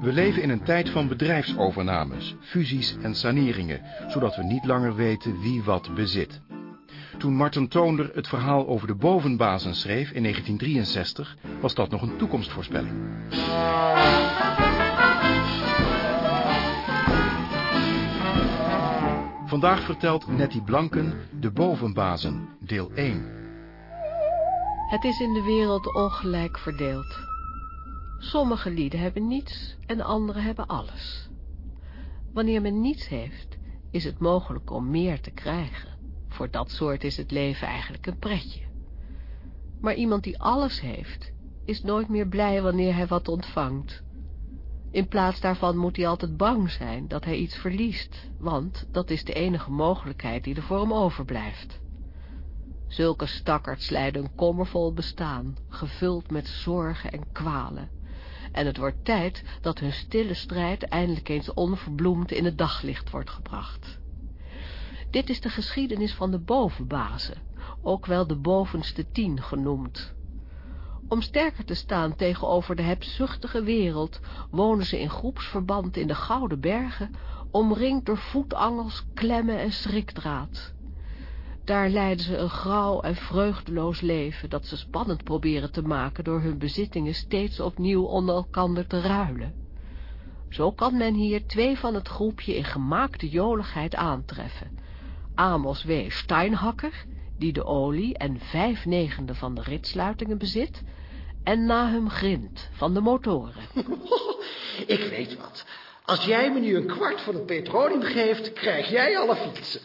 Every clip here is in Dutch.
We leven in een tijd van bedrijfsovernames, fusies en saneringen, zodat we niet langer weten wie wat bezit. Toen Martin Toonder het verhaal over de bovenbazen schreef in 1963, was dat nog een toekomstvoorspelling. Vandaag vertelt Nettie Blanken De Bovenbazen, deel 1. Het is in de wereld ongelijk verdeeld. Sommige lieden hebben niets en anderen hebben alles. Wanneer men niets heeft, is het mogelijk om meer te krijgen. Voor dat soort is het leven eigenlijk een pretje. Maar iemand die alles heeft, is nooit meer blij wanneer hij wat ontvangt. In plaats daarvan moet hij altijd bang zijn dat hij iets verliest, want dat is de enige mogelijkheid die er voor hem overblijft. Zulke stakkerds leiden een kommervol bestaan, gevuld met zorgen en kwalen. En het wordt tijd dat hun stille strijd eindelijk eens onverbloemd in het daglicht wordt gebracht. Dit is de geschiedenis van de bovenbazen, ook wel de bovenste tien genoemd. Om sterker te staan tegenover de hebzuchtige wereld, wonen ze in groepsverband in de Gouden Bergen, omringd door voetangels, klemmen en schrikdraad. Daar leiden ze een grauw en vreugdeloos leven, dat ze spannend proberen te maken door hun bezittingen steeds opnieuw onder elkander te ruilen. Zo kan men hier twee van het groepje in gemaakte joligheid aantreffen. Amos W. Steinhakker, die de olie en vijf negende van de ritsluitingen bezit, en Nahum Grind van de motoren. Ik weet wat. Als jij me nu een kwart van het petroleum geeft, krijg jij alle fietsen.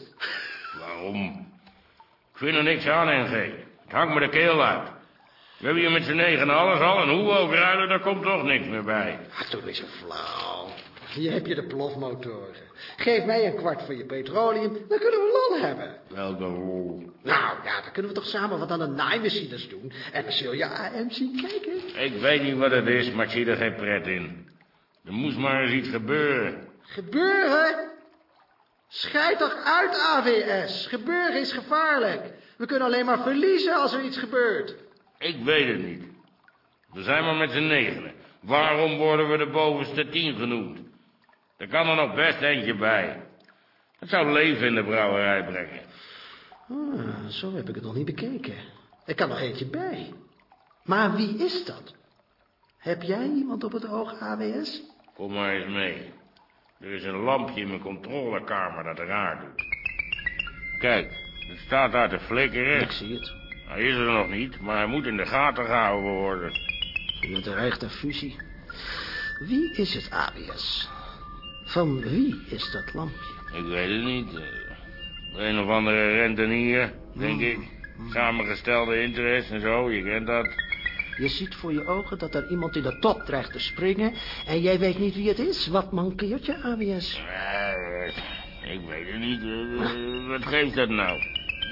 Waarom? Ik vind er niks aan, NG. Het hangt me de keel uit. We hebben hier met z'n negen alles al en hoe we ook ruilen, daar komt toch niks meer bij. Ach, doe eens zo flauw. Hier heb je de plofmotoren. Geef mij een kwart van je petroleum, dan kunnen we lol hebben. Welke rol? Nou ja, dan kunnen we toch samen wat aan de naaimachines doen. En dan zul je AM zien kijken. Ik weet niet wat het is, maar ik zie er geen pret in. Er moest maar eens iets gebeuren. Gebeuren? Schijt toch uit, AWS. Gebeuren is gevaarlijk. We kunnen alleen maar verliezen als er iets gebeurt. Ik weet het niet. We zijn maar met z'n negenen. Waarom worden we de bovenste tien genoemd? Er kan er nog best eentje bij. Het zou leven in de brouwerij brengen. Ah, zo heb ik het nog niet bekeken. Er kan nog eentje bij. Maar wie is dat? Heb jij iemand op het oog, AWS? Kom maar eens mee. Er is een lampje in mijn controlekamer dat raar doet. Kijk, het staat daar te flikkeren. Ik zie het. Hij is er nog niet, maar hij moet in de gaten gehouden worden. Je dreigt een fusie. Wie is het, AWS? Van wie is dat lampje? Ik weet het niet. Eh, Een of andere rentenier, denk ik. Samengestelde interest en zo, je kent dat. Je ziet voor je ogen dat er iemand in de top dreigt te springen... en jij weet niet wie het is. Wat mankeert je, AWS? Eh, ik weet het niet. Eh, Wat geeft dat nou?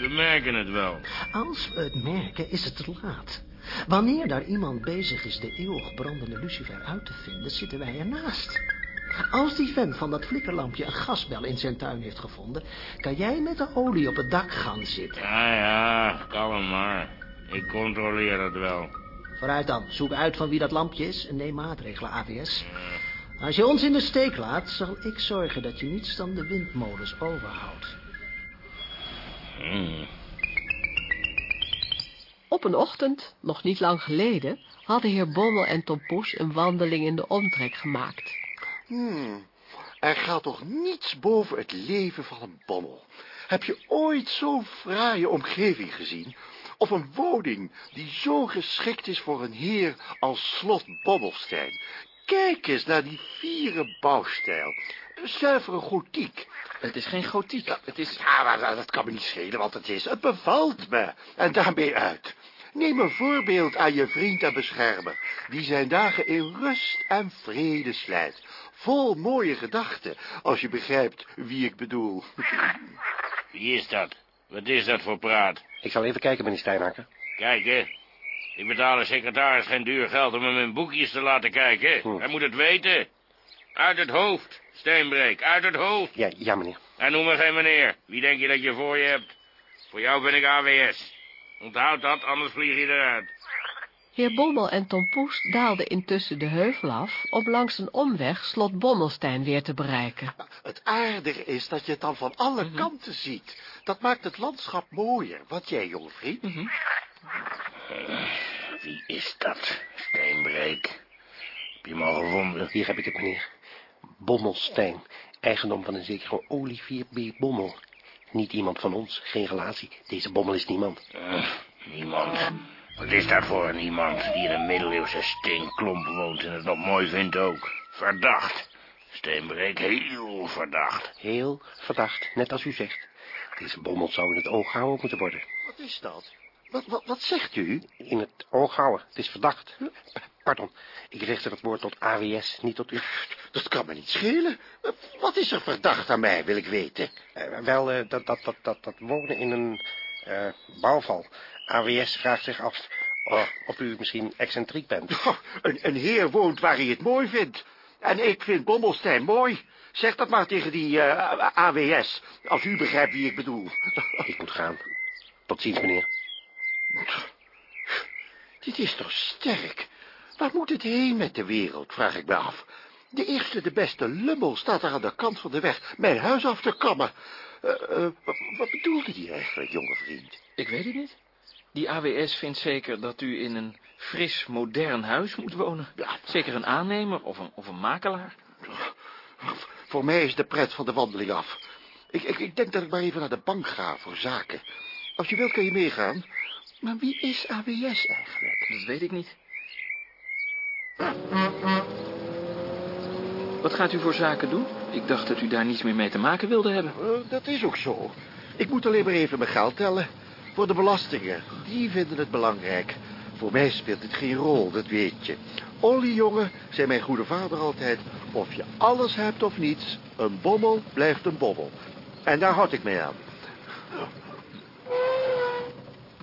We merken het wel. Als we het merken, is het te laat. Wanneer daar iemand bezig is de eeuwig brandende lucifer uit te vinden, zitten wij ernaast. Als die vent van dat flikkerlampje een gasbel in zijn tuin heeft gevonden... kan jij met de olie op het dak gaan zitten. Ja, ja, kalm maar. Ik controleer dat wel. Vooruit dan, zoek uit van wie dat lampje is en neem maatregelen, AWS. Als je ons in de steek laat, zal ik zorgen dat je niets dan de windmolens overhoudt. Hmm. Op een ochtend, nog niet lang geleden, hadden heer Bommel en Tom Poes een wandeling in de omtrek gemaakt. Hmm, er gaat toch niets boven het leven van een bommel. Heb je ooit zo'n fraaie omgeving gezien? Of een woning die zo geschikt is voor een heer als slot Bobbelstein? Kijk eens naar die vieren bouwstijl. Zuivere gotiek. Het is geen gotiek. Het is... Ja, maar dat kan me niet schelen wat het is. Het bevalt me. En daarmee uit. Neem een voorbeeld aan je vriend en beschermer, die zijn dagen in rust en vrede slijt. Vol mooie gedachten, als je begrijpt wie ik bedoel. Wie is dat? Wat is dat voor praat? Ik zal even kijken, meneer Steinhakker. Kijken. Ik betaal een secretaris geen duur geld om hem in boekjes te laten kijken. Hm. Hij moet het weten. Uit het hoofd, Steenbreek, uit het hoofd. Ja, ja, meneer. En noem me geen meneer. Wie denk je dat je voor je hebt? Voor jou ben ik AWS. Onthoud dat, anders vlieg je eruit. Heer Bommel en Tom Poes daalden intussen de heuvel af... om langs een omweg slot Bommelstein weer te bereiken. Het aardige is dat je het dan van alle Mhm. kanten ziet. Dat maakt het landschap mooier. Wat jij, jonge vriend? Mhm. Wie is dat? Steenbreek. Heb je hem al gevonden? Hier heb ik het, meneer. Bommelstein, eigendom van een zekere Olivier B. Bommel. Niet iemand van ons, geen relatie. Deze Bommel is niemand. Eh, niemand. Wat is dat voor een iemand die in een middeleeuwse steenklomp woont en het nog mooi vindt ook? Verdacht. Steenbreek, heel verdacht. Heel verdacht, net als u zegt. Deze Bommel zou in het oog gehouden moeten worden. Wat is dat? Wat, wat, wat zegt u? In het oog houden, het is verdacht. Pardon, ik richtte het woord tot AWS, niet tot u. Dat kan me niet schelen. Wat is er verdacht aan mij, wil ik weten. Eh, wel, eh, dat, dat, dat, dat, dat wonen in een eh, bouwval. AWS vraagt zich af oh, of u misschien excentriek bent. Oh, een, een heer woont waar hij het mooi vindt. En ik vind Bommelstein mooi. Zeg dat maar tegen die eh, AWS, als u begrijpt wie ik bedoel. Ik moet gaan. Tot ziens, meneer. Dit is toch sterk? Waar moet het heen met de wereld, vraag ik me af. De eerste, de beste lummel staat daar aan de kant van de weg mijn huis af te kammen. Wat, wat bedoelde die eigenlijk, jonge vriend? Ik weet het niet. Die AWS vindt zeker dat u in een fris, modern huis moet wonen. Ja. Zeker een aannemer of een, of een makelaar. Voor mij is de pret van de wandeling af. Ik, ik, ik denk dat ik maar even naar de bank ga voor zaken. Als je wilt, kan je meegaan. Maar wie is AWS eigenlijk? Dat weet ik niet. Wat gaat u voor zaken doen? Ik dacht dat u daar niets meer mee te maken wilde hebben. Eh, dat is ook zo. Ik moet alleen maar even mijn geld tellen. Voor de belastingen, die vinden het belangrijk. Voor mij speelt het geen rol, dat weet je. Olly, jongen, zei mijn goede vader altijd... of je alles hebt of niets, een bommel blijft een bommel. En daar houd ik mee aan.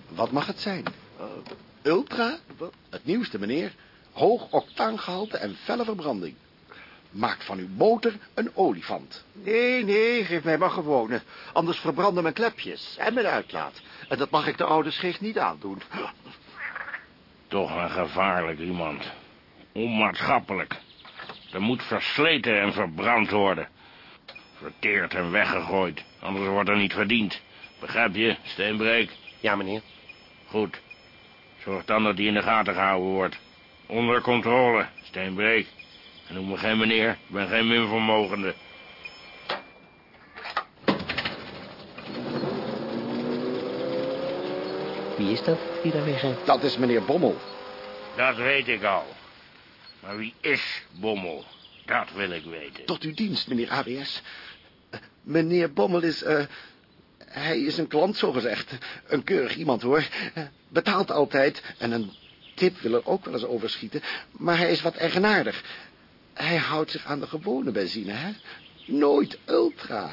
Wat mag het zijn? Ultra? Het nieuwste, meneer. Hoog octaangehalte en felle verbranding. Maakt van uw motor een olifant. Nee, nee, geef mij maar gewone. Anders verbranden mijn klepjes en mijn uitlaat. En dat mag ik de oude schicht niet aandoen. Toch een gevaarlijk iemand. Onmaatschappelijk. Er moet versleten en verbrand worden. Verteerd en weggegooid, anders wordt er niet verdiend. Begrijp je, Steenbreek? Ja, meneer. Goed. Zorg dan dat hij in de gaten gehouden wordt. Onder controle, Steenbreek. En noem me geen meneer, ik ben geen minvermogende. Wie is dat die daar weggaat? Dat is meneer Bommel. Dat weet ik al. Maar wie is Bommel? Dat wil ik weten. Tot uw dienst, meneer AWS. Eh, meneer Bommel is... eh, hij is een klant, zogezegd. Een keurig iemand, hoor. Eh, betaalt altijd. En een tip wil er ook wel eens overschieten. Maar hij is wat eigenaardig. Hij houdt zich aan de gewone benzine, hè. Nooit ultra.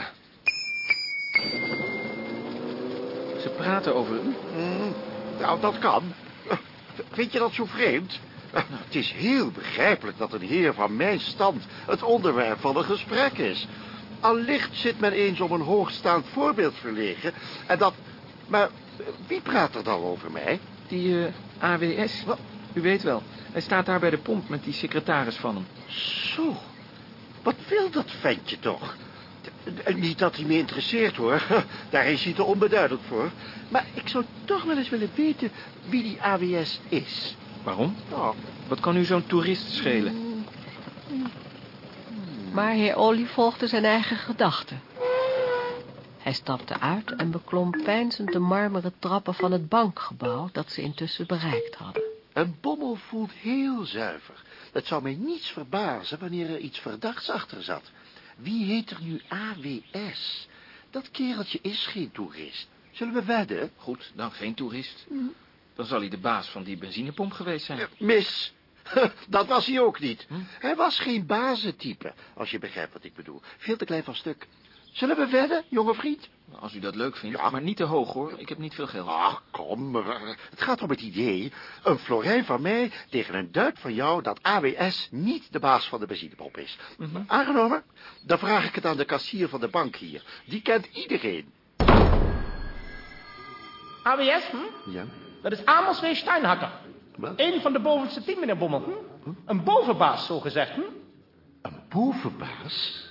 Ze praten over u. Hmm, nou, dat kan. Vind je dat zo vreemd? Het is heel begrijpelijk dat een heer van mijn stand het onderwerp van een gesprek is. Allicht zit men eens om een hoogstaand voorbeeld verlegen en dat... Maar wie praat er dan over mij? Die eh, AWS. Wat? U weet wel. Hij staat daar bij de pomp met die secretaris van hem. Zo, wat wil dat ventje toch? Eh, Niet dat hij me interesseert, hoor. Daar is hij te onbeduidend voor. Maar ik zou toch wel eens willen weten wie die AWS is. Waarom? Nou, Wat kan u zo'n toerist schelen? Maar heer Olie volgde zijn eigen gedachten. Hij stapte uit en beklom peinzend de marmeren trappen van het bankgebouw dat ze intussen bereikt hadden. Een bommel voelt heel zuiver. Het zou mij niets verbazen wanneer er iets verdachts achter zat. Wie heet er nu AWS? Dat kereltje is geen toerist. Zullen we wedden? Goed, dan geen toerist. Dan zal hij de baas van die benzinepomp geweest zijn. Eh, Mis. Dat was hij ook niet. Hij was geen bazentype, als je begrijpt wat ik bedoel. Veel te klein van stuk. Zullen we wedden, jonge vriend? Als u dat leuk vindt. Ja. Maar niet te hoog, hoor. Ik heb niet veel geld. Ach, kom. eh, Het gaat om het idee. Een florijn van mij tegen een duit van jou dat AWS niet de baas van de benzinepomp is. Aangenomen? Dan vraag ik het aan de kassier van de bank hier. Die kent iedereen. AWS, hm? Ja? Dat is Amos W. Steinhakker. Wat? Een van de bovenste tien, meneer Bommel. Hm? Een bovenbaas, zo gezegd. Hm? Een bovenbaas?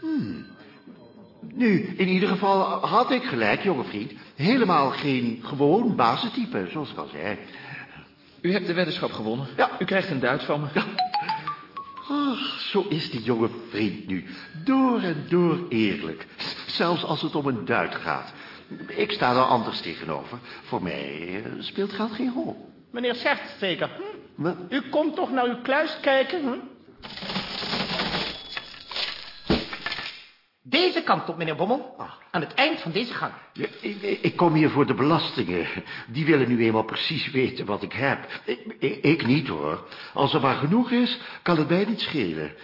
Hmm. Nu, in ieder geval had ik gelijk, jonge vriend. Helemaal geen gewoon bazentype, zoals ik al zei. U hebt de weddenschap gewonnen. Ja. U krijgt een Duits van me. Ach, zo is die jonge vriend nu. Door en door eerlijk. Zelfs als het om een duit gaat. Ik sta er anders tegenover. Voor mij eh, speelt geld geen rol. Meneer Scherts, zeker. Hm? U komt toch naar uw kluis kijken? Hm? Deze kant op, meneer Bommel. Aan het eind van deze gang. Ik, ik- kom hier voor de belastingen. Die willen nu eenmaal precies weten wat ik heb. Ik, ik- ik niet, hoor. Als er maar genoeg is, kan het mij niet schelen.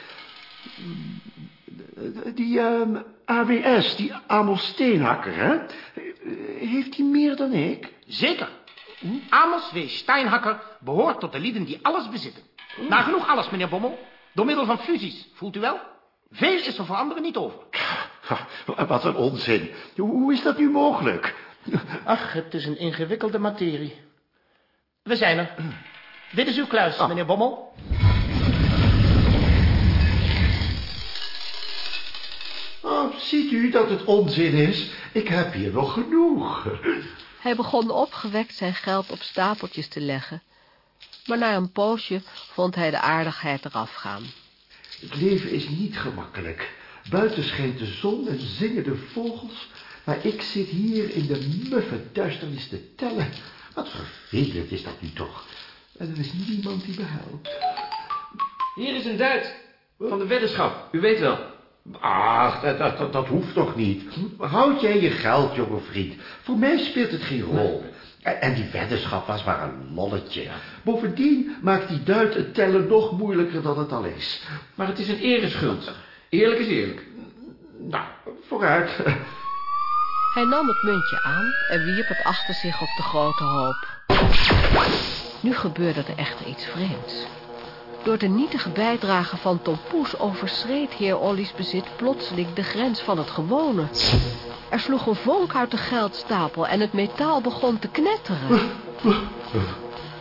Die ehm, AWS, die Amos Steenhakker, hè? Heeft hij meer dan ik? Zeker. Amos W. Steinhakker behoort tot de lieden die alles bezitten. Nagenoeg alles, meneer Bommel. Door middel van fusies, voelt u wel? Veel is er voor anderen niet over. Wat een onzin. Hoe, is dat nu mogelijk? Ach, het is een ingewikkelde materie. We zijn er. Dit is uw kluis, meneer Bommel. Oh, ziet u dat het onzin is? Ik heb hier nog genoeg. Hij begon opgewekt zijn geld op stapeltjes te leggen. Maar na een poosje vond hij de aardigheid eraf gaan. Het leven is niet gemakkelijk. Buiten schijnt de zon en zingen de vogels, maar ik zit hier in de muffe duisternis te tellen. Wat vervelend is dat nu toch. En er is niemand die me helpt. Hier is een Duits. Van de weddenschap. U weet wel. Ach, dat, dat, dat, hoeft toch niet. Houd jij je geld, jonge vriend. Voor mij speelt het geen rol. En, en die weddenschap was maar een lolletje. Bovendien maakt die duit het tellen nog moeilijker dan het al is. Maar het is een ereschuld. Eerlijk is eerlijk. Nou, vooruit. Hij nam het muntje aan en wierp het achter zich op de grote hoop. Nu gebeurde er echter iets vreemds. Door de nietige bijdrage van Tom Poes overschreed heer Olly's bezit plotseling de grens van het gewone. Er sloeg een vonk uit de geldstapel en het metaal begon te knetteren.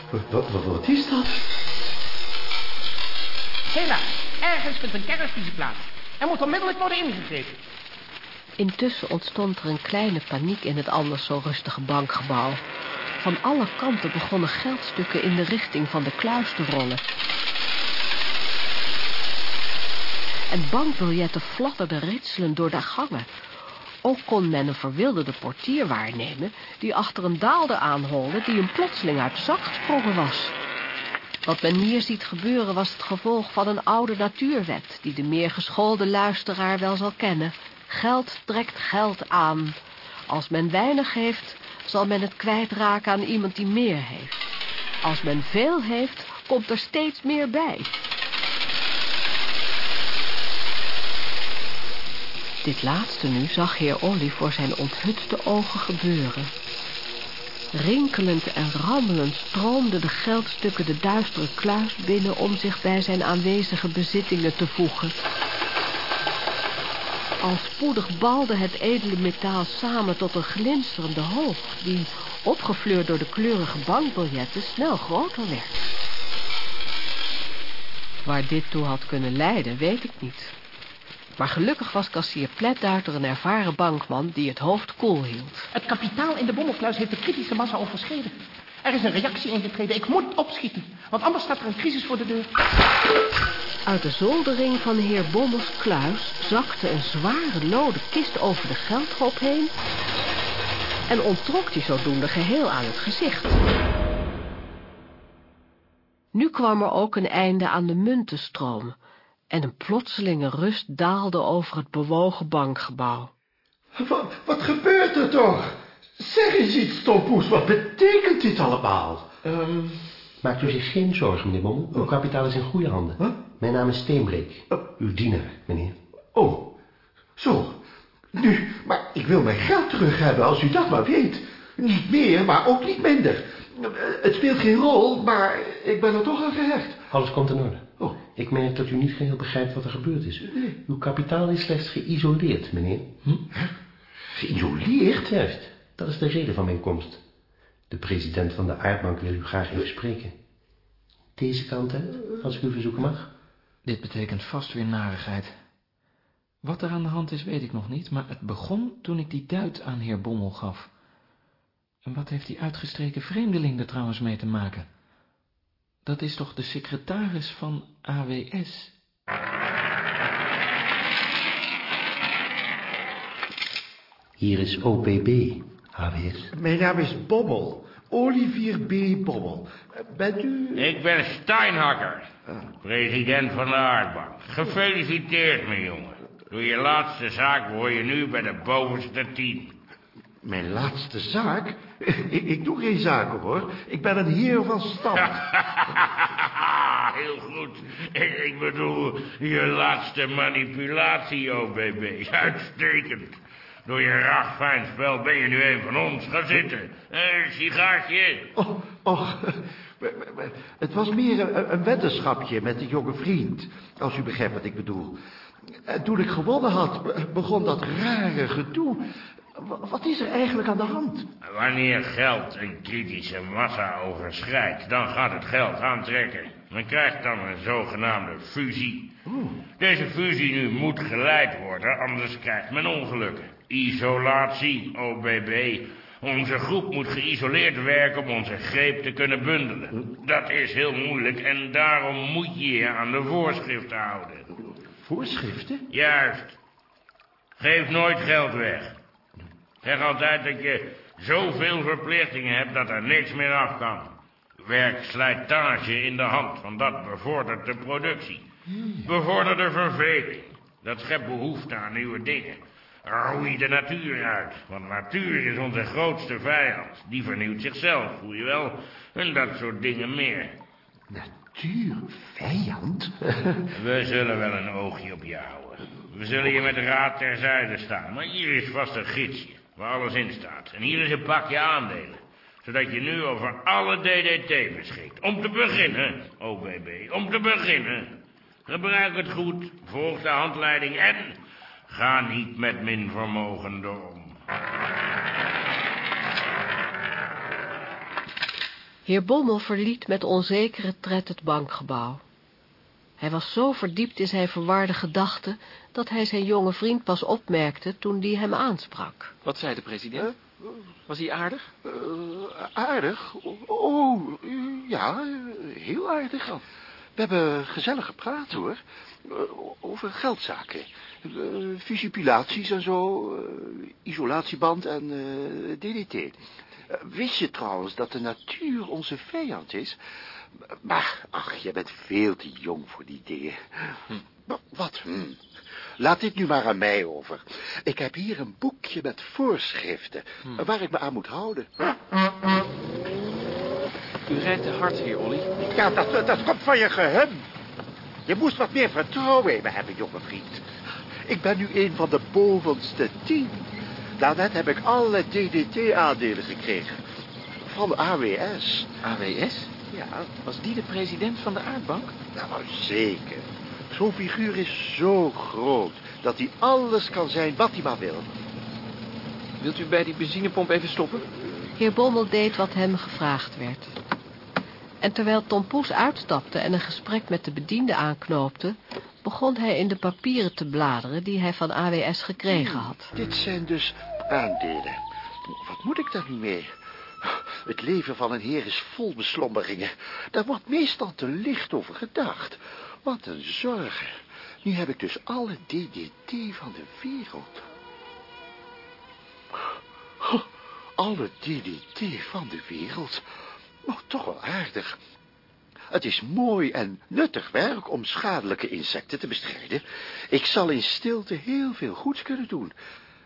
Wat, wat, wat is dat? Helaas, ergens vindt een kerstvisie plaats. Er moet onmiddellijk worden ingegrepen. Intussen ontstond er een kleine paniek in het anders zo rustige bankgebouw. Van alle kanten begonnen geldstukken in de richting van de kluis te rollen. En bankbiljetten fladderden ritselend door de gangen. Ook kon men een verwilderde portier waarnemen... die achter een daalder aanholde die hem plotseling uit de zak gesprongen was. Wat men hier ziet gebeuren was het gevolg van een oude natuurwet... die de meer geschoolde luisteraar wel zal kennen. Geld trekt geld aan. Als men weinig heeft, zal men het kwijtraken aan iemand die meer heeft. Als men veel heeft, komt er steeds meer bij. Dit laatste nu zag heer Olly voor zijn onthutste ogen gebeuren. Rinkelend en rammelend stroomden de geldstukken de duistere kluis binnen om zich bij zijn aanwezige bezittingen te voegen. Al spoedig balde het edele metaal samen tot een glinsterende hoop, die, opgefleurd door de kleurige bankbiljetten, snel groter werd. Waar dit toe had kunnen leiden, weet ik niet. Maar gelukkig was kassier Pletduiter een ervaren bankman die het hoofd koel hield. Het kapitaal in de bommelkluis heeft de kritische massa overschreden. Er is een reactie ingetreden. Ik moet opschieten, want anders staat er een crisis voor de deur. Uit de zoldering van heer Bommels kluis zakte een zware lode kist over de geldhoop heen... en onttrok die zodoende geheel aan het gezicht. Nu kwam er ook een einde aan de muntenstroom... en een plotselinge rust daalde over het bewogen bankgebouw. Wat, wat gebeurt er toch? Zeg eens iets, Tompoes. Wat betekent dit allemaal? Ehm, maakt u zich geen zorgen, meneer Bommel. Uw kapitaal is in goede handen. Huh? Mijn naam is Steenbreek. Oh. Uw dienaar, meneer. Oh, zo. Nu, maar ik wil mijn geld terug hebben als u dat maar weet. Niet meer, maar ook niet minder. Eh, Het speelt geen rol, maar ik ben er toch aan gehecht. Alles komt in orde. Oh. Ik merk dat u niet geheel begrijpt wat er gebeurd is. Nee. Uw kapitaal is slechts geïsoleerd, meneer. Hm? Geïsoleerd? Juist, dat is de reden van mijn komst. De president van de aardbank wil u graag even spreken. Deze kant uit, als ik u verzoeken mag. Dit betekent vast weer narigheid. Wat er aan de hand is, weet ik nog niet, maar het begon toen ik die duit aan heer Bommel gaf. En wat heeft die uitgestreken vreemdeling er trouwens mee te maken? Dat is toch de secretaris van AWS? Hier is OPB, AWS. Mijn naam is Bommel. Olivier B. Bommel. Bent u... Ik ben Steinhakker, president van de Aardbank. Gefeliciteerd, mijn jongen. Door je laatste zaak hoor je nu bij de bovenste tien. Mijn laatste zaak? Ik, ik doe geen zaken, hoor. Ik ben een heer van stand. Heel goed. Ik, ik bedoel, je laatste manipulatie, OBB. Uitstekend. Door je ragfijn spel ben je nu een van ons. Ga zitten. Een sigaartje. Oh, oh, het was meer een, een weddenschapje met een jonge vriend. Als u begrijpt wat ik bedoel. En toen ik gewonnen had, begon dat rare gedoe. Wat is er eigenlijk aan de hand? Wanneer geld een kritische massa overschrijdt, dan gaat het geld aantrekken. Men krijgt dan een zogenaamde fusie. Deze fusie nu moet geleid worden, anders krijgt men ongelukken. Isolatie, OBB. Onze groep moet geïsoleerd werken om onze greep te kunnen bundelen. Dat is heel moeilijk en daarom moet je je aan de voorschriften houden. Voorschriften? Juist. Geef nooit geld weg. Zeg altijd dat je zoveel verplichtingen hebt dat er niks meer af kan. Werk slijtage in de hand, want dat bevordert de productie. Bevordert de verveling. Dat schept behoefte aan nieuwe dingen. Roei de natuur uit, want natuur is onze grootste vijand. Die vernieuwt zichzelf, voel je wel? En dat soort dingen meer. Natuur, vijand? We zullen wel een oogje op je houden. We zullen je met raad terzijde staan. Maar hier is vast een gidsje waar alles in staat. En hier is een pakje aandelen. Zodat je nu over alle DDT beschikt. Om te beginnen, OBB, om te beginnen. Gebruik het goed, volg de handleiding en ga niet met min vermogen om. Heer Bommel verliet met onzekere tred het bankgebouw. Hij was zo verdiept in zijn verwarde gedachten, dat hij zijn jonge vriend pas opmerkte toen die hem aansprak. Wat zei de president? Was hij aardig? Eh, aardig? Oh, ja, heel aardig. We hebben gezellig gepraat, hoor. Eh, Over geldzaken. Eh, Fusipulaties en zo. eh, Isolatieband en eh, DDT. Wist je trouwens dat de natuur onze vijand is? Maar, ach, jij bent veel te jong voor die dingen. Maar Wat? Hm. Laat dit nu maar aan mij over. Ik heb hier een boekje met voorschriften... waar ik me aan moet houden. U rijdt te hard, heer Olly. Ja, dat, dat komt van je gehum. Je moest wat meer vertrouwen in me hebben, jonge vriend. Ik ben nu een van de bovenste tien. Daarnet heb ik alle DDT-aandelen gekregen. Van AWS. AWS? Ja, Was die de president van de aardbank? nou zeker. Zo'n figuur is zo groot dat hij alles kan zijn wat hij maar wil. Wilt u bij die benzinepomp even stoppen? Heer Bommel deed wat hem gevraagd werd. En terwijl Tom Poes uitstapte en een gesprek met de bediende aanknoopte, begon hij in de papieren te bladeren die hij van AWS gekregen had. Dit zijn dus aandelen. Wat moet ik daar nu mee? Het leven van een heer is vol beslommeringen. Daar wordt meestal te licht over gedacht. Wat een zorgen. Nu heb ik dus alle DDT van de wereld. Alle DDT van de wereld. Oh, toch wel aardig. Het is mooi en nuttig werk om schadelijke insecten te bestrijden. Ik zal in stilte heel veel goeds kunnen doen.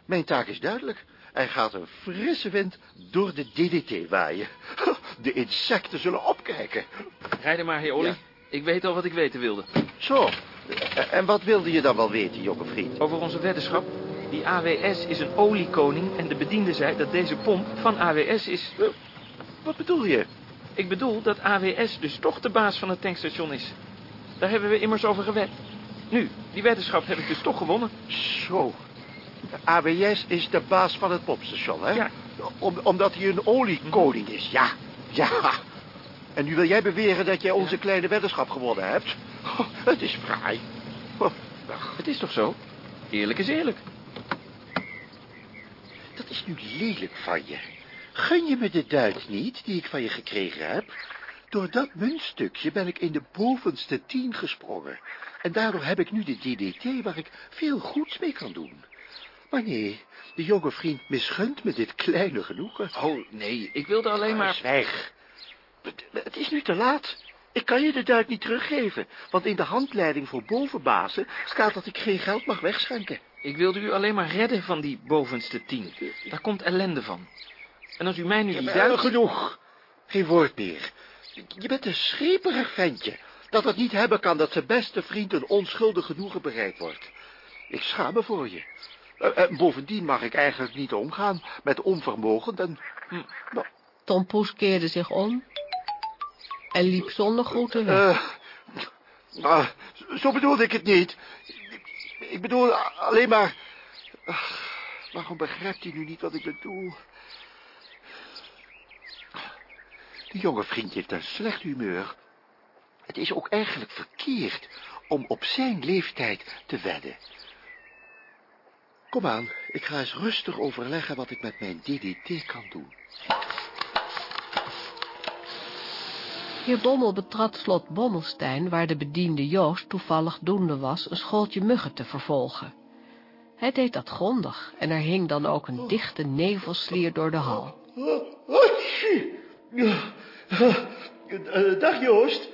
Mijn taak is duidelijk. Er gaat een frisse wind door de DDT waaien. De insecten zullen opkijken. Rijd er maar, heer Olly. Ja. Ik weet al wat ik weten wilde. Zo, en wat wilde je dan wel weten, jonge vriend? Over onze weddenschap. Die AWS is een oliekoning en de bediende zei dat deze pomp van AWS is. Eh, Wat bedoel je? Ik bedoel dat AWS dus toch de baas van het tankstation is. Daar hebben we immers over gewet. Nu, die weddenschap heb ik dus toch gewonnen. Zo. AWS is de baas van het pompstation, hè? Ja. Om, omdat hij een oliekoning is, ja. Ja. En nu wil jij beweren dat jij onze kleine weddenschap gewonnen hebt? Oh, het is fraai. Oh, Het is toch zo? Eerlijk is eerlijk. dat is nu lelijk van je. Gun je me de duit niet, die ik van je gekregen heb? Door dat muntstukje ben ik in de bovenste tien gesprongen. En daardoor heb ik nu de DDT waar ik veel goeds mee kan doen. Maar nee, de jonge vriend misgunt me dit kleine genoegen. Oh, nee, ik wilde alleen maar... Zwijg. Het, is nu te laat. Ik kan je de duit niet teruggeven, want in de handleiding voor bovenbazen staat dat ik geen geld mag wegschenken. Ik wilde u alleen maar redden van die bovenste tien. Daar komt ellende van. En als u mij nu die Ja, duit... genoeg. Geen woord meer. Je bent een scheperig ventje, dat het niet hebben kan dat zijn beste vriend een onschuldig genoegen bereid wordt. Ik schaam me voor je. Eh, En bovendien mag ik eigenlijk niet omgaan met onvermogen en... Hm. Nou, Tom Poes keerde zich om en liep zonder groeten weg. eh, ah, zo bedoelde ik het niet. Ik bedoel alleen maar... Waarom begrijpt hij nu niet wat ik bedoel? Die jonge vriend heeft een slecht humeur. Het is ook eigenlijk verkeerd om op zijn leeftijd te wedden. Kom aan, ik ga eens rustig overleggen wat ik met mijn DDT kan doen. Heer Bommel betrad slot Bommelstein, waar de bediende Joost toevallig doende was een schooltje muggen te vervolgen. Hij deed dat grondig en er hing dan ook een dichte nevelslier door de hal. Eh, Dag Joost.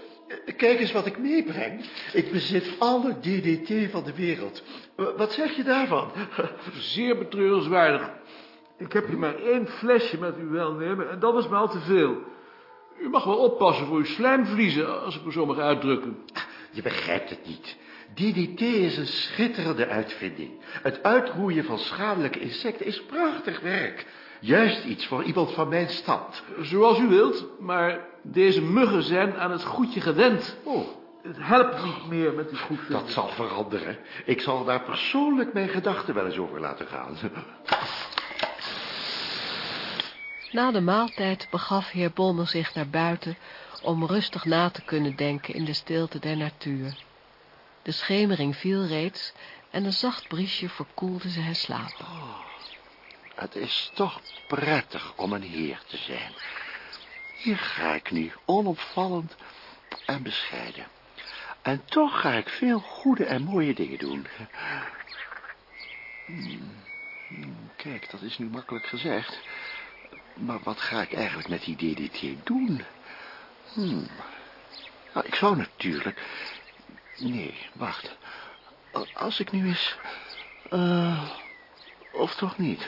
Kijk eens wat ik meebreng. Ik bezit alle DDT van de wereld. Wat zeg je daarvan? Zeer betreurenswaardig. Ik heb hier maar één flesje met uw welnemen en dat is me al te veel. U mag wel oppassen voor uw slijmvliezen, als ik me zo mag uitdrukken. Je begrijpt het niet. DDT is een schitterende uitvinding. Het uitroeien van schadelijke insecten is prachtig werk. Juist iets voor iemand van mijn stand. Zoals u wilt, maar deze muggen zijn aan het goedje gewend. Oh, Het helpt niet meer met die goedvinden. dat zal veranderen. Ik zal daar persoonlijk mijn gedachten wel eens over laten gaan. Na de maaltijd begaf heer Bommel zich naar buiten om rustig na te kunnen denken in de stilte der natuur. De schemering viel reeds en een zacht briesje verkoelde zijn slaap. Het is toch prettig om een heer te zijn. Hier ga ik nu, onopvallend en bescheiden. En toch ga ik veel goede en mooie dingen doen. Hmm, Kijk, dat is nu makkelijk gezegd. Maar wat ga ik eigenlijk met die DDT doen? Hmm. Nou, ik zou natuurlijk... Nee, wacht. Als ik nu eens... eh, of toch niet?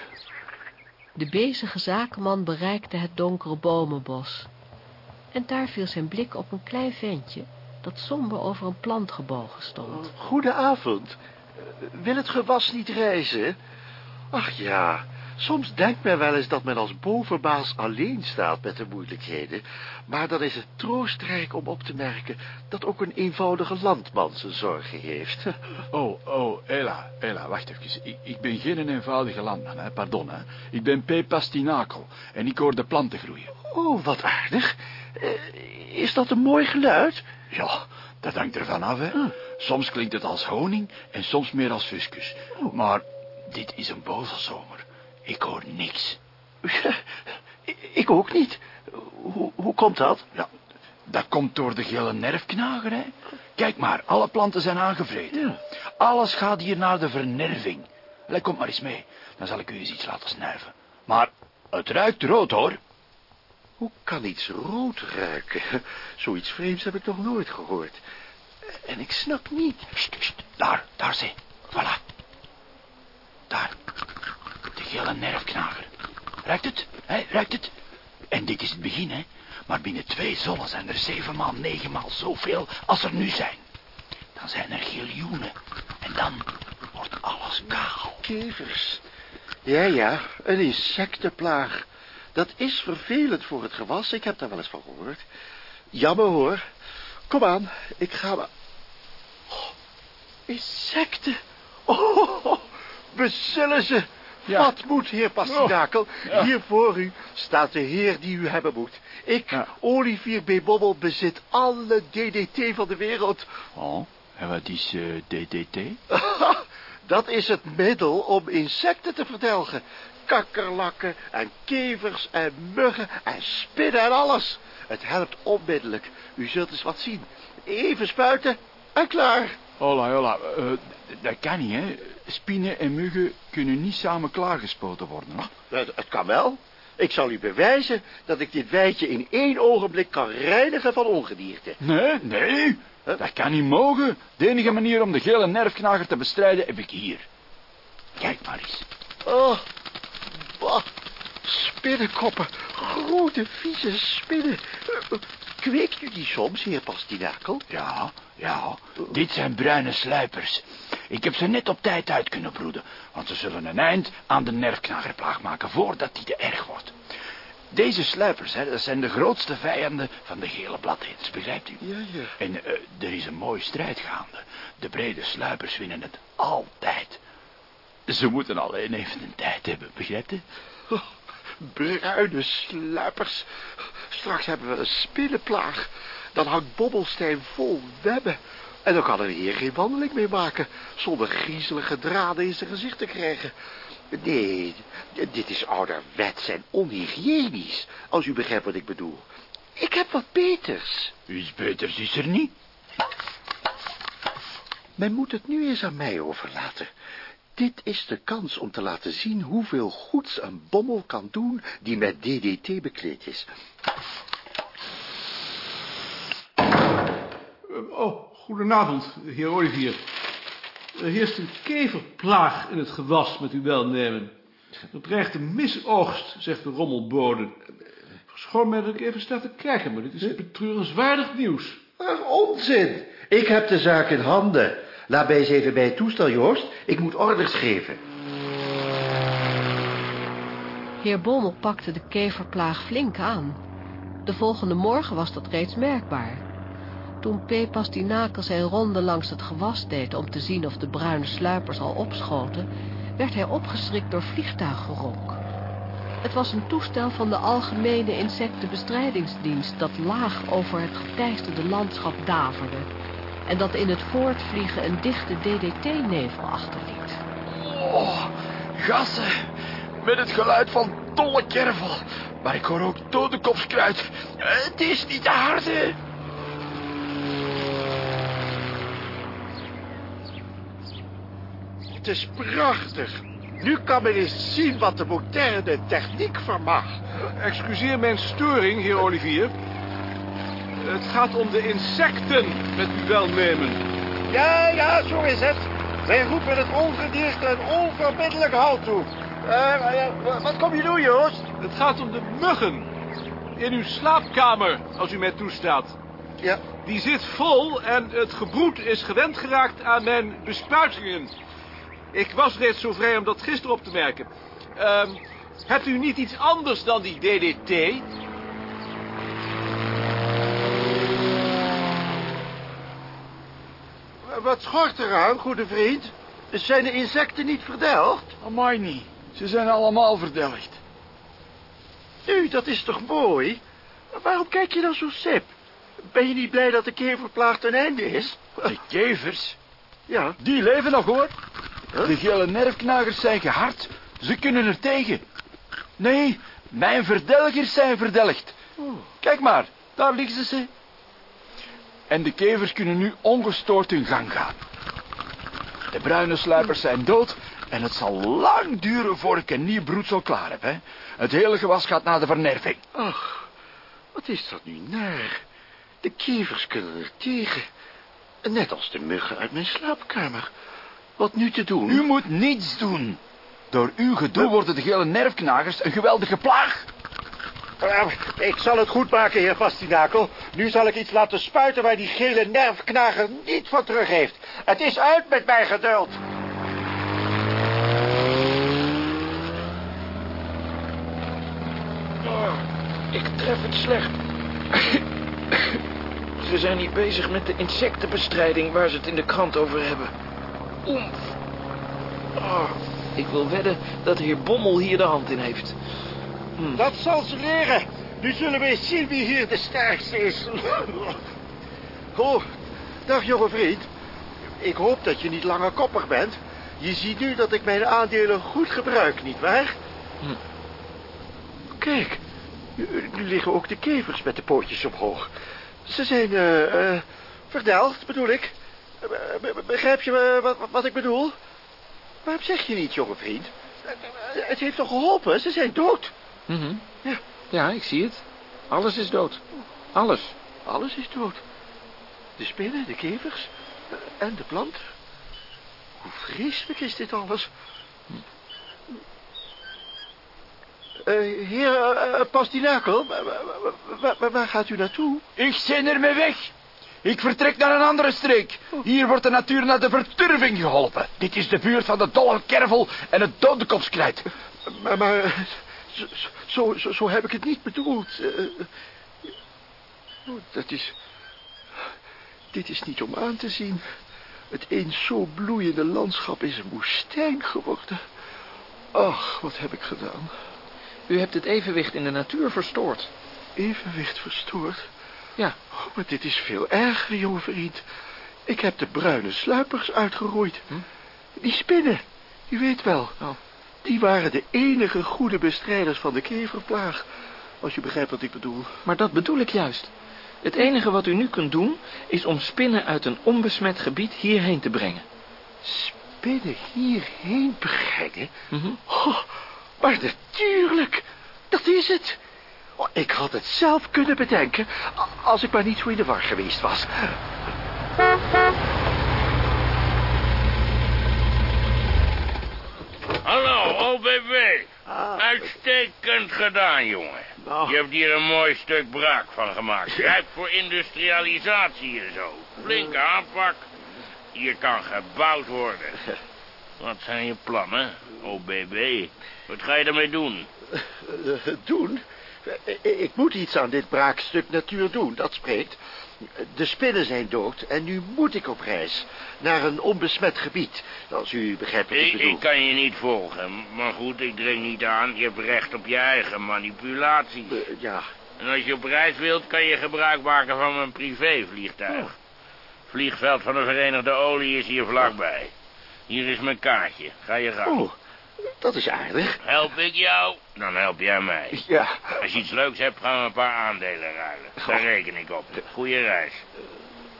De bezige zakenman bereikte het donkere bomenbos. En daar viel zijn blik op een klein ventje dat somber over een plant gebogen stond. Goedenavond. Wil het gewas niet reizen? Ach ja, soms denkt men wel eens dat men als bovenbaas alleen staat met de moeilijkheden. Maar dan is het troostrijk om op te merken dat ook een eenvoudige landman zijn zorgen heeft. Oh, oh, Ella, Ella, wacht even. Ik, ik ben geen eenvoudige landman, hè, pardon, hè. Ik ben P. Pastinakel en ik hoor de planten groeien. Oh, wat aardig. Eh, is dat een mooi geluid? Ja, dat hangt ervan af, hè. Soms klinkt het als honing en soms meer als fuscus. Maar dit is een bozelzomer. Ik hoor niks. Ik ook niet. Hoe, hoe komt dat? Ja, dat komt door de gele nerfknager, hè. Kijk maar, alle planten zijn aangevreten. Alles gaat hier naar de vernerving. Allee, kom maar eens mee, dan zal ik u eens iets laten snuiven. Maar het ruikt rood, hoor. Hoe kan iets rood ruiken? Zoiets vreemds heb ik nog nooit gehoord. En ik snap niet. Sst, sst, daar, daar zie. Voilà. Daar. De gele nerfknager. Ruikt het? Hè, ruikt het? En dit is het begin, hè. Maar binnen twee zonnen zijn er zevenmaal, negenmaal zoveel als er nu zijn. Dan zijn er giljoenen. En dan wordt alles kaal. Kevers. Ja, ja, een insectenplaag. Dat is vervelend voor het gewas. Ik heb daar wel eens van gehoord. Jammer hoor. Kom aan, ik ga maar... Oh, insecten. Oh, bezillen ze. Ja. Wat moet, heer Pastinakel? Ja. Hier voor u staat de heer die u hebben moet. Ik, Ja. Olivier B. Bobbel, bezit alle DDT van de wereld. Oh, en wat is eh, DDT? Dat is het middel om insecten te verdelgen. Kakkerlakken en kevers en muggen en spinnen en alles. Het helpt onmiddellijk. U zult eens wat zien. Even spuiten en klaar. Hola, hola. eh, dat kan niet, hè. Spinnen en muggen kunnen niet samen klaargespoten worden. Hè? Het, het kan wel. Ik zal u bewijzen dat ik dit wijtje in één ogenblik kan reinigen van ongedierte. Nee, nee. Dat kan niet mogen. De enige manier om de gele nerfknager te bestrijden heb ik hier. Kijk maar eens. Oh, bah, spinnenkoppen. Grote, vieze spinnen. Kweekt u die soms, heer Pastinakel? Ja, ja. Dit zijn bruine sluipers. Ik heb ze net op tijd uit kunnen broeden, want ze zullen een eind aan de nerfknagerplaag maken voordat die te erg wordt. Deze sluipers, hè, dat zijn de grootste vijanden van de gele bladhens, begrijpt u? Ja, ja. En eh, er is een mooie strijd gaande. De brede sluipers winnen het altijd. Ze moeten alleen even een tijd hebben, begrijpt u? Oh, bruine sluipers. Straks hebben we een spinnenplaag. Dan hangt Bobbelstein vol webben. En dan kan een heer geen wandeling meer maken... zonder griezelige draden in zijn gezicht te krijgen. Nee, dit is ouderwets en onhygiënisch... als u begrijpt wat ik bedoel. Ik heb wat beters. Iets beters is er niet. Men moet het nu eens aan mij overlaten. Dit is de kans om te laten zien hoeveel goeds een bommel kan doen die met DDT bekleed is. Eh, Oh, goedenavond, heer Olivier. Er heerst een keverplaag in het gewas met uw welnemen. Er dreigt een misoogst, zegt de rommelbode. Verschoon mij dat ik even sta te kijken, maar dit is betreurenswaardig nieuws. Ach, onzin. Ik heb de zaak in handen. Laat mij eens even bij het toestel, Joost. Ik moet orders geven. Heer Bommel pakte de keverplaag flink aan. De volgende morgen was dat reeds merkbaar. Toen P. Pastinakel zijn ronde langs het gewas deed om te zien of de bruine sluipers al opschoten, werd hij opgeschrikt door vliegtuiggeronk. Het was een toestel van de Algemene Insectenbestrijdingsdienst dat laag over het geteisterde landschap daverde en dat in het voortvliegen een dichte DDT-nevel achterliet. Oh, gassen. Met het geluid van dolle kervel. Maar ik hoor ook dodenkopskruid. Het is niet te harde. Het is prachtig. Nu kan men eens zien wat de moderne techniek vermag. Excuseer mijn storing, heer Olivier. Het gaat om de insecten met uw welnemen. Ja, ja, zo is het. Wij roepen het ongedierte een onverbiddelijk halt toe. Eh, eh, wat kom je doen, Joost? Het gaat om de muggen. In uw slaapkamer, als u mij toestaat. Ja. Die zit vol en het gebroed is gewend geraakt aan mijn bespuitingen. Ik was reeds zo vrij om dat gisteren op te merken. Ehm, hebt u niet iets anders dan die DDT? Wat schort eraan, goede vriend? Zijn de insecten niet verdelgd? Amai niet. Ze zijn allemaal verdelgd. Nu, dat is toch mooi? Waarom kijk je dan zo sip? Ben je niet blij dat de keverplaag ten einde is? De kevers, Ja, die leven nog hoor. De gele nerfknagers zijn gehard. Ze kunnen er tegen. Nee, mijn verdelgers zijn verdelgd. Kijk maar, daar liggen ze. En de kevers kunnen nu ongestoord hun gang gaan. De bruine sluipers zijn dood en het zal lang duren voor ik een nieuw broedsel klaar heb. Hè? Het hele gewas gaat naar de vernerving. ach, wat is dat nu naar? De kevers kunnen er tegen. Net als de muggen uit mijn slaapkamer. Wat nu te doen? U moet niets doen. Door uw gedoe worden de gele nerfknagers een geweldige plaag. Ik zal het goed maken, heer Pastinakel. Nu zal ik iets laten spuiten waar die gele nerfknager niet van terug heeft. Het is uit met mijn geduld. Oh, ik tref het slecht. Ze zijn niet bezig met de insectenbestrijding waar ze het in de krant over hebben. Oemf. Oh, Ik wil wedden dat heer Bommel hier de hand in heeft. Hm. Dat zal ze leren. Nu zullen we eens zien wie hier de sterkste is. Oh, dag jonge vriend. Ik hoop dat je niet langer koppig bent. Je ziet nu dat ik mijn aandelen goed gebruik, nietwaar? Hm. Kijk, nu liggen ook de kevers met de pootjes omhoog. Ze zijn, eh, eh, verdeld, bedoel ik. Be- Begrijp je eh, wat, wat ik bedoel? Waarom zeg je niet, jonge vriend? Het heeft toch geholpen? Ze zijn dood. Mhm. Ja. Ja, ik zie het. Alles is dood. Alles. Alles is dood. De spinnen, de kevers eh, en de planten. Hoe vreselijk is dit alles? Eh, heer uh, Pastinakel, wa- wa- waar gaat u naartoe? Ik zijn ermee weg. Ik vertrek naar een andere streek. Hier wordt de natuur naar de verturving geholpen. Dit is de buurt van de dolle kervel en het dodekopskrijt. Maar, maar eh, zo, zo, zo, zo heb ik het niet bedoeld. Eh, oh, dat is... Dit is niet om aan te zien. Het eens zo bloeiende landschap is een woestijn geworden. Ach, wat heb ik gedaan. U hebt het evenwicht in de natuur verstoord. Evenwicht verstoord? Ja. Oh, maar dit is veel erger, jonge vriend. Ik heb de bruine sluipers uitgeroeid. Die spinnen, u weet wel. Oh. Die waren de enige goede bestrijders van de keverplaag. Als je begrijpt wat ik bedoel. Maar dat bedoel ik juist. Het enige wat u nu kunt doen, is om spinnen uit een onbesmet gebied hierheen te brengen. Spinnen hierheen brengen? Mhm. Oh, maar natuurlijk, dat is het. Oh, ik had het zelf kunnen bedenken, als ik maar niet zo in de war geweest was. OBB. Ah. Uitstekend gedaan, jongen. Nou. Je hebt hier een mooi stuk braak van gemaakt. Rijp voor industrialisatie en zo. Flinke aanpak. Hier kan gebouwd worden. Wat zijn je plannen, OBB? Wat ga je ermee doen? Eh, doen? Ik moet iets aan dit braakstuk natuur doen, dat spreekt. De spinnen zijn dood en nu moet ik op reis. Naar een onbesmet gebied. Als u begrijpt wat ik Ik, bedoel. ik kan je niet volgen, maar goed, ik dring niet aan. Je hebt recht op je eigen manipulatie. Eh, ja, En als je op reis wilt, kan je gebruik maken van mijn privévliegtuig. Vliegveld van de Verenigde Olie is hier vlakbij. Hier is mijn kaartje. Ga je gang. oh, dat is aardig. Help ik jou, dan help jij mij. Ja, Als je iets leuks hebt, gaan we een paar aandelen ruilen. Daar reken ik op. Goeie reis.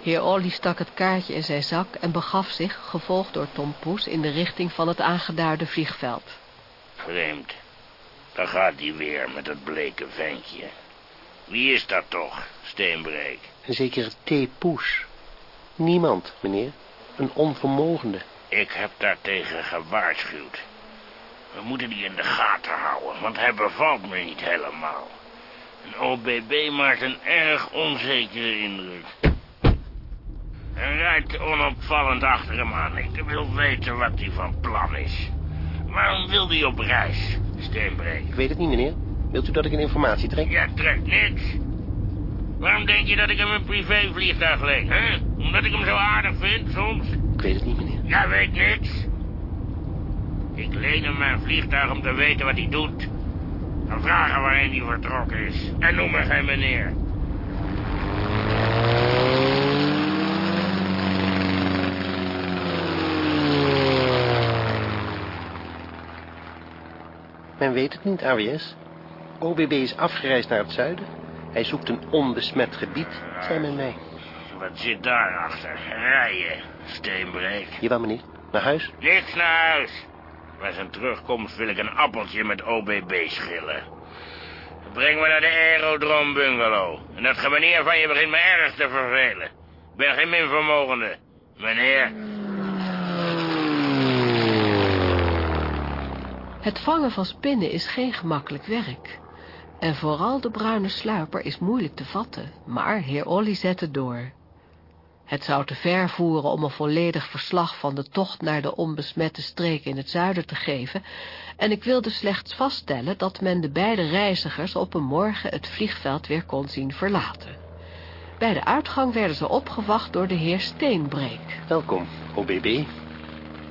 Heer Olly stak het kaartje in zijn zak en begaf zich, gevolgd door Tom Poes, in de richting van het aangeduide vliegveld. Vreemd. Daar gaat hij weer met dat bleke ventje. Wie is dat toch, Steenbreek? Een zekere T. Poes. Niemand, meneer. Een onvermogende. Ik heb daartegen gewaarschuwd. We moeten die in de gaten houden, want hij bevalt me niet helemaal. Een OBB maakt een erg onzekere indruk. Hij rijdt onopvallend achter hem aan. Ik wil weten wat hij van plan is. Waarom wil hij op reis, Steenbreek? Ik weet het niet, meneer. Wilt u dat ik een informatie trek? Jij trekt niks. Waarom denk je dat ik hem een privévliegtuig leen, hè? Omdat ik hem zo aardig vind, soms? Ik weet het niet, meneer. Jij weet niks. Ik leen hem mijn vliegtuig om te weten wat hij doet. Dan vragen waarheen hij vertrokken is. En noem me geen meneer. Men weet het niet, AWS. OBB is afgereisd naar het zuiden. Hij zoekt een onbesmet gebied, zei men mij. Wat zit daarachter? Rijden, Steenbreek. Jawel, meneer. Naar huis? Niks naar huis. Bij zijn terugkomst wil ik een appeltje met OBB schillen. Breng me naar de aerodroom bungalow. En dat gemeneer van je begint me erg te vervelen. Ik ben geen minvermogende. Meneer, Het vangen van spinnen is geen gemakkelijk werk. En vooral de bruine sluiper is moeilijk te vatten, maar heer Olly zette door. Het zou te ver voeren om een volledig verslag van de tocht naar de onbesmette streken in het zuiden te geven, en ik wilde slechts vaststellen dat men de beide reizigers op een morgen het vliegveld weer kon zien verlaten. Bij de uitgang werden ze opgewacht door de heer Steenbreek. Welkom, OBB.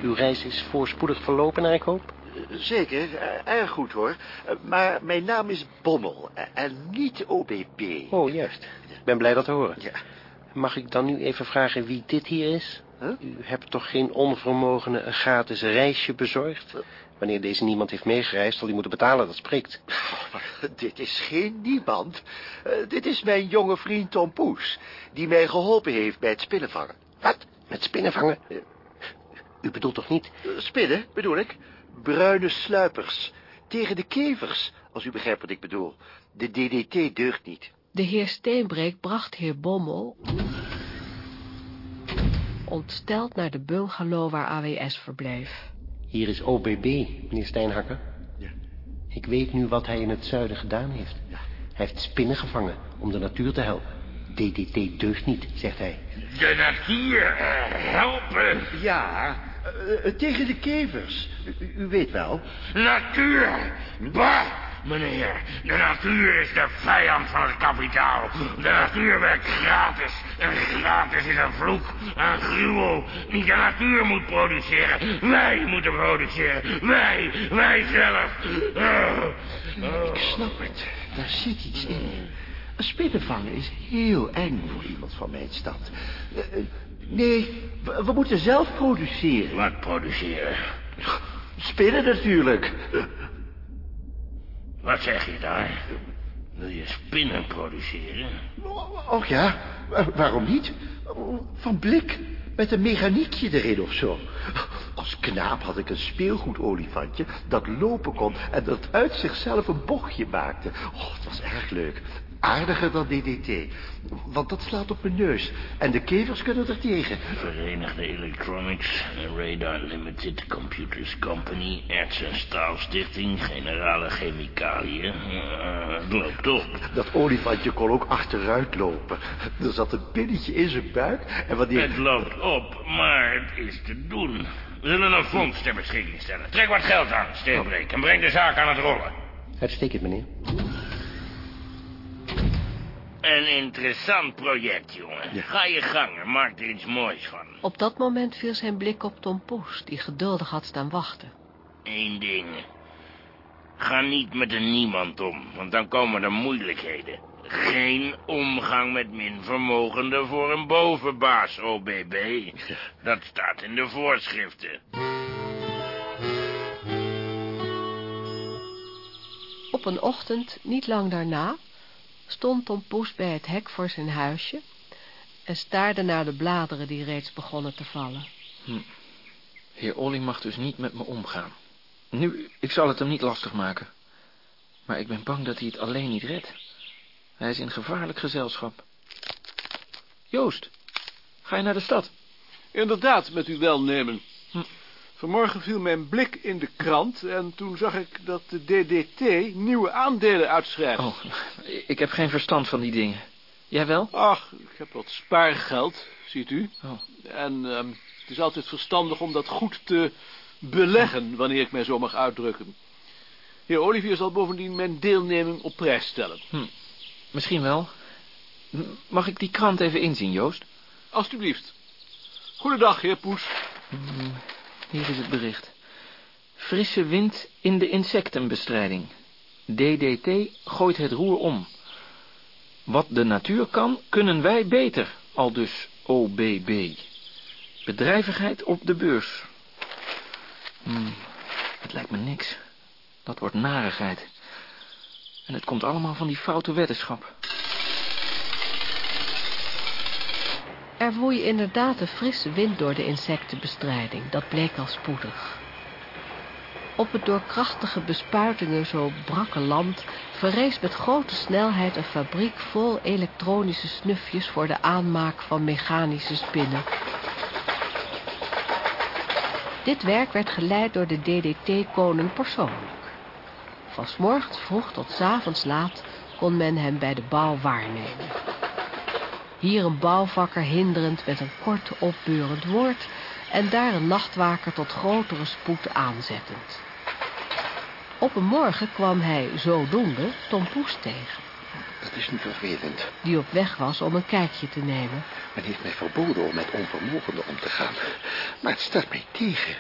Uw reis is voorspoedig verlopen, naar ik hoop. Zeker, eh, erg goed hoor. Eh, Maar mijn naam is Bommel eh, en niet OBB. Oh, juist. Ik ben blij dat te horen. Ja. Mag ik dan nu even vragen wie dit hier is? U hebt toch geen onvermogene een gratis reisje bezorgd? Wanneer deze niemand heeft meegereisd, zal hij moeten betalen, dat spreekt. Dit is geen niemand. Eh, dit is mijn jonge vriend Tom Poes, die mij geholpen heeft bij het spinnenvangen. Wat? Met spinnenvangen? U bedoelt toch niet? Eh, Spinnen, bedoel ik? Bruine sluipers. Tegen de kevers, als u begrijpt wat ik bedoel. De DDT deugt niet. De heer Steenbreek bracht heer Bommel ontsteld naar de bungalow waar AWS verbleef. Hier is OBB, meneer Steinhakker. Ja. Ik weet nu wat hij in het zuiden gedaan heeft. Hij heeft spinnen gevangen om de natuur te helpen. DDT deugt niet, zegt hij. De natuur eh, helpen. Ja, eh, eh, tegen de kevers. U, u weet wel. Natuur. Bah, meneer. De natuur is de vijand van het kapitaal. De natuur werkt gratis. En gratis is een vloek, een gruwel. Niet de natuur moet produceren. Wij moeten produceren. Wij, wij zelf. Oh, oh. Ik snap het. Daar zit iets in. Een is heel eng voor iemand van mijn stad. Eh, eh, Nee, we, we moeten zelf produceren. Wat produceren? Spinnen natuurlijk. Wat zeg je daar? Wil je spinnen produceren? Och ja, wa- waarom niet? Van blik, met een mechaniekje erin of zo. Als knaap had ik een speelgoedolifantje dat lopen kon... en dat uit zichzelf een bochtje maakte. Oh, het was erg leuk. Aardiger dan DDT. Want dat slaat op mijn neus. En de kevers kunnen er tegen. Verenigde Electronics, Radar Limited Computers Company, Erts en Staalstichting, Generale Chemicaliën. Het loopt toch. Dat olifantje kon ook achteruit lopen. Er zat een pinnetje in zijn buik. En wanneer... Het loopt op, maar het is te doen. We zullen een fonds ter beschikking stellen. Trek wat geld aan, Steenbreek, en breng de zaak aan het rollen. Uitstekend, meneer. Een interessant project, jongen. Ga je gang en maak er iets moois van. Op dat moment viel zijn blik op Tom Poes, die geduldig had staan wachten. Eén ding. Ga niet met een niemand om, want dan komen er moeilijkheden. Geen omgang met minvermogenden voor een bovenbaas, OBB. Dat staat in de voorschriften. Op een ochtend, niet lang daarna, stond Tom Poes bij het hek voor zijn huisje en staarde naar de bladeren die reeds begonnen te vallen. Heer Olly mag dus niet met me omgaan. Nu, ik zal het hem niet lastig maken. Maar ik ben bang dat hij het alleen niet redt. Hij is in gevaarlijk gezelschap. Joost, ga je naar de stad? Inderdaad, met uw welnemen. Hm. Vanmorgen viel mijn blik in de krant en toen zag ik dat de DDT nieuwe aandelen uitschrijft. Oh, ik heb geen verstand van die dingen. Jij wel? Ach, ik heb wat spaargeld, ziet u. Oh. En ehm, het is altijd verstandig om dat goed te beleggen, wanneer ik mij zo mag uitdrukken. Heer Olivier zal bovendien mijn deelneming op prijs stellen. Hm. Misschien wel. Mag ik die krant even inzien, Joost? Alsjeblieft. Goedendag, heer Poes. Hmm, Hier is het bericht. Frisse wind in de insectenbestrijding. DDT gooit het roer om. Wat de natuur kan, kunnen wij beter, al dus OBB. Bedrijvigheid op de beurs. Hmm, het lijkt me niks. Dat wordt narigheid. En het komt allemaal van die foute wetenschap. Er woei inderdaad een frisse wind door de insectenbestrijding, dat bleek al spoedig. Op het door krachtige bespuitingen zo brakke land verrees met grote snelheid een fabriek vol elektronische snufjes voor de aanmaak van mechanische spinnen. Dit werk werd geleid door de DDT-koning persoonlijk. Van 's morgens vroeg tot 's avonds laat kon men hem bij de bouw waarnemen. Hier een bouwvakker hinderend met een kort opbeurend woord en daar een nachtwaker tot grotere spoed aanzettend. Op een morgen kwam hij zodoende Tom Poes tegen. dat is nu vervelend. die op weg was om een kijkje te nemen. Men heeft mij verboden om met onvermogenden om te gaan. Maar het staat mij tegen.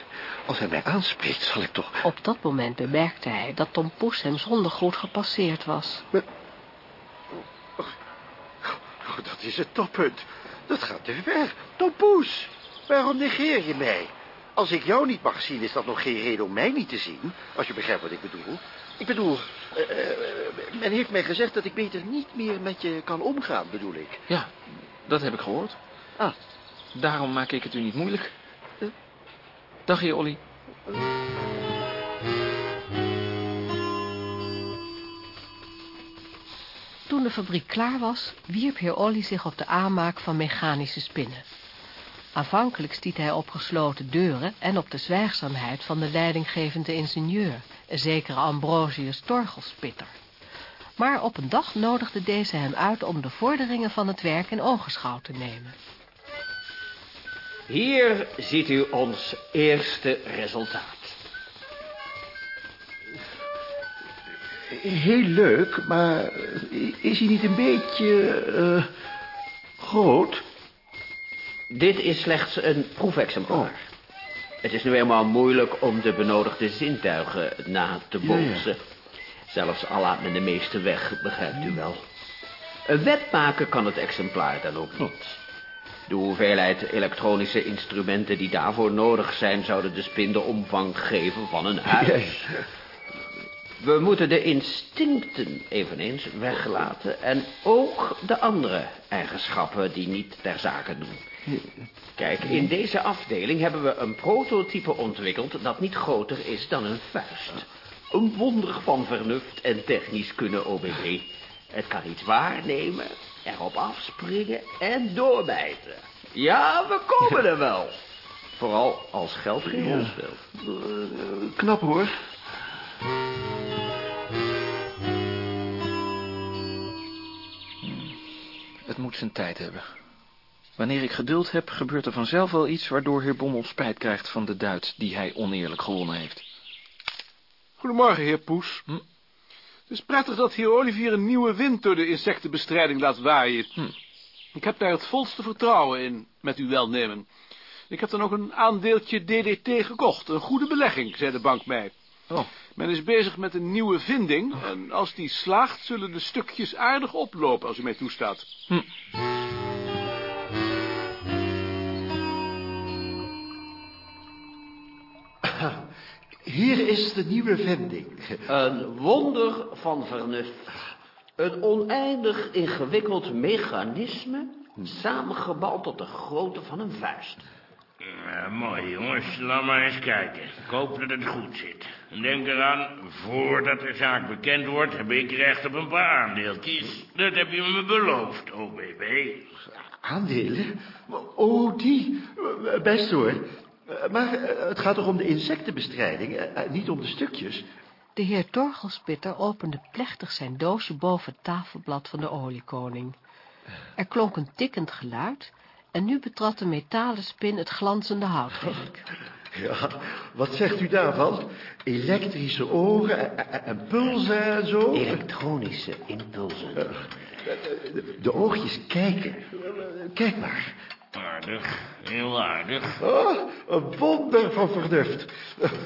Als hij mij aanspreekt, zal ik toch... Op dat moment bemerkte hij dat Tom Poes hem zonder goed gepasseerd was. Oh, dat is het toppunt. Dat gaat te ver. Tom Poes, waarom negeer je mij? Als ik jou niet mag zien, is dat nog geen reden om mij niet te zien. Als je begrijpt wat ik bedoel. Ik bedoel, eh, eh, men heeft mij gezegd dat ik beter niet meer met je kan omgaan, bedoel ik. Ja, dat heb ik gehoord. Ah. Daarom maak ik het u niet moeilijk. Dag, heer Olly. De fabriek klaar was, wierp heer Olly zich op de aanmaak van mechanische spinnen. Aanvankelijk stiet hij op gesloten deuren en op de zwijgzaamheid van de leidinggevende ingenieur, een zekere Ambrosius Torgelspitter. Maar op een dag nodigde deze hem uit om de vorderingen van het werk in ogenschouw te nemen. Hier ziet u ons eerste resultaat. Heel leuk, maar is hij niet een beetje eh, groot? Dit is slechts een proefexemplaar. Het is nu eenmaal moeilijk om de benodigde zintuigen na te bootsen. Zelfs al laat men de meeste weg, begrijpt u wel. Een wet maken kan het exemplaar dan ook niet. De hoeveelheid elektronische instrumenten die daarvoor nodig zijn... zouden de spin de omvang geven van een huis. We moeten de instincten eveneens weglaten... en ook de andere eigenschappen die niet ter zake doen. Kijk, in deze afdeling hebben we een prototype ontwikkeld... dat niet groter is dan een vuist. Een wonder van vernuft en technisch kunnen OBB. Het kan iets waarnemen, erop afspringen en doorbijten. Ja, we komen er wel. Vooral als geld geen rol speelt. Eh, knap hoor. Het moet zijn tijd hebben. Wanneer ik geduld heb, gebeurt er vanzelf wel iets... waardoor heer Bommel spijt krijgt van de duit die hij oneerlijk gewonnen heeft. Goedemorgen, heer Poes. Hm? Het is prettig dat heer Olivier een nieuwe wind door de insectenbestrijding laat waaien. Hm. Ik heb daar het volste vertrouwen in, met uw welnemen. Ik heb dan ook een aandeeltje DDT gekocht. Een goede belegging, zei de bank mij. Oh. Men is bezig met een nieuwe vinding. En als die slaagt, zullen de stukjes aardig oplopen, als u mij toestaat. Hm. Hier is de nieuwe vinding. Een wonder van vernuft. Een oneindig ingewikkeld mechanisme... samengebouwd tot de grootte van een vuist. Ja, mooi jongens, laat maar eens kijken. Ik hoop dat het goed zit. En denk eraan, voordat de zaak bekend wordt... heb ik recht op een paar aandeeltjes. Dat heb je me beloofd, OBB. Aandelen? Oh, die. Best hoor. Maar eh, het gaat toch om de insectenbestrijding, eh, eh, niet om de stukjes? De heer Torgelspitter opende plechtig zijn doosje boven het tafelblad van de oliekoning. Er klonk een tikkend geluid en nu betrad de metalen spin het glanzende houtwerk. Ja, wat zegt u daarvan? Elektrische ogen en, en pulsen en zo? Elektronische impulsen. De, de oogjes kijken. Kijk maar. Aardig, heel aardig. Oh, een wonder van vernuft.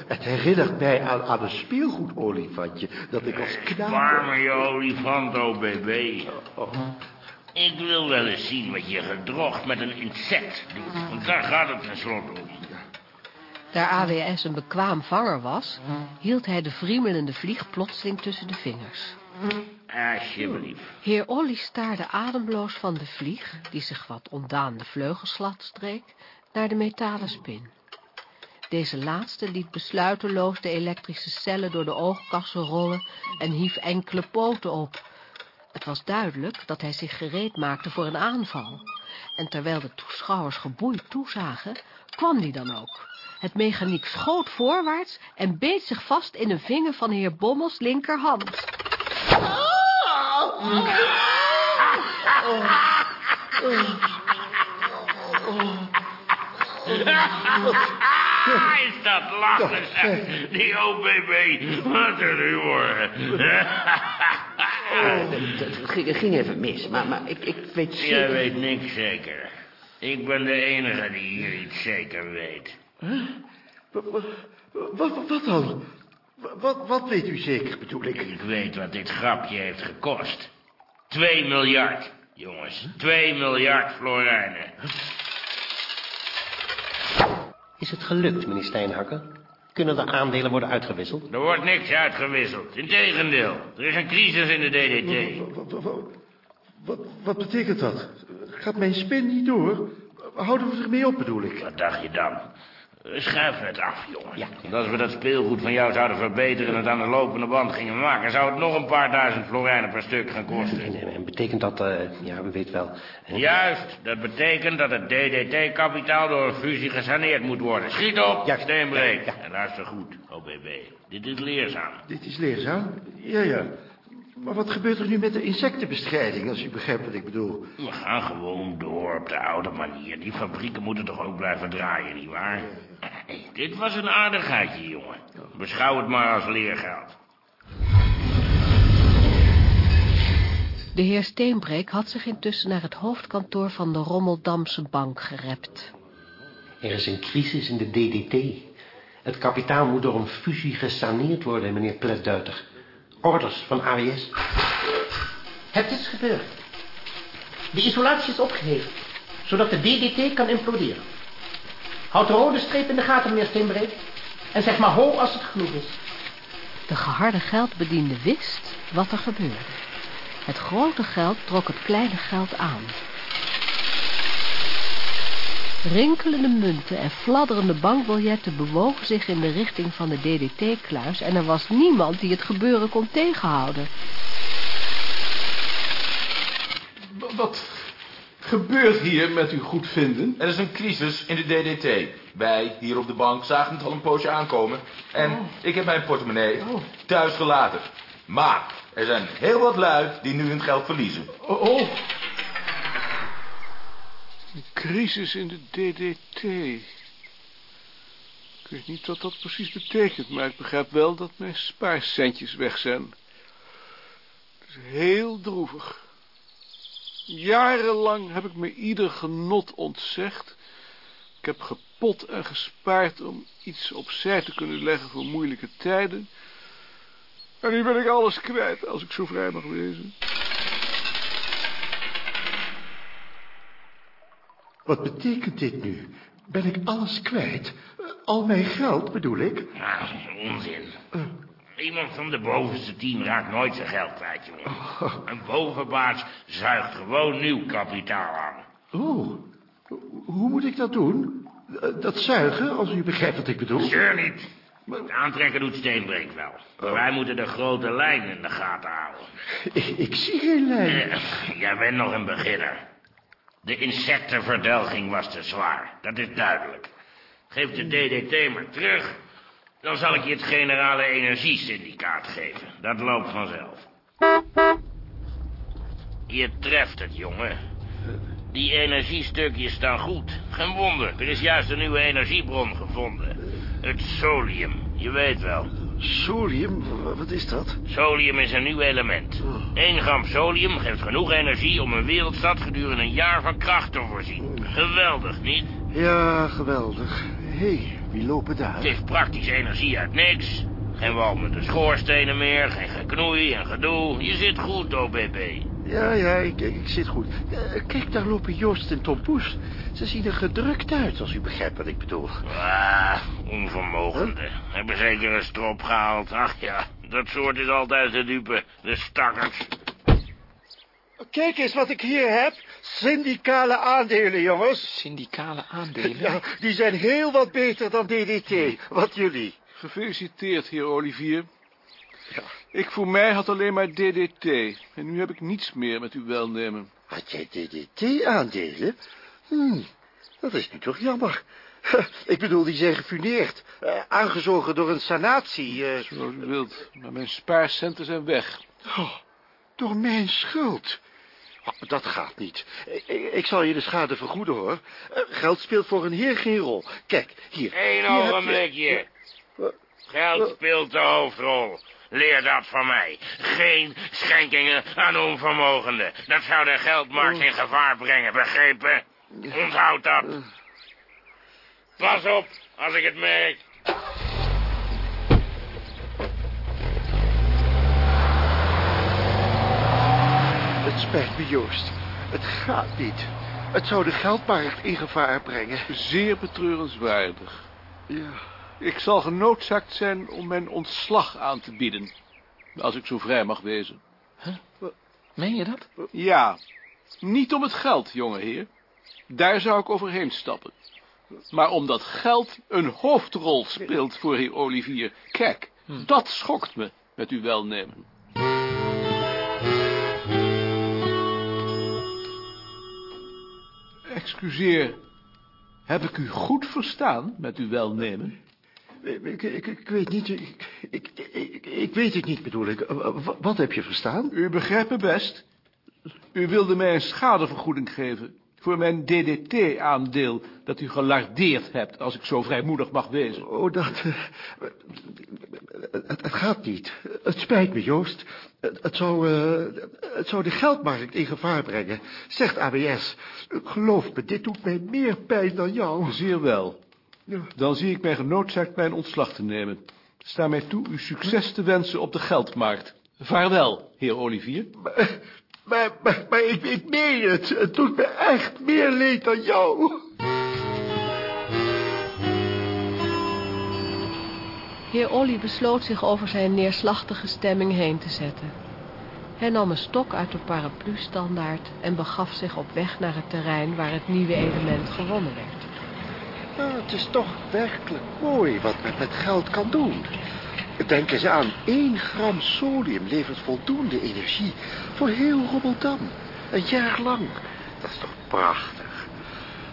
Het herinnert mij aan, aan een speelgoedolifantje dat ik als knaap... Warme je olifant, OBB. Ik wil wel eens zien wat je gedrocht met een insect doet. Want daar gaat het tenslotte om. Daar AWS een bekwaam vanger was, hield hij de vriemelende vlieg plotseling tussen de vingers. Alsjeblieft. Heer Olly staarde ademloos van de vlieg, die zich wat ontdaan de vleugels streek, naar de metalen spin. Deze laatste liet besluiteloos de elektrische cellen door de oogkassen rollen en hief enkele poten op. Het was duidelijk dat hij zich gereed maakte voor een aanval. En terwijl de toeschouwers geboeid toezagen, kwam die dan ook. Het mechaniek schoot voorwaarts en beet zich vast in een vinger van heer Bommels linkerhand. Is dat lachen. Die OBB. Wat een humor. Oh, dat, ging, even mis, maar, maar ik, ik weet zeker... Jij weet niks zeker. Ik ben de enige die hier iets zeker weet. Wat, wat, wat dan? Wat, wat weet u zeker, bedoel ik? Ik weet wat dit grapje heeft gekost. Twee miljard, jongens. Twee miljard florijnen. Is het gelukt, meneer Steinhakker? Kunnen de aandelen worden uitgewisseld? Er wordt niks uitgewisseld. Integendeel, er is een crisis in de DDT. Wat, betekent dat? Gaat mijn spin niet door? Houden we ermee op, bedoel ik? Wat dacht je dan? Schuif het af, jongen. Ja. Als we dat speelgoed van jou zouden verbeteren... en het aan de lopende band gingen maken... zou het nog een paar duizend florijnen per stuk gaan kosten. En, en betekent dat, uh, ja, u weet wel... Uh... Juist, dat betekent dat het DDT-kapitaal door een fusie gesaneerd moet worden. Schiet op, ja, steenbreek. Ja, ja. En luister goed, OBB. Dit is leerzaam. Dit is leerzaam? Ja, ja. Maar wat gebeurt er nu met de insectenbestrijding, als u begrijpt wat ik bedoel? We gaan gewoon door op de oude manier. Die fabrieken moeten toch ook blijven draaien, nietwaar? Hey, dit was een aardigheidje, jongen. Beschouw het maar als leergeld. De heer Steenbreek had zich intussen naar het hoofdkantoor van de Rommeldamse Bank gerept. Er is een crisis in de DDT. Het kapitaal moet door een fusie gesaneerd worden, meneer Pletduiter. Orders van AWS. Het is gebeurd. De isolatie is opgeheven, zodat de DDT kan imploderen. Houd de rode streep in de gaten, meneer Steenbreek. En zeg maar ho als het genoeg is. De geharde geldbediende wist wat er gebeurde. Het grote geld trok het kleine geld aan. Rinkelende munten en fladderende bankbiljetten bewogen zich in de richting van de DDT-kluis... en er was niemand die het gebeuren kon tegenhouden. Wat gebeurt hier met uw goedvinden? Er is een crisis in de DDT. Wij, hier op de bank, zagen het al een poosje aankomen. En oh. ik heb mijn portemonnee oh. thuis gelaten. Maar er zijn heel wat lui die nu hun geld verliezen. Oh, oh. Een crisis in de DDT. Ik weet niet wat dat precies betekent, maar ik begrijp wel dat mijn spaarcentjes weg zijn. Het is heel droevig. Jarenlang heb ik me ieder genot ontzegd. Ik heb gepot en gespaard om iets opzij te kunnen leggen voor moeilijke tijden. En nu ben ik alles kwijt, als ik zo vrij mag wezen. Wat betekent dit nu? Ben ik alles kwijt? Al mijn geld, bedoel ik? Ja, onzin. Uh. Iemand van de bovenste tien raakt nooit zijn geld kwijt, jongen. Oh. Een bovenbaas zuigt gewoon nieuw kapitaal aan. Oh, hoe moet ik dat doen? Dat zuigen, als u begrijpt wat ik bedoel? Zeur niet. Het aantrekken doet Steenbreek wel. Maar wij moeten de grote lijn in de gaten houden. Ik, ik zie geen lijn. Eh, jij bent nog een beginner. De insectenverdelging was te zwaar, dat is duidelijk. Geef de DDT maar terug, dan zal ik je het generale energiesyndicaat geven. Dat loopt vanzelf. Je treft het, jongen. Die energiestukjes staan goed. Geen wonder, er is juist een nieuwe energiebron gevonden. Het solium, je weet wel. Solium? Wat is dat? Solium is een nieuw element. 1 gram solium geeft genoeg energie om een wereldstad gedurende een jaar van kracht te voorzien. Geweldig, niet? Ja, geweldig. Hé, hey, wie lopen daar? Het is praktisch energie uit niks. Geen walmende schoorstenen meer, geen geknoei en gedoe. Je zit goed, OBB. Ja, ja, ik, ik zit goed. Kijk, daar lopen Joost en Tom Poes. Ze zien er gedrukt uit, als u begrijpt wat ik bedoel. Ah, onvermogende. Huh? Hebben zeker een strop gehaald. Ach ja, dat soort is altijd de dupe. De stakkers. Kijk eens wat ik hier heb. Syndicale aandelen, jongens. Syndicale aandelen? Ja, die zijn heel wat beter dan DDT. Wat jullie? Gefeliciteerd, heer Olivier. Ja. Ik voor mij had alleen maar DDT. En nu heb ik niets meer met uw welnemen. Had jij DDT-aandelen? Hm, dat is nu toch jammer. Ik bedoel, die zijn gefuneerd. Uh, aangezogen door een sanatie. Uh... Zoals u wilt, maar mijn spaarcenten zijn weg. Oh, door mijn schuld. Oh, dat gaat niet. Ik, ik, zal je de schade vergoeden, hoor. Uh, geld speelt voor een heer geen rol. Kijk, hier. Eén ogenblikje. Geld speelt de hoofdrol. Leer dat van mij. Geen schenkingen aan onvermogenden. Dat zou de geldmarkt in gevaar brengen, begrepen? Onthoud dat. Pas op, als ik het merk. Spijt me, Joost. Het gaat niet. Het zou de geldmarkt in gevaar brengen. Zeer betreurenswaardig. Ja. Ik zal genoodzaakt zijn om mijn ontslag aan te bieden. Als ik zo vrij mag wezen. Meen je dat? Ja. Niet om het geld, jonge heer. Daar zou ik overheen stappen. Maar omdat geld een hoofdrol speelt voor heer Olivier. Kijk, dat schokt me, met uw welnemen. Excuseer, heb ik u goed verstaan met uw welnemen? Ik, ik, ik weet niet, ik, ik, ik, ik weet het niet, bedoel ik. Wat heb je verstaan? U begrijpt me best. U wilde mij een schadevergoeding geven voor mijn DDT-aandeel dat u gelardeerd hebt, als ik zo vrijmoedig mag wezen. Oh, dat... eh, Het, het gaat niet. Het spijt me, Joost. Het, het zou, eh, het zou de geldmarkt in gevaar brengen, zegt ABS. Geloof me, dit doet mij meer pijn dan jou. Zeer wel. Dan zie ik mij genoodzaakt mijn ontslag te nemen. Sta mij toe u succes te wensen op de geldmarkt. Vaarwel, heer Olivier. Maar, maar, maar ik, ik meen het. Het doet me echt meer leed dan jou. Heer Olly besloot zich over zijn neerslachtige stemming heen te zetten. Hij nam een stok uit de paraplu-standaard en begaf zich op weg naar het terrein waar het nieuwe element gewonnen werd. Nou, het is toch werkelijk mooi wat men met geld kan doen. Denk eens aan, één gram sodium levert voldoende energie voor heel Rommeldam. Een jaar lang. Dat is toch prachtig.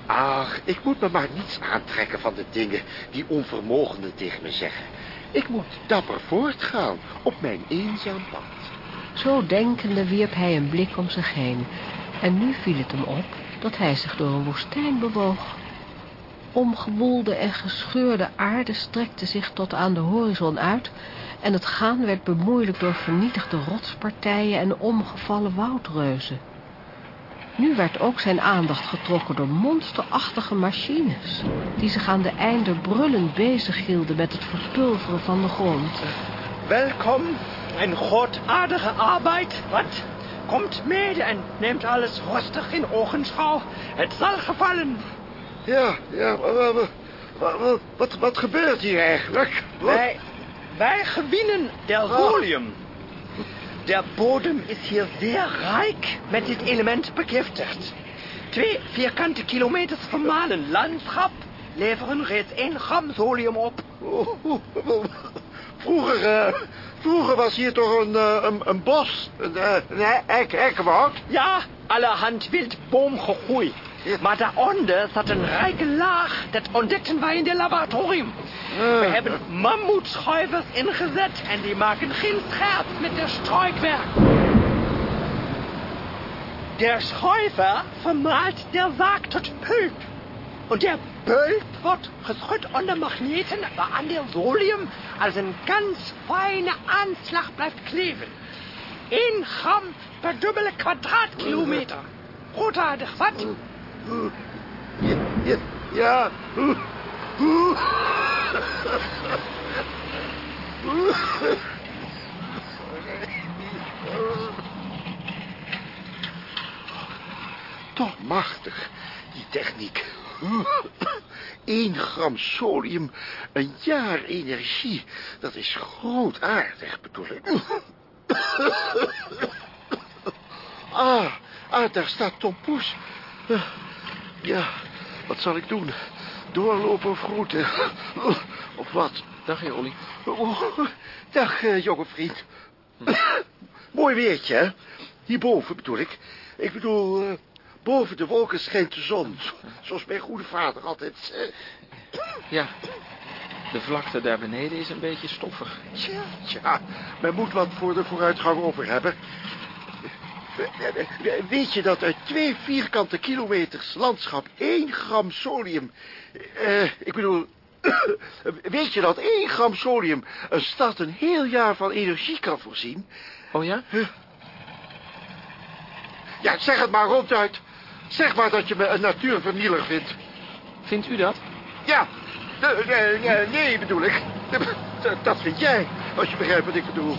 Ach, ik moet me maar niets aantrekken van de dingen die onvermogenden tegen me zeggen. Ik moet dapper voortgaan op mijn eenzaam pad. Zo denkende wierp hij een blik om zich heen. En nu viel het hem op dat hij zich door een woestijn bewoog. Omgewoelde en gescheurde aarde strekte zich tot aan de horizon uit... en het gaan werd bemoeilijkt door vernietigde rotspartijen en omgevallen woudreuzen. Nu werd ook zijn aandacht getrokken door monsterachtige machines... die zich aan de einden brullend bezighielden met het verpulveren van de grond. Welkom, een grootaardige arbeid. Wat? Komt mede en neemt alles rustig in ogenschouw. Het zal gevallen. Ja, ja, wat, wat, wat, wat gebeurt hier eigenlijk? Wat? Wij, wij gewinnen der Solium. Der Bodem is hier zeer rijk met dit element begiftigd. Twee vierkante kilometers vermalen landschap leveren reeds één gram solium op. Vroeger, eh, vroeger was hier toch een, eh, een, een bos, een, eh, een hek, hekkenwoud? Ja, allerhand wild boomgegroei. Maar daaronder zat een rijke laag. Dat ontdekten wij in het laboratorium. We hebben mammoetschuivers ingezet en die maken geen scherp met de struikwerk. Der Schuiver vermalt der Sarg tot Pulp. Und der Pulp wird geschütt unter Magneten, aber an der Solium als ein ganz feiner Anschlag bleibt kleben. Ein Gramm per dubbele Quadratkilometer. Großartig, wat? Ja. Toch machtig, die techniek. Eén gram sodium, een jaar energie. Dat is grootaardig, bedoel ik. Ah, ah, daar staat Tom Poes. Ja, wat zal ik doen? Doorlopen of groeten? Of wat? Dag, heer Olly. Oh, dag, eh, jonge vriend. Mooi weertje, hè? Hierboven bedoel ik. Ik bedoel, eh, boven de wolken schijnt de zon. Zoals mijn goede vader altijd. Ja, de vlakte daar beneden is een beetje stoffig. Tja, tja, men moet wat voor de vooruitgang over hebben. Weet je dat uit twee vierkante kilometers landschap één gram sodium... eh, ik bedoel, Weet je dat één gram solium een stad een heel jaar van energie kan voorzien? Oh ja? Ja, zeg het maar ronduit. Zeg maar dat je me een natuurvernieler vindt. Vindt u dat? Ja, nee, nee bedoel ik. Dat vind jij, als je begrijpt wat ik bedoel.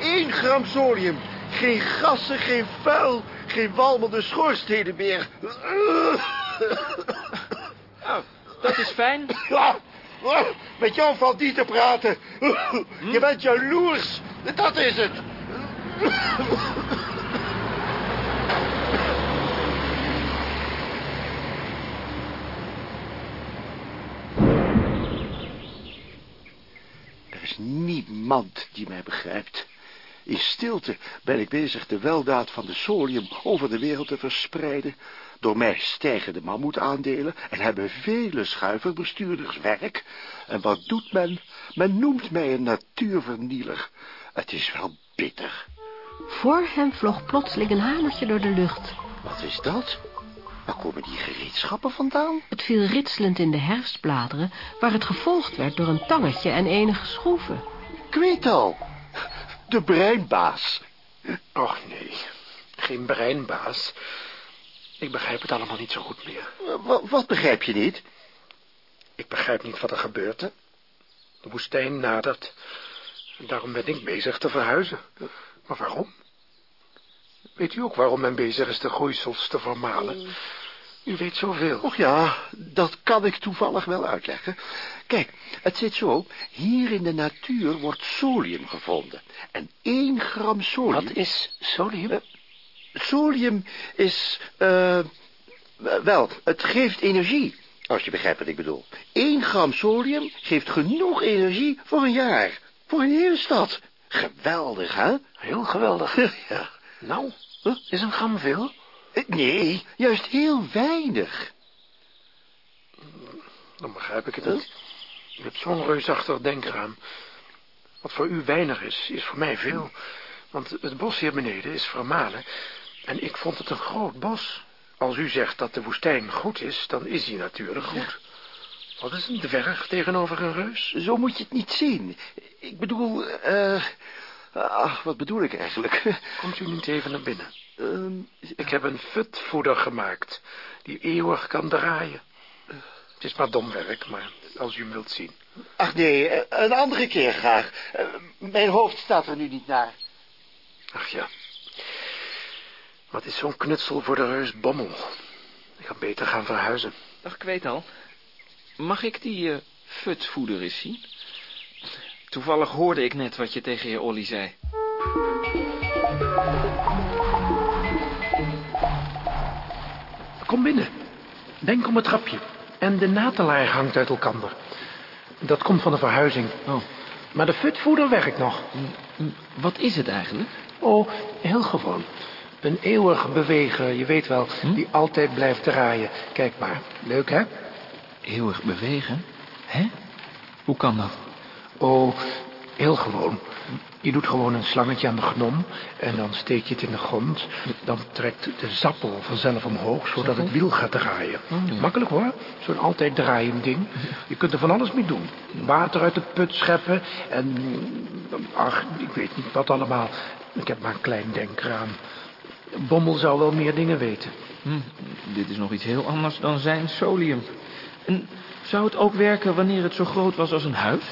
Eén gram solium. Geen gassen, geen vuil, geen walmende schoorstenen meer. Oh, dat is fijn. Met jou valt niet te praten. Je bent jaloers. Dat is het. Er is niemand die mij begrijpt. In stilte ben ik bezig de weldaad van de solium over de wereld te verspreiden. Door mij stijgen de mammoetaandelen en hebben vele schuiverbestuurders werk. En wat doet men? Men noemt mij een natuurvernieler. Het is wel bitter. Voor hem vloog plotseling een hamertje door de lucht. Wat is dat? Waar komen die gereedschappen vandaan? Het viel ritselend in de herfstbladeren, waar het gevolgd werd door een tangetje en enige schroeven. Ik weet al. De breinbaas. Och nee, geen breinbaas. Ik begrijp het allemaal niet zo goed meer. Wat, wat begrijp je niet? Ik begrijp niet wat er gebeurt. Hè? De woestijn nadert. En daarom ben ik bezig te verhuizen. Maar waarom? Weet u ook waarom men bezig is de groeisels te vermalen? U weet zoveel. Och ja, dat kan ik toevallig wel uitleggen. Kijk, het zit zo. Hier in de natuur wordt solium gevonden. En één gram solium... Wat is solium? Uh, solium is... Uh, wel, het geeft energie. Als je begrijpt wat ik bedoel. Één gram solium geeft genoeg energie voor een jaar. Voor een hele stad. Geweldig, hè? Heel geweldig. ja. Nou, is een gram veel? Nee, juist heel weinig. Dan begrijp ik het niet. U hebt zo'n reusachtig denkraam. Wat voor u weinig is, is voor mij veel. Want het bos hier beneden is vermalen. En ik vond het een groot bos. Als u zegt dat de woestijn goed is, dan is die natuurlijk goed. Wat is een dwerg tegenover een reus? Zo moet je het niet zien. Ik bedoel, eh... ach, wat bedoel ik eigenlijk? Komt u niet even naar binnen? Uh, ik heb een futvoeder gemaakt, die eeuwig kan draaien. Het is maar dom werk, maar als u hem wilt zien. Ach nee, een andere keer graag. Mijn hoofd staat er nu niet naar. Ach ja. Wat is zo'n knutsel voor de reus Bommel? Ik kan beter gaan verhuizen. Ach, ik weet al. Mag ik die uh, futvoeder eens zien? Toevallig hoorde ik net wat je tegen heer Olly zei. Kom binnen. Denk om het trapje. En de natelaar hangt uit elkander. Dat komt van de verhuizing. Oh. Maar de futvoeder werkt nog. Wat is het eigenlijk? Oh, heel gewoon. Een eeuwig bewegen, je weet wel, hm? die altijd blijft draaien. Kijk maar, leuk hè? Eeuwig bewegen? Hè? Hoe kan dat? Oh, heel gewoon. Je doet gewoon een slangetje aan de gnom en dan steek je het in de grond. Dan trekt de zappel vanzelf omhoog, zodat het wiel gaat draaien. Oh. Makkelijk hoor, zo'n altijd draaiend ding. Je kunt er van alles mee doen. Water uit de put scheppen en... Ach, ik weet niet wat allemaal. Ik heb maar een klein denkraam. Bommel zou wel meer dingen weten. Hm, dit is nog iets heel anders dan zijn solium. En zou het ook werken wanneer het zo groot was als een huis?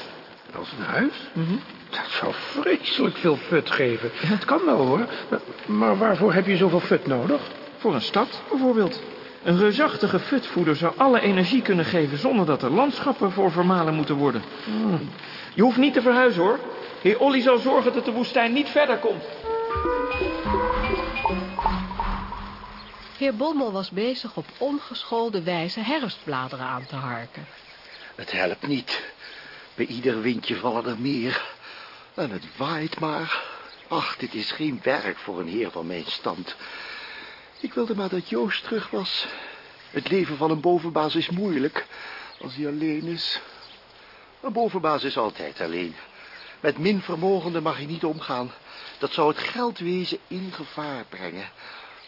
Als een huis? Mm -hmm. Dat zou vreselijk veel fut geven. Het kan wel hoor. Maar, maar waarvoor heb je zoveel fut nodig? Voor een stad bijvoorbeeld. Een reusachtige futvoeder zou alle energie kunnen geven... zonder dat er landschappen voor vermalen moeten worden. Hmm. Je hoeft niet te verhuizen hoor. Heer Olly zal zorgen dat de woestijn niet verder komt. Heer Bommel was bezig op ongeschoolde wijze herfstbladeren aan te harken. Het helpt niet. Bij ieder windje vallen er meer. En het waait maar. Ach, dit is geen werk voor een heer van mijn stand. Ik wilde maar dat Joost terug was. Het leven van een bovenbaas is moeilijk, als hij alleen is. Een bovenbaas is altijd alleen. Met min vermogenden mag hij niet omgaan. Dat zou het geldwezen in gevaar brengen.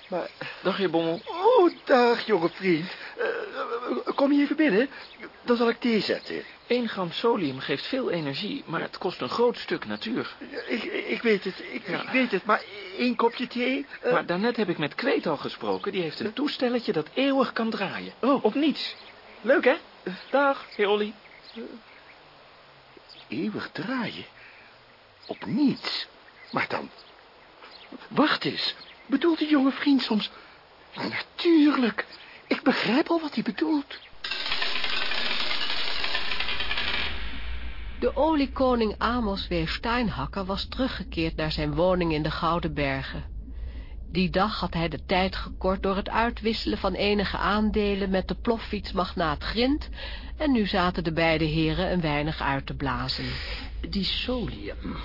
Maar... Dag, heer Bommel. Oh, dag, jonge vriend. Uh, kom je even binnen? Dan zal ik thee zetten. 1 gram solium geeft veel energie, maar het kost een groot stuk natuur. Ik, ik weet het, ik, ik weet het, maar één kopje thee? Uh... Maar daarnet heb ik met Kweet al gesproken. Die heeft een toestelletje dat eeuwig kan draaien. Oh. Op niets. Leuk, hè? Dag, heer Olly. Eeuwig draaien? Op niets? Maar dan... Wacht eens. Bedoelt die jonge vriend soms... Natuurlijk. Ik begrijp al wat hij bedoelt. De oliekoning Amos W. Steinhakker was teruggekeerd naar zijn woning in de Gouden Bergen. Die dag had hij de tijd gekort door het uitwisselen van enige aandelen met de ploffietsmagnaat Grind, en nu zaten de beide heren een weinig uit te blazen. Die solium,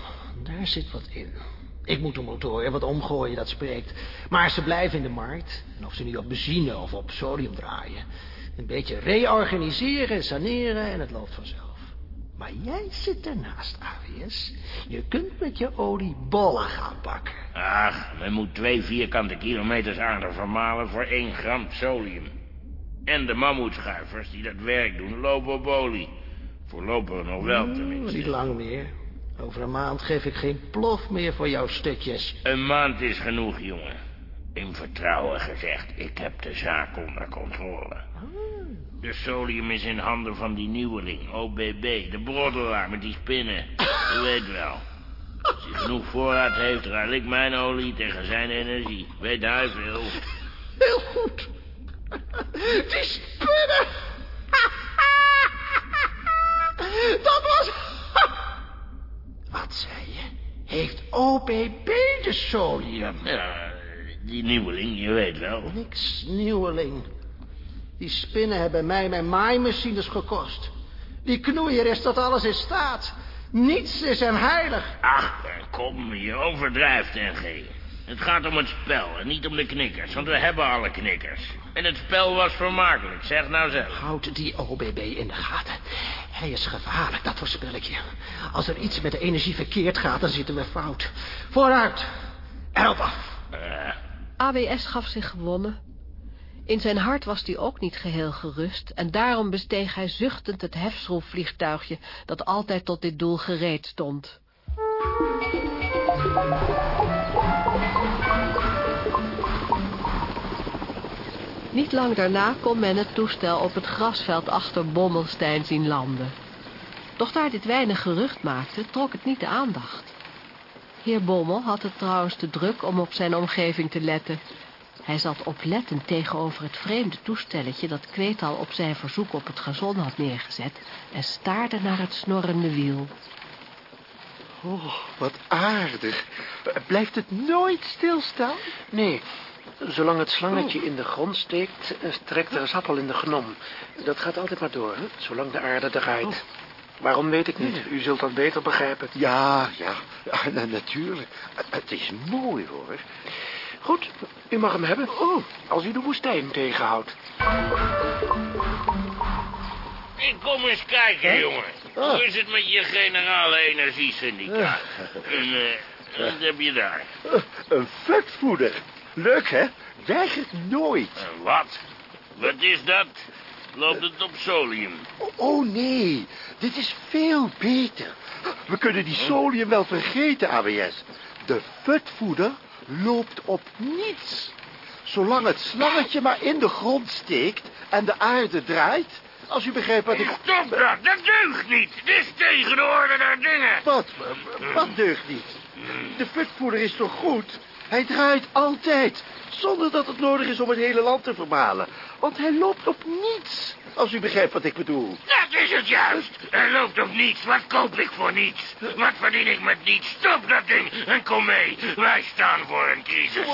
daar zit wat in. Ik moet de motoren wat omgooien, dat spreekt. Maar ze blijven in de markt. En of ze nu op benzine of op sodium draaien. Een beetje reorganiseren, saneren en het loopt vanzelf. Maar jij zit ernaast, AWS. Je kunt met je olie bollen gaan pakken. Ach, men moet twee vierkante kilometers aarde vermalen voor één gram solium. En de mammoetschuivers die dat werk doen, lopen op olie. Voorlopig nog wel, tenminste. Niet lang meer. Over een maand geef ik geen plof meer voor jouw stukjes. Een maand is genoeg, jongen. In vertrouwen gezegd, ik heb de zaak onder controle. De solium is in handen van die nieuweling, OBB, de broddelaar met die spinnen. Je weet wel. Als hij genoeg voorraad heeft, ruil ik mijn olie tegen zijn energie. Weet hij veel. Heel goed. Die spinnen. Dat was... Wat zei je? Heeft OBB de solium? Ja, die nieuweling, je weet wel. Niks nieuweling. Die spinnen hebben mij mijn maaimachines gekost. Die knoeier is tot alles in staat. Niets is hem heilig. Ach, kom, je overdrijft, NG. Het gaat om het spel en niet om de knikkers, want we hebben alle knikkers. En het spel was vermakelijk, zeg nou zelf. Houd die OBB in de gaten. Hij is gevaarlijk, dat voorspelletje. Als er iets met de energie verkeerd gaat, dan zitten we fout. Vooruit. Erop af. Uh. AWS gaf zich gewonnen. In zijn hart was hij ook niet geheel gerust... en daarom besteeg hij zuchtend het hefschroefvliegtuigje... dat altijd tot dit doel gereed stond. Niet lang daarna kon men het toestel op het grasveld achter Bommelstein zien landen. Doch daar dit weinig gerucht maakte, trok het niet de aandacht. Heer Bommel had het trouwens te druk om op zijn omgeving te letten. Hij zat oplettend tegenover het vreemde toestelletje dat Kweetal op zijn verzoek op het gazon had neergezet en staarde naar het snorrende wiel. Oh, wat aardig. Blijft het nooit stilstaan? Nee, Zolang het slangetje in de grond steekt, trekt er een appel in de gnom. Dat gaat altijd maar door, hè? zolang de aarde draait. Waarom weet ik niet. U zult dat beter begrijpen. Ja, ja, ja natuurlijk. Het is mooi, hoor. Goed, u mag hem hebben. Oh, als u de woestijn tegenhoudt. Ik kom eens kijken, jongen. Hoe is het met je generale energiesyndicaat? En, uh, wat heb je daar? Een vetvoeder. Leuk, hè? Weigert nooit. Uh, wat? Wat is dat? Loopt het op solium? Oh, oh, nee, dit is veel beter. We kunnen die solium wel vergeten, AWS. De vetvoeder loopt op niets. Zolang het slangetje maar in de grond steekt en de aarde draait... Als u begrijpt wat ik... Stop dat, dat deugt niet. Dit is tegen de orde der dingen. Wat? Wat deugt niet? De vetvoeder is toch goed? Hij draait altijd, zonder dat het nodig is om het hele land te vermalen. Want hij loopt op niets, als u begrijpt wat ik bedoel. Dat is het juist. Hij loopt op niets. Wat koop ik voor niets? Wat verdien ik met niets? Stop dat ding en kom mee. Wij staan voor een crisis.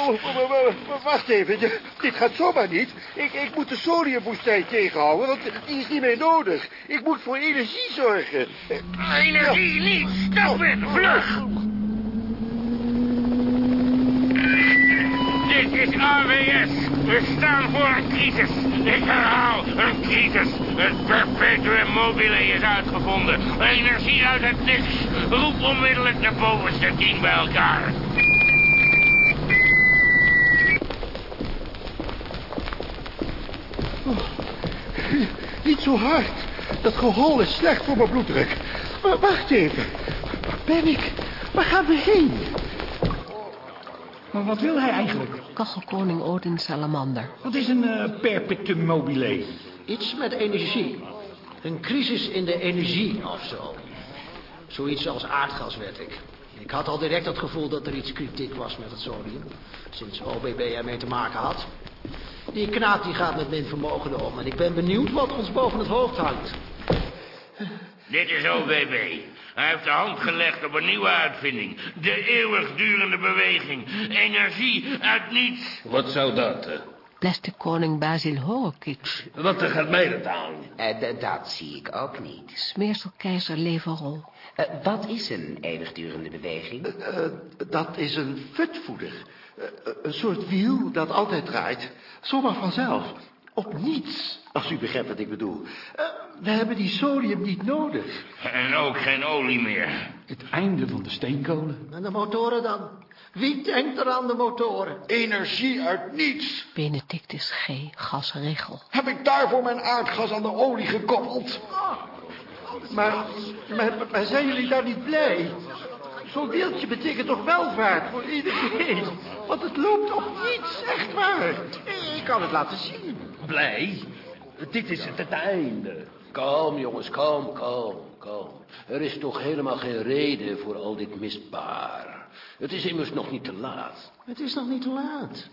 Wacht even, dit gaat zomaar niet. Ik, ik moet de soliumwoestijn tegenhouden, want die is niet meer nodig. Ik moet voor energie zorgen. Energie niet. Stop het, vlug. Dit is AWS. We staan voor een crisis. Ik herhaal, een crisis. Het perpetuum mobile is uitgevonden. Energie uit het niks. Roep onmiddellijk de bovenste tien bij elkaar. niet zo hard. Dat gehol is slecht voor mijn bloeddruk. Maar wacht even. Waar ben ik? Waar gaan we heen? Maar wat wil hij eigenlijk? Kachelkoning Odin Salamander. Wat is een uh, perpetuum mobile? Iets met energie. Een crisis in de energie of zo. Zoiets als aardgas, werd ik. Ik had al direct het gevoel dat er iets kritiek was met het sodium. Sinds OBB ermee te maken had. Die knaap die gaat met min vermogen om. En ik ben benieuwd wat ons boven het hoofd hangt. Dit is OBB. Hij heeft de hand gelegd op een nieuwe uitvinding. De eeuwigdurende beweging. Energie uit niets. Wat zou dat? Uh? Plastic koning Basil Horokic. Wat gaat mij dat aan? Uh, dat zie ik ook niet. Smeerselkeizer Leverol. Uh, wat is een eeuwigdurende beweging? dat is een futvoeder. een soort wiel dat altijd draait. Zomaar vanzelf. Op niets, als u begrijpt wat ik bedoel. we hebben die sodium niet nodig. En ook geen olie meer. Het einde van de steenkolen. En de motoren dan? Wie denkt er aan de motoren? Energie uit niets. Benedictus G. Gasregel. Heb ik daarvoor mijn aardgas aan de olie gekoppeld? Maar, maar, maar zijn jullie daar niet blij? Zo'n wieltje betekent toch welvaart voor iedereen? Want het loopt op niets, echt waar. Ik kan het laten zien. Blij? Dit is het, het einde. Kalm, jongens, kalm, kalm, kalm. Er is toch helemaal geen reden voor al dit misbaar. Het is immers nog niet te laat. Het is nog niet te laat.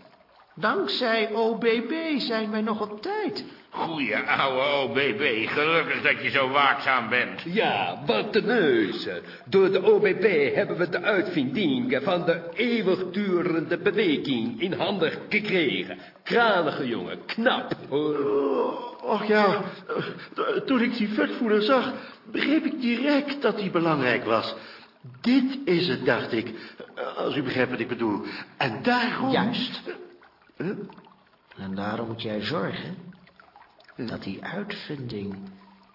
Dankzij OBB zijn wij nog op tijd. Goeie ouwe OBB, gelukkig dat je zo waakzaam bent. Ja, wat de neus. Door de OBB hebben we de uitvinding van de eeuwigdurende beweging in handen gekregen. Kranige jongen, knap hoor. Och ja, toen ik die futvoeder zag, begreep ik direct dat die belangrijk was. Dit is het, dacht ik. Als u begrijpt wat ik bedoel. En daarom... Juist. En daarom moet jij zorgen dat die uitvinding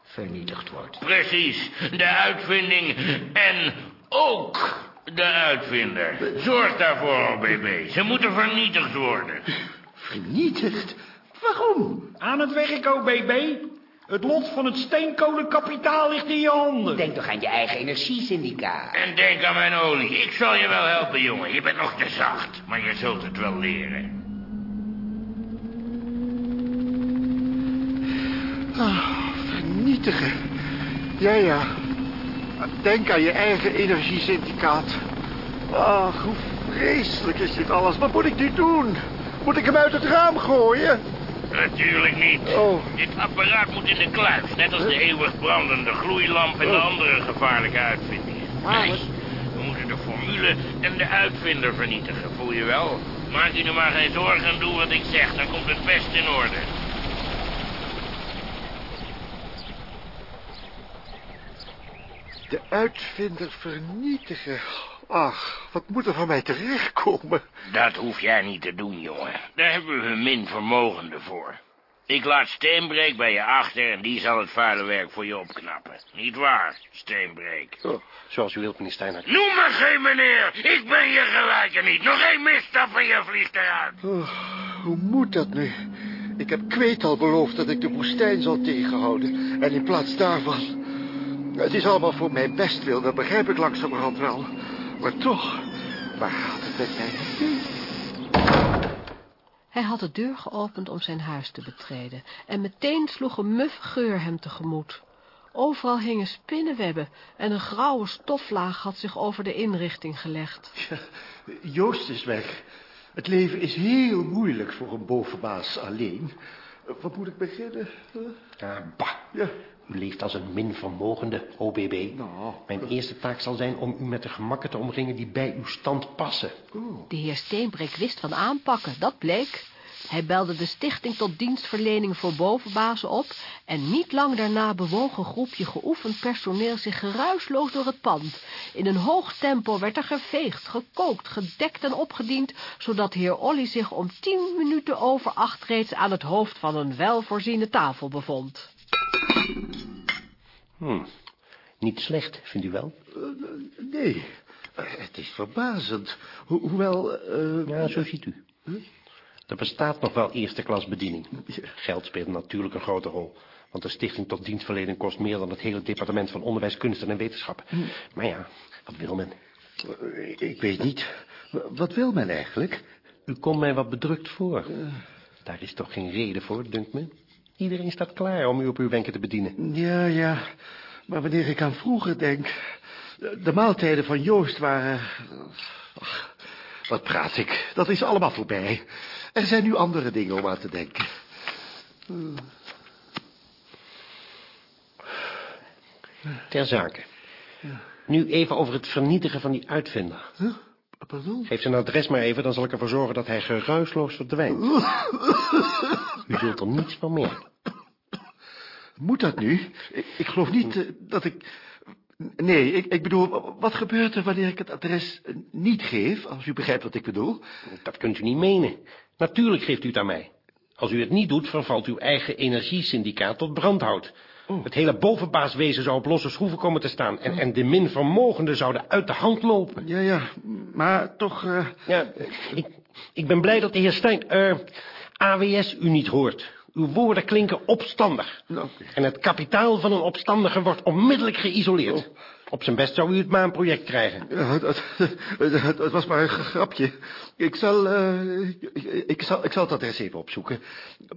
vernietigd wordt. Precies, de uitvinding en ook de uitvinder. Zorg daarvoor, OBB. Ze moeten vernietigd worden. Vernietigd? Waarom? Aan het werk, OBB. Het lot van het steenkolenkapitaal ligt in je handen. Denk toch aan je eigen energiesyndicaat. En denk aan mijn olie. Ik zal je wel helpen, jongen. Je bent nog te zacht, maar je zult het wel leren. Ah, vernietigen. Ja, ja. Denk aan je eigen energiesyndicaat. Ach, hoe vreselijk is dit alles. Wat moet ik nu doen? Moet ik hem uit het raam gooien? Natuurlijk niet. Oh. Dit apparaat moet in de kluis. Net als de eeuwig brandende gloeilamp en de andere gevaarlijke uitvindingen. Nee, we moeten de formule en de uitvinder vernietigen, voel je wel? Maak je nu maar geen zorgen en doe wat ik zeg. Dan komt het best in orde. De uitvinder vernietigen. Ach, wat moet er van mij terechtkomen? Dat hoef jij niet te doen, jongen. Daar hebben we min vermogende voor. Ik laat Steenbreek bij je achter en die zal het vuile werk voor je opknappen. Niet waar, Steenbreek? Oh, zoals u wilt, meneer Steinhardt. Noem me geen meneer! Ik ben je gelijke niet. Nog één misstap en je vliegt eruit. Oh, hoe moet dat nu? Ik heb Kweet al beloofd dat ik de woestijn zal tegenhouden. En in plaats daarvan... Het is allemaal voor mijn bestwil, dat begrijp ik langzamerhand wel. Maar toch, waar gaat het met mij heen? Hij had de deur geopend om zijn huis te betreden, en meteen sloeg een muffe geur hem tegemoet. Overal hingen spinnenwebben en een grauwe stoflaag had zich over de inrichting gelegd. Ja, Joost is weg. Het leven is heel moeilijk voor een bovenbaas alleen. Wat moet ik beginnen? Ja, bah. Ja. U leeft als een minvermogende OBB. Nou, Mijn eerste taak zal zijn om u met de gemakken te omringen die bij uw stand passen. De heer Steenbrek wist van aanpakken, dat bleek. Hij belde de stichting tot dienstverlening voor bovenbazen op... en niet lang daarna bewoog een groepje geoefend personeel zich geruisloos door het pand. In een hoog tempo werd er geveegd, gekookt, gedekt en opgediend... zodat heer Olly zich om tien minuten over acht reeds aan het hoofd van een welvoorziene tafel bevond. Hm. Niet slecht, vindt u wel? Uh, nee, uh, het is verbazend. Ho hoewel... Uh, ja, zo ziet u. Huh? Er bestaat nog wel eerste klas bediening. Geld speelt natuurlijk een grote rol. Want de stichting tot dienstverlening kost meer dan het hele departement van onderwijs, kunsten en wetenschappen. Maar ja, wat wil men? Ik weet niet. Wat wil men eigenlijk? U komt mij wat bedrukt voor. Daar is toch geen reden voor, dunkt me? Iedereen staat klaar om u op uw wenken te bedienen. Ja, ja. Maar wanneer ik aan vroeger denk... De maaltijden van Joost waren... Ach, wat praat ik? Dat is allemaal voorbij. Er zijn nu andere dingen om aan te denken. Ter zake. Nu even over het vernietigen van die uitvinder. Pardon? Geef zijn adres maar even, dan zal ik ervoor zorgen dat hij geruisloos verdwijnt. U zult er niets van merken. Moet dat nu? Ik, ik geloof niet eh, dat ik... Nee, ik, ik bedoel, wat gebeurt er wanneer ik het adres eh, niet geef, als u begrijpt wat ik bedoel? Dat kunt u niet menen. Natuurlijk geeft u het aan mij. Als u het niet doet, vervalt uw eigen energiesyndicaat tot brandhout. Het hele bovenbaaswezen zou op losse schroeven komen te staan. En, en de minvermogenden zouden uit de hand lopen. Ja, ja, maar toch... eh, Ja, ik, ik ben blij dat de heer Stijn... AWS u niet hoort. Uw woorden klinken opstandig. En het kapitaal van een opstandige wordt onmiddellijk geïsoleerd. Op zijn best zou u het maar een project krijgen. Ja, dat, dat, dat was maar een grapje. Ik zal, eh, ik, ik zal, ik zal het adres even opzoeken.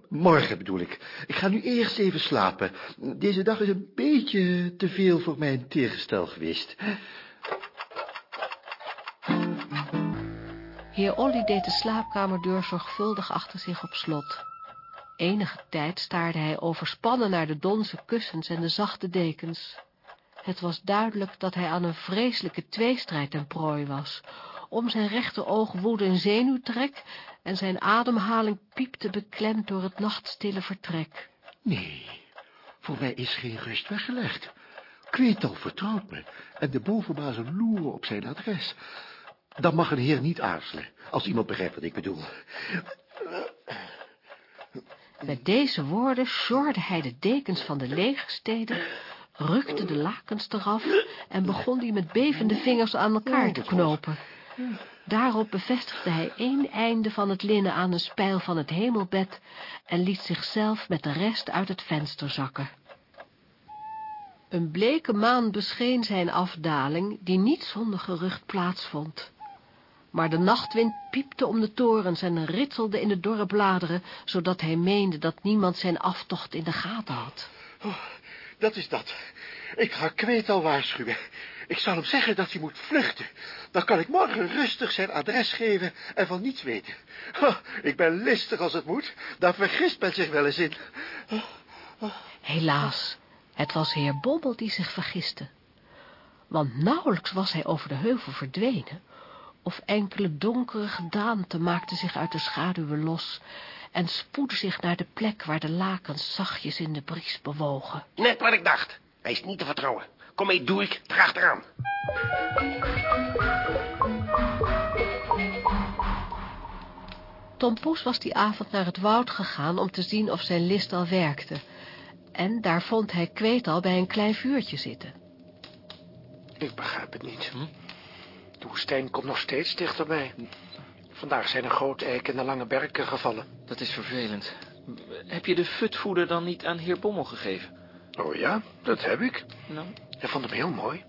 Morgen bedoel ik. Ik ga nu eerst even slapen. Deze dag is een beetje te veel voor mijn tegengestel geweest. Heer Olly deed de slaapkamerdeur zorgvuldig achter zich op slot. Enige tijd staarde hij overspannen naar de donzen kussens en de zachte dekens. Het was duidelijk dat hij aan een vreselijke tweestrijd ten prooi was. Om zijn rechteroog woedde een zenuwtrek en zijn ademhaling piepte beklemd door het nachtstille vertrek. Nee, voor mij is geen rust weggelegd. Kweetal vertrouwt me en de bovenbazen loeren op zijn adres. Dan mag een heer niet aarzelen, als iemand begrijpt wat ik bedoel. Met deze woorden sjorde hij de dekens van de legersteden, rukte de lakens eraf en begon die met bevende vingers aan elkaar te knopen. Daarop bevestigde hij één einde van het linnen aan een spijl van het hemelbed en liet zichzelf met de rest uit het venster zakken. Een bleke maan bescheen zijn afdaling, die niet zonder gerucht plaatsvond. Maar de nachtwind piepte om de torens en ritselde in de dorre bladeren, zodat hij meende dat niemand zijn aftocht in de gaten had. Oh, dat is dat. Ik ga Kweetal waarschuwen. Ik zal hem zeggen dat hij moet vluchten. Dan kan ik morgen rustig zijn adres geven en van niets weten. Oh, ik ben listig als het moet. Daar vergist men zich wel eens in. Helaas, het was heer Bobbel die zich vergiste. Want nauwelijks was hij over de heuvel verdwenen, of enkele donkere gedaanten maakten zich uit de schaduwen los en spoedden zich naar de plek waar de lakens zachtjes in de bries bewogen. Net wat ik dacht. Hij is niet te vertrouwen. Kom mee, doe ik. Erachteraan. Tom Poes was die avond naar het woud gegaan om te zien of zijn list al werkte. En daar vond hij Kweetal bij een klein vuurtje zitten. Ik begrijp het niet. De woestijn komt nog steeds dichterbij. Vandaag zijn er grote eiken en de lange berken gevallen. Dat is vervelend. Heb je de futvoeder dan niet aan heer Bommel gegeven? Oh ja, dat heb ik. Nou, Hij vond hem heel mooi.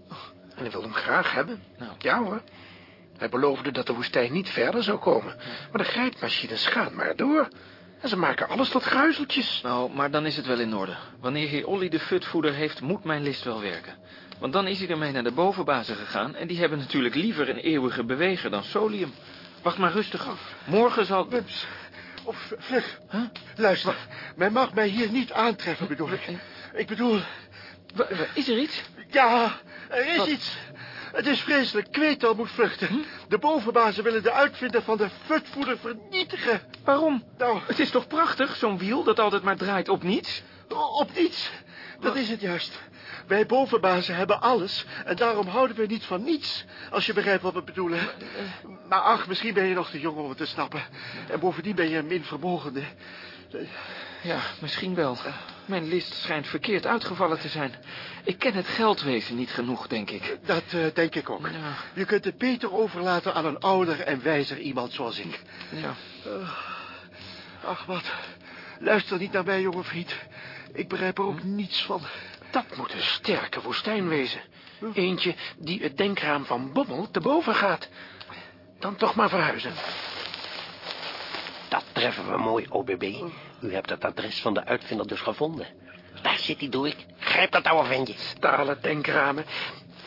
En hij wilde hem graag hebben. Nou. Ja hoor. Hij beloofde dat de woestijn niet verder zou komen. Maar de grijpmachines gaan maar door. En ze maken alles tot gruizeltjes. nou, maar dan is het wel in orde. Wanneer heer Olly de futvoeder heeft, moet mijn list wel werken. Want dan is hij ermee naar de bovenbazen gegaan... en die hebben natuurlijk liever een eeuwige beweger dan solium. Wacht maar rustig af. Morgen zal... Bubs, of vlug. Luister, men mag mij hier niet aantreffen, bedoel ik. Ik bedoel... Is er iets? Ja, er is Wat? iets. Het is vreselijk. Kweetal moet vluchten. De bovenbazen willen de uitvinder van de futvoeder vernietigen. Waarom? Nou, Het is toch prachtig, zo'n wiel dat altijd maar draait op niets? op niets. Dat is het juist. Wij bovenbazen hebben alles en daarom houden we niet van niets. Als je begrijpt wat we bedoelen. Maar ach, misschien ben je nog te jong om het te snappen. En bovendien ben je een minvermogende. Ja, misschien wel. Mijn list schijnt verkeerd uitgevallen te zijn. Ik ken het geldwezen niet genoeg, denk ik. Dat eh, denk ik ook. Ja. Je kunt het beter overlaten aan een ouder en wijzer iemand zoals ik. Ja. Ach, wat. Luister niet naar mij, jonge vriend. Ik begrijp er ook niets van. Dat moet een sterke woestijn wezen. Eentje die het denkraam van Bommel te boven gaat. Dan toch maar verhuizen. Dat treffen we mooi, OBB. U hebt het adres van de uitvinder dus gevonden. Daar zit hij, Dorik. Grijp dat oude ventje. Stalen denkramen.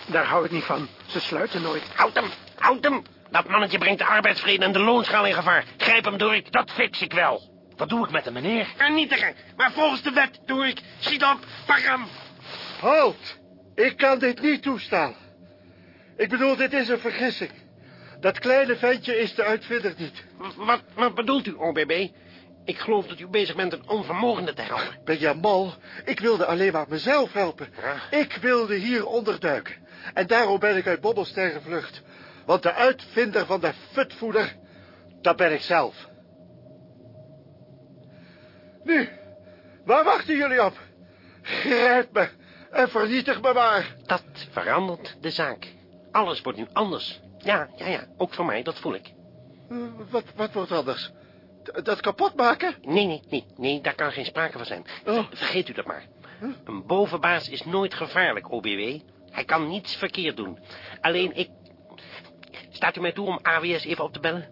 Daar hou ik niet van. Ze sluiten nooit. Houd hem, houd hem. Dat mannetje brengt de arbeidsvrede en de loonschaal in gevaar. Grijp hem, Dorik. Dat fix ik wel. Wat doe ik met hem, meneer? Vernietigen. Maar volgens de wet, Dorik. Schiet op. Pak hem. Halt! Ik kan dit niet toestaan. Ik bedoel, dit is een vergissing. Dat kleine ventje is de uitvinder niet. Wat, wat bedoelt u, OBB? Ik geloof dat u bezig bent een onvermogende te helpen. Ben jij mal? Ik wilde alleen maar mezelf helpen. Ik wilde hier onderduiken. En daarom ben ik uit Bobbelstein gevlucht. Want de uitvinder van de futvoeder, dat ben ik zelf. Nu, waar wachten jullie op? Grijp me en vernietig me maar. Dat verandert de zaak. Alles wordt nu anders. Ja, ja, ja, ook voor mij, dat voel ik. Uh, wat, wat wordt anders? D dat kapot maken? Nee, nee, nee, nee, daar kan geen sprake van zijn. Oh. Vergeet u dat maar. Huh? Een bovenbaas is nooit gevaarlijk, OBW. Hij kan niets verkeerd doen. Alleen ik... Staat u mij toe om AWS even op te bellen?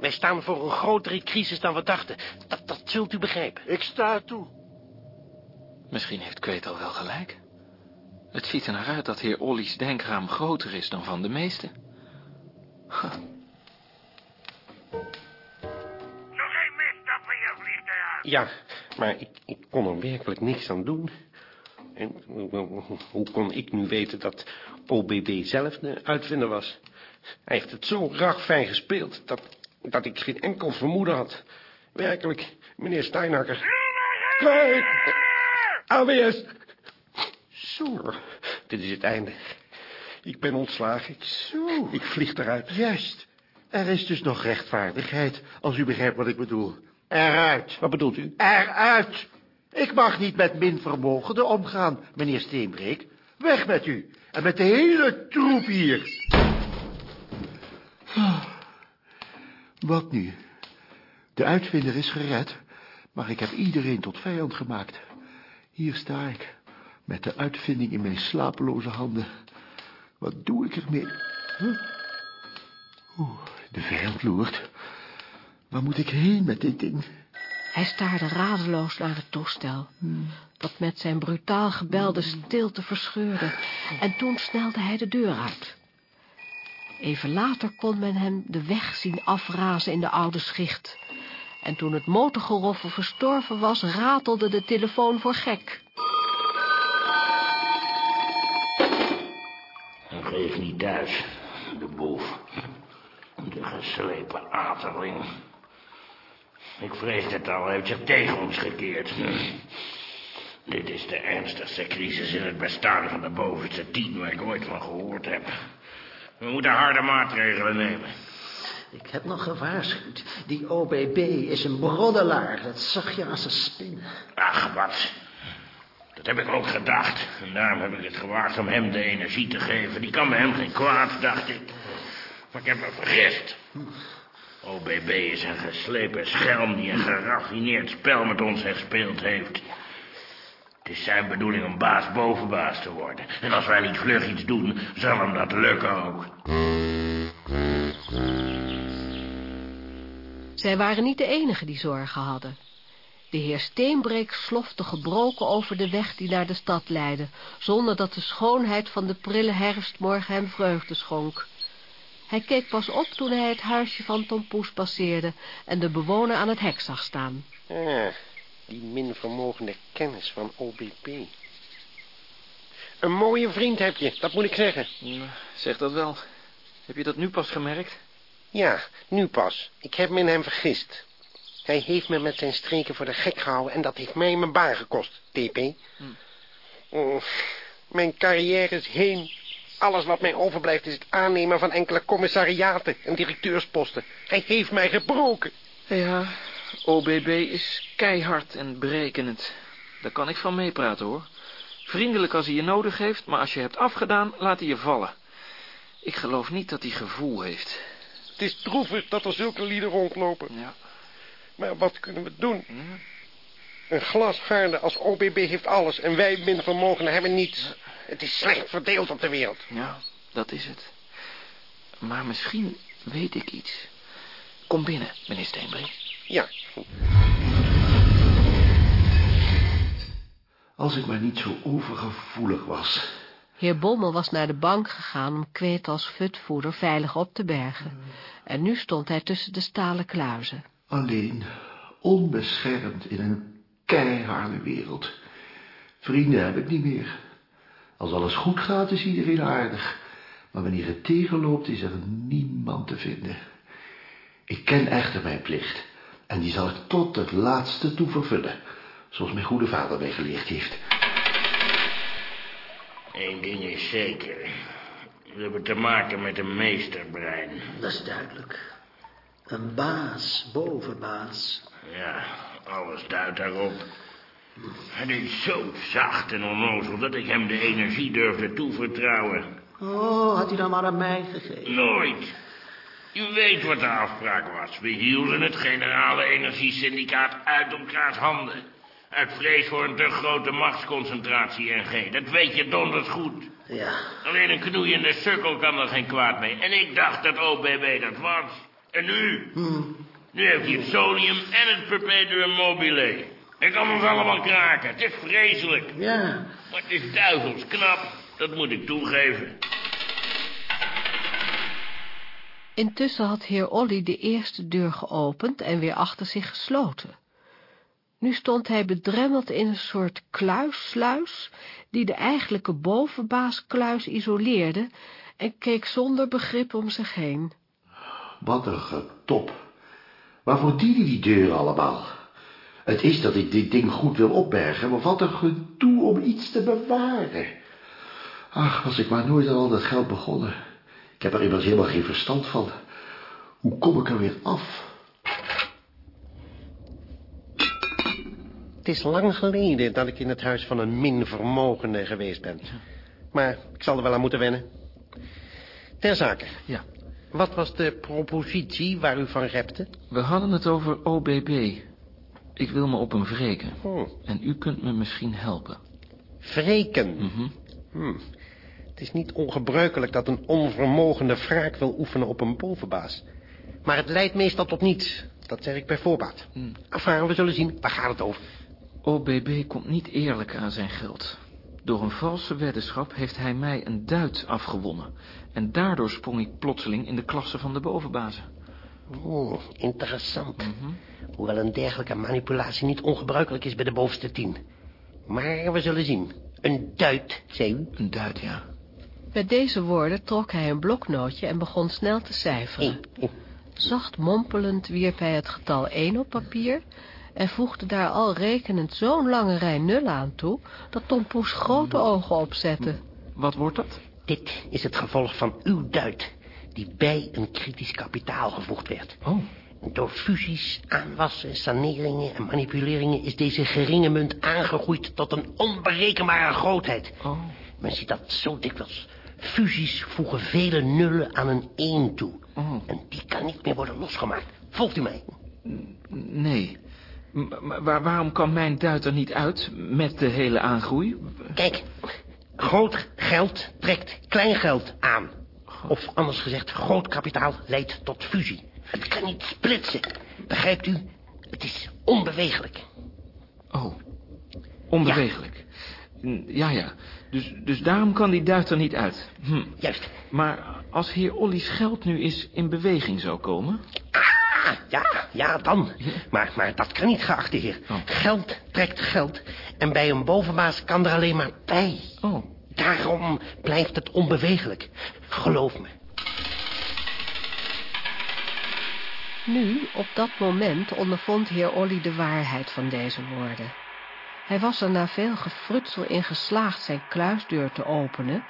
Wij staan voor een grotere crisis dan we dachten. Dat, dat zult u begrijpen. Ik sta toe. Misschien heeft Kweet al wel gelijk. Het ziet er naar uit dat heer Olly's denkraam groter is dan van de meesten. Nog geen misstap van je vliegtuig. Ja, maar ik, ik kon er werkelijk niks aan doen. En hoe kon ik nu weten dat OBB zelf de uitvinder was? Hij heeft het zo ragfijn gespeeld dat, dat ik geen enkel vermoeden had. Werkelijk, meneer Steinhakker. Kijk! AWS! Zo, dit is het einde. Ik ben ontslagen. Ik, Zo. ik vlieg eruit. Juist. Er is dus nog rechtvaardigheid, als u begrijpt wat ik bedoel. Eruit. Wat bedoelt u? Eruit. Ik mag niet met minvermogenden omgaan, meneer Steenbreek. Weg met u. En met de hele troep hier. Wat nu? De uitvinder is gered, maar ik heb iedereen tot vijand gemaakt. Hier sta ik, met de uitvinding in mijn slapeloze handen. Wat doe ik ermee? Huh? Oeh, de vijand loert. Waar moet ik heen met dit ding? Hij staarde radeloos naar het toestel, dat met zijn brutaal gebel de stilte verscheurde, en toen snelde hij de deur uit. Even later kon men hem de weg zien afrazen in de oude schicht, en toen het motorgeroffel verstorven was, ratelde de telefoon voor gek. Geef niet thuis, de boef. De geslepen aterling. Ik vrees het al, hij heeft zich tegen ons gekeerd. Dit is de ernstigste crisis in het bestaan van de bovenste tien waar ik ooit van gehoord heb. We moeten harde maatregelen nemen. Ik heb nog gewaarschuwd. Die OBB is een broddelaar. Dat zag je als een spin. Ach, wat. Dat heb ik ook gedacht. En daarom heb ik het gewaagd om hem de energie te geven. Die kan bij hem geen kwaad, dacht ik. Maar ik heb me vergist. OBB is een geslepen schelm die een geraffineerd spel met ons gespeeld heeft. Het is zijn bedoeling om baas boven baas te worden. En als wij niet vlug iets doen, zal hem dat lukken ook. Zij waren niet de enigen die zorgen hadden. De heer Steenbreek slofte gebroken over de weg die naar de stad leidde, zonder dat de schoonheid van de prille herfstmorgen hem vreugde schonk. Hij keek pas op toen hij het huisje van Tom Poes passeerde en de bewoner aan het hek zag staan. Ah, die minvermogende kennis van OBP. Een mooie vriend heb je, dat moet ik zeggen. Zeg dat wel. Heb je dat nu pas gemerkt? Ja, nu pas. Ik heb me in hem vergist. Hij heeft me met zijn streken voor de gek gehouden... en dat heeft mij mijn baan gekost, TP. Hm. Oh, mijn carrière is heen. Alles wat mij overblijft is het aannemen van enkele commissariaten en directeursposten. Hij heeft mij gebroken. Ja, OBB is keihard en berekenend. Daar kan ik van meepraten, hoor. Vriendelijk als hij je nodig heeft, maar als je hebt afgedaan, laat hij je vallen. Ik geloof niet dat hij gevoel heeft. Het is droevig dat er zulke lieden rondlopen. Ja. Maar wat kunnen we doen? Een glasharde als OBB heeft alles en wij minvermogenden hebben niets. Het is slecht verdeeld op de wereld. Ja, dat is het. Maar misschien weet ik iets. Kom binnen, meneer Steenbrink. Ja. Als ik maar niet zo overgevoelig was. Heer Bommel was naar de bank gegaan om Kweet als futvoeder veilig op te bergen. En nu stond hij tussen de stalen kluizen. Alleen, onbeschermd in een keiharde wereld. Vrienden heb ik niet meer. Als alles goed gaat, is iedereen aardig. Maar wanneer het tegenloopt, is er niemand te vinden. Ik ken echter mijn plicht. En die zal ik tot het laatste toe vervullen. Zoals mijn goede vader mij geleerd heeft. Eén ding is zeker. We hebben te maken met een meesterbrein. Dat is duidelijk. Een baas, bovenbaas. Ja, alles duidt daarop. Hij is zo zacht en onnozel dat ik hem de energie durfde toevertrouwen. Oh, had hij dan maar aan mij gegeven? Nooit. U weet wat de afspraak was. We hielden het generale energiesyndicaat uit elkaars handen. Uit vrees voor een te grote machtsconcentratie, NG. Dat weet je donders goed. Ja. Alleen een knoeiende sukkel kan er geen kwaad mee. En ik dacht dat OBB dat was. En nu? Nu heeft hij het solium en het perpetuum mobile. Hij kan ons allemaal kraken. Het is vreselijk. Ja. Maar het is duivels knap. Dat moet ik toegeven. Intussen had heer Olly de eerste deur geopend en weer achter zich gesloten. Nu stond hij bedremmeld in een soort kluissluis, die de eigenlijke bovenbaaskluis isoleerde, en keek zonder begrip om zich heen. Wat een getop. Waarvoor dienen die deuren allemaal? Het is dat ik dit ding goed wil opbergen, maar wat een gedoe om iets te bewaren. Ach, was ik maar nooit aan al dat geld begonnen. Ik heb er immers helemaal geen verstand van. Hoe kom ik er weer af? Het is lang geleden dat ik in het huis van een minvermogende geweest ben. Maar ik zal er wel aan moeten wennen. Ter zake. Ja. Wat was de propositie waar u van repte? We hadden het over OBB. Ik wil me op hem wreken. Oh. En u kunt me misschien helpen. Wreken? Mhm. Hm. Het is niet ongebruikelijk dat een onvermogende wraak wil oefenen op een bovenbaas. Maar het leidt meestal tot niets. Dat zeg ik bij voorbaat. Hm. Enfin, we zullen zien. Waar gaat het over? OBB komt niet eerlijk aan zijn geld. Door een valse weddenschap heeft hij mij een duit afgewonnen. En daardoor sprong ik plotseling in de klasse van de bovenbazen. Oh, interessant. Hoewel een dergelijke manipulatie niet ongebruikelijk is bij de bovenste tien. Maar we zullen zien. Een duit, zei u? Een duit, ja. Met deze woorden trok hij een bloknootje en begon snel te cijferen. Zacht mompelend wierp hij het getal 1 op papier en voegde daar al rekenend zo'n lange rij nullen aan toe, dat Tom Poes grote ogen opzette. Wat wordt dat? Dit is het gevolg van uw duit, die bij een kritisch kapitaal gevoegd werd. Oh. Door fusies, aanwassen, saneringen en manipuleringen is deze geringe munt aangegroeid tot een onberekenbare grootheid. Oh. Men ziet dat zo dikwijls. Fusies voegen vele nullen aan een 1 toe. Oh. En die kan niet meer worden losgemaakt. Volgt u mij? Nee. M- maar waar- waarom kan mijn duit er niet uit met de hele aangroei? Kijk, groot geld trekt klein geld aan. Of anders gezegd, groot kapitaal leidt tot fusie. Het kan niet splitsen. Begrijpt u? Het is onbewegelijk. Oh, onbewegelijk. Ja, ja. Dus, dus daarom kan die duit er niet uit. Hm. Juist. Maar als heer Olly's geld nu eens in beweging zou komen... Ah, ja, ja, dan. Maar, maar dat kan niet, geachte heer. Oh. Geld trekt geld. En bij een bovenbaas kan er alleen maar bij. Oh. Daarom blijft het onbewegelijk. Geloof me. Nu, op dat moment, ondervond heer Olly de waarheid van deze woorden. Hij was er na veel gefrutsel in geslaagd zijn kluisdeur te openen,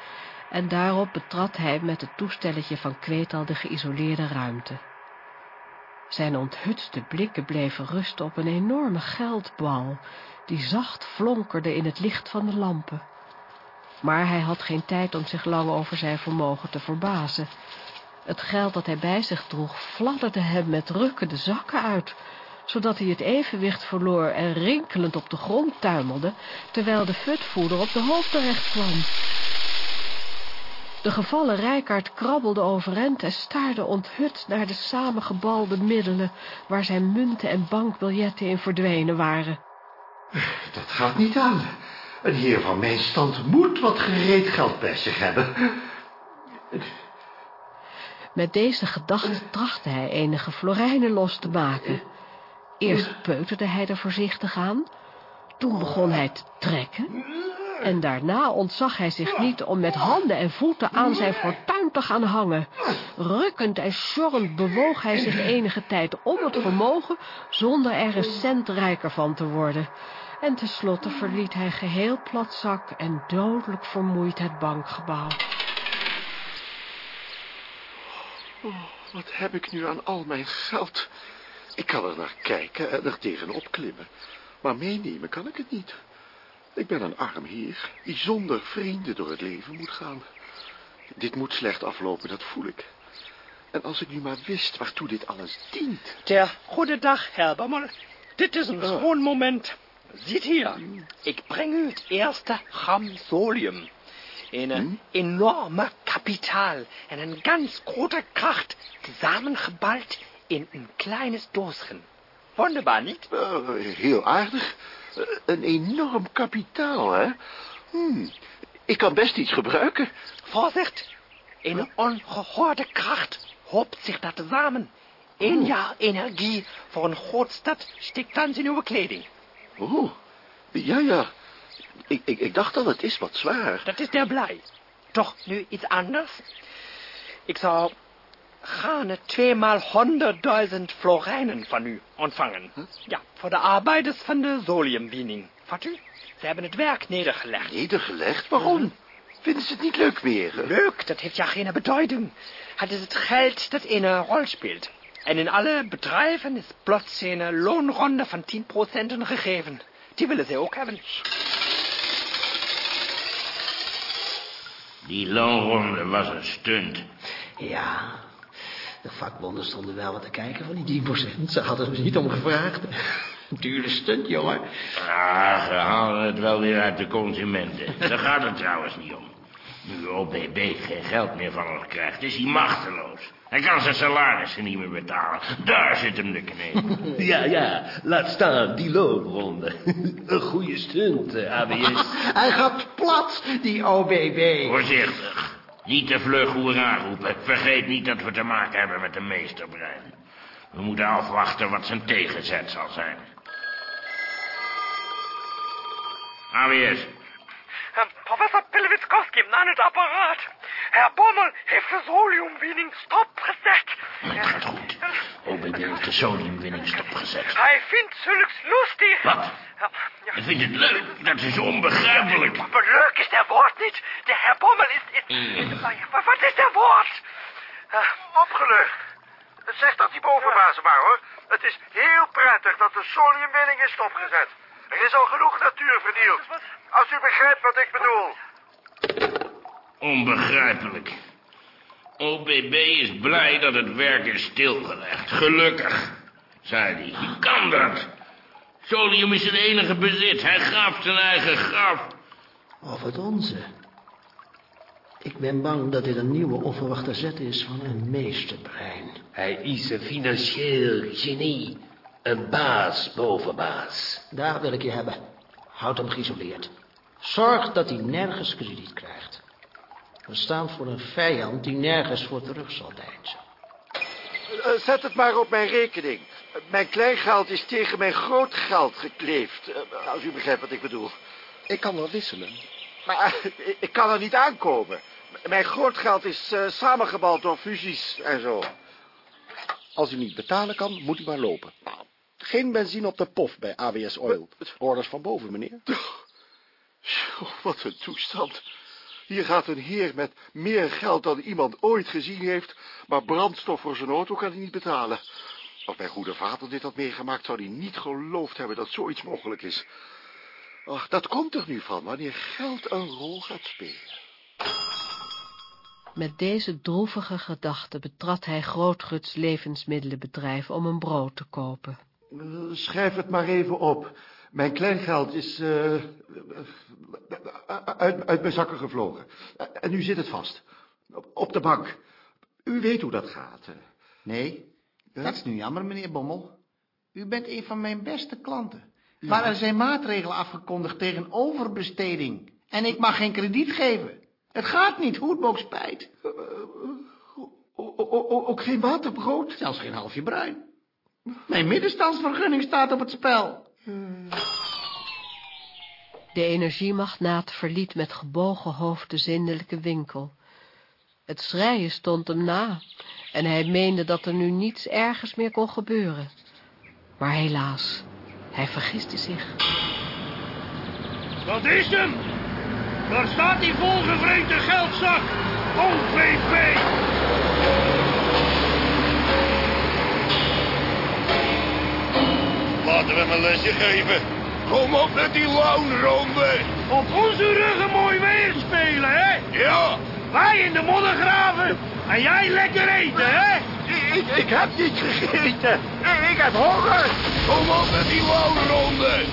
en daarop betrad hij met het toestelletje van Kweetal de geïsoleerde ruimte. Zijn onthutste blikken bleven rusten op een enorme geldbal, die zacht flonkerde in het licht van de lampen. Maar hij had geen tijd om zich lang over zijn vermogen te verbazen. Het geld dat hij bij zich droeg fladderde hem met rukkende zakken uit, zodat hij het evenwicht verloor en rinkelend op de grond tuimelde, terwijl de futvoeder op de hoofd terecht kwam. De gevallen rijkaard krabbelde overeind en staarde onthut naar de samengebalde middelen, waar zijn munten en bankbiljetten in verdwenen waren. Dat gaat niet aan. Een heer van mijn stand moet wat gereed geld bij zich hebben. Met deze gedachte trachtte hij enige florijnen los te maken. Eerst peuterde hij er voorzichtig aan, toen begon hij te trekken, en daarna ontzag hij zich niet om met handen en voeten aan zijn fortuin te gaan hangen. Rukkend en sjorrend bewoog hij zich enige tijd om het vermogen, zonder er een cent rijker van te worden. En tenslotte verliet hij geheel platzak en dodelijk vermoeid het bankgebouw. Oh, wat heb ik nu aan al mijn geld? Ik kan er naar kijken en er tegenop klimmen. Maar meenemen kan ik het niet. Ik ben een arm heer, die zonder vrienden door het leven moet gaan. Dit moet slecht aflopen, dat voel ik. En als ik nu maar wist waartoe dit alles dient. Der goedendag, Herr Bammel. Dit is een schoon moment. Ziet hier, ik breng u het eerste gamsolium. Een enorme kapitaal en een ganz grote kracht samengebald in een kleines doosje. Wonderbaar, niet? Uh, heel aardig. Een enorm kapitaal, hè? Hmm, ik kan best iets gebruiken. Voorzicht, een ongehoorde kracht hoopt zich dat samen. Eén Oh. jaar energie voor een grootstad stikt dan in uw kleding. Oh, ja, ja. Ik, ik, ik dacht al, het is wat zwaar. Dat is der blij. Toch nu iets anders? Ik zou gaarne tweemaal honderdduizend florijnen van u ontvangen. Ja, voor de arbeiders van de soliumwiening. Vat u? Ze hebben het werk nedergelegd. Nedergelegd? Waarom? Vinden ze het niet leuk meer? Leuk, dat heeft ja geen beduiding. Het is het geld dat een rol speelt. En in alle bedrijven is plots een loonronde van 10% gegeven. Die willen ze ook hebben. Die loonronde was een stunt. Ja, de vakbonden stonden wel wat te kijken van die 10%. Ze hadden er niet om gevraagd. Dure stunt, jongen. Ah, ze halen het wel weer uit de consumenten. Daar gaat het trouwens niet om. Nu OBB geen geld meer van ons krijgt, is hij machteloos. Hij kan zijn salarissen niet meer betalen. Daar zit hem de kneep. Ja, ja, laat staan, die loonronde. Een goede stunt, eh, ABS. Hij gaat plat, die OBB. Voorzichtig. Niet te vlug hoera roepen. Vergeet niet dat we te maken hebben met een meesterbrein. We moeten afwachten wat zijn tegenzet zal zijn. AWS, Professor Pillewitzkowski aan het apparaat. Herr Bommel heeft de soliumwinning stopgezet. Het gaat goed. OBB heeft de sodiumwinning stopgezet. Hij vindt zulks lustig. Wat? Hij vindt het leuk. Dat is onbegrijpelijk. Maar leuk is der woord niet. De Herr Bommel is... is... Maar wat is der woord? Opgelucht. Zeg dat die bovenbazen maar, hoor. Het is heel prettig dat de soliumwinning is stopgezet. Er is al genoeg natuur vernield. Als u begrijpt wat ik bedoel. Onbegrijpelijk. OBB is blij dat het werk is stilgelegd. Gelukkig, zei hij. Hoe kan dat? Solium is zijn enige bezit. Hij graaft zijn eigen graf. Of het onze. Ik ben bang dat dit een nieuwe onverwachte zet is van een meesterbrein. Hij is een financieel genie. Een baas boven baas. Daar wil ik je hebben. Houd hem geïsoleerd. Zorg dat hij nergens krediet krijgt. We staan voor een vijand die nergens voor terug zal deinzen. Eh, zet het maar op mijn rekening. Eh, Mijn kleingeld is tegen mijn groot geld gekleefd. eh, Als u begrijpt wat ik bedoel. Ik kan wel wisselen. Maar eh, ik- kan er niet aankomen. Mijn groot geld is eh, samengebald door fusies en zo. Als u niet betalen kan, moet u maar lopen. Geen benzine op de pof bij AWS Oil. Orders van boven, meneer. Wat een toestand. Hier gaat een heer met meer geld dan iemand ooit gezien heeft, maar brandstof voor zijn auto kan hij niet betalen. Als mijn goede vader dit had meegemaakt, zou hij niet geloofd hebben dat zoiets mogelijk is. Ach, dat komt er nu van, wanneer geld een rol gaat spelen. Met deze droevige gedachte betrad hij Grootguts levensmiddelenbedrijf om een brood te kopen. Schrijf het maar even op. Mijn kleingeld is uh, uit, uit mijn zakken gevlogen. En nu zit het vast. Op de bank. U weet hoe dat gaat. Nee, dat is nu jammer, meneer Bommel. U bent een van mijn beste klanten. Maar er zijn maatregelen afgekondigd tegen overbesteding. En ik mag geen krediet geven. Het gaat niet, hoe het me ook spijt. Ook geen waterbrood? Zelfs geen halfje bruin. Mijn middenstandsvergunning staat op het spel. De energiemagnaat verliet met gebogen hoofd de zindelijke winkel. Het schreien stond hem na en hij meende dat er nu niets ergens meer kon gebeuren. Maar helaas, hij vergiste zich. Dat is hem! Daar staat die volgevreten geldzak! OVP! Laten we hem een lesje geven. Kom op met die loonronde. Op onze ruggen mooi weer spelen, hè? Ja. Wij in de modder graven en jij lekker eten, hè? Ik, ik heb niet gegeten. Ik heb honger. Kom op met die loonronde.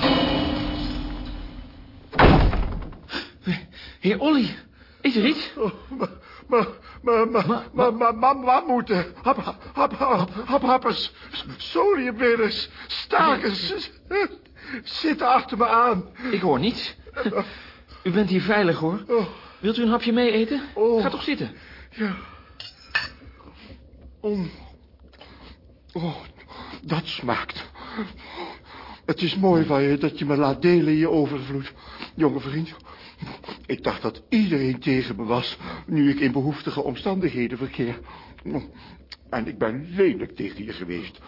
Heer Olly, is er iets? Maar, maar, maar, maar, moeten. Hap, hap, hap, hap, happers, soliumwinners, stakers, zitten achter me aan. Ik hoor niets. U bent hier veilig, hoor. Wilt u een hapje mee eten? Ga toch zitten. Ja. Oh. oh, dat smaakt. Het is mooi van je dat je me laat delen in je overvloed, jonge vriend. Ik dacht dat iedereen tegen me was, nu ik in behoeftige omstandigheden verkeer. En ik ben lelijk tegen je geweest.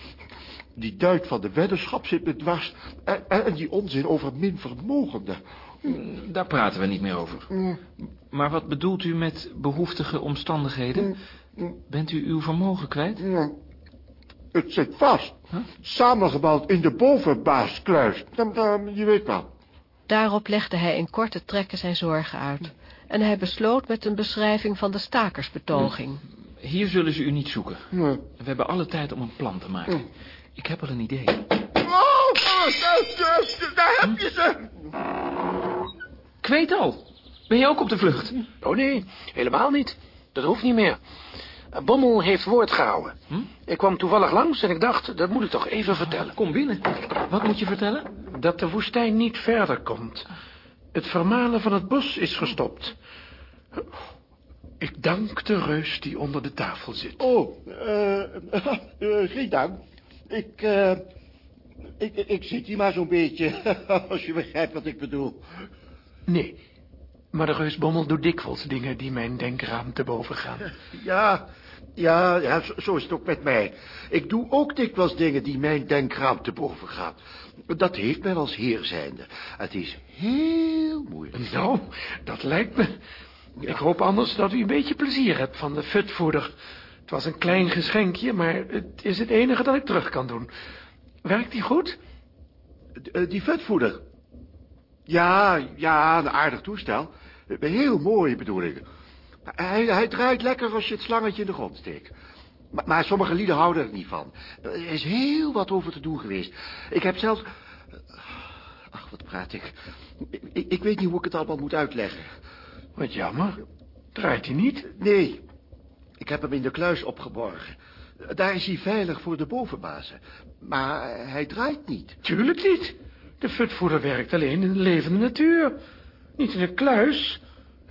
Die duit van de weddenschap zit me dwars. En, en die onzin over minvermogenden. Daar praten we niet meer over. Maar wat bedoelt u met behoeftige omstandigheden? Bent u uw vermogen kwijt? Het zit vast. Samengebald in de bovenbaaskluis. Je weet wel. Daarop legde hij in korte trekken zijn zorgen uit. En hij besloot met een beschrijving van de stakersbetoging. Hier zullen ze u niet zoeken. We hebben alle tijd om een plan te maken. Ik heb al een idee. Oh, daar heb je ze. Ik weet al. Ben je ook op de vlucht? Oh nee, helemaal niet. Dat hoeft niet meer. Bommel heeft woord gehouden. Hm? Ik kwam toevallig langs en ik dacht, dat moet ik toch even vertellen. Kom binnen. Wat moet je vertellen? Dat de woestijn niet verder komt. Het vermalen van het bos is gestopt. Ik dank de reus die onder de tafel zit. Oh, eh, uh, geen dank. Ik, eh, ik, ik zit hier maar zo'n beetje, als je begrijpt wat ik bedoel. Nee, maar de reus Bommel doet dikwijls dingen die mijn denkraam te boven gaan. Ja, ja, ja zo, zo, is het ook met mij. Ik doe ook dikwijls dingen die mijn denkraam te boven gaan. Dat heeft men als heer zijnde. Het is heel moeilijk. Nou, dat lijkt me. Ik hoop anders dat u een beetje plezier hebt van de futvoeder. Het was een klein geschenkje, maar het is het enige dat ik terug kan doen. Werkt die goed? D die vetvoeder? Ja, ja, een aardig toestel. Heel mooi bedoel ik. Hij, hij draait lekker als je het slangetje in de grond steekt. Maar, maar, sommige lieden houden er niet van. Er is heel wat over te doen geweest. Ik heb zelfs... Ach, wat praat ik. ik. Ik weet niet hoe ik het allemaal moet uitleggen. Wat jammer. Draait hij niet? Nee. Ik heb hem in de kluis opgeborgen. Daar is hij veilig voor de bovenbazen. Maar hij draait niet. Tuurlijk niet. De futvoerder werkt alleen in de levende natuur. Niet in een kluis.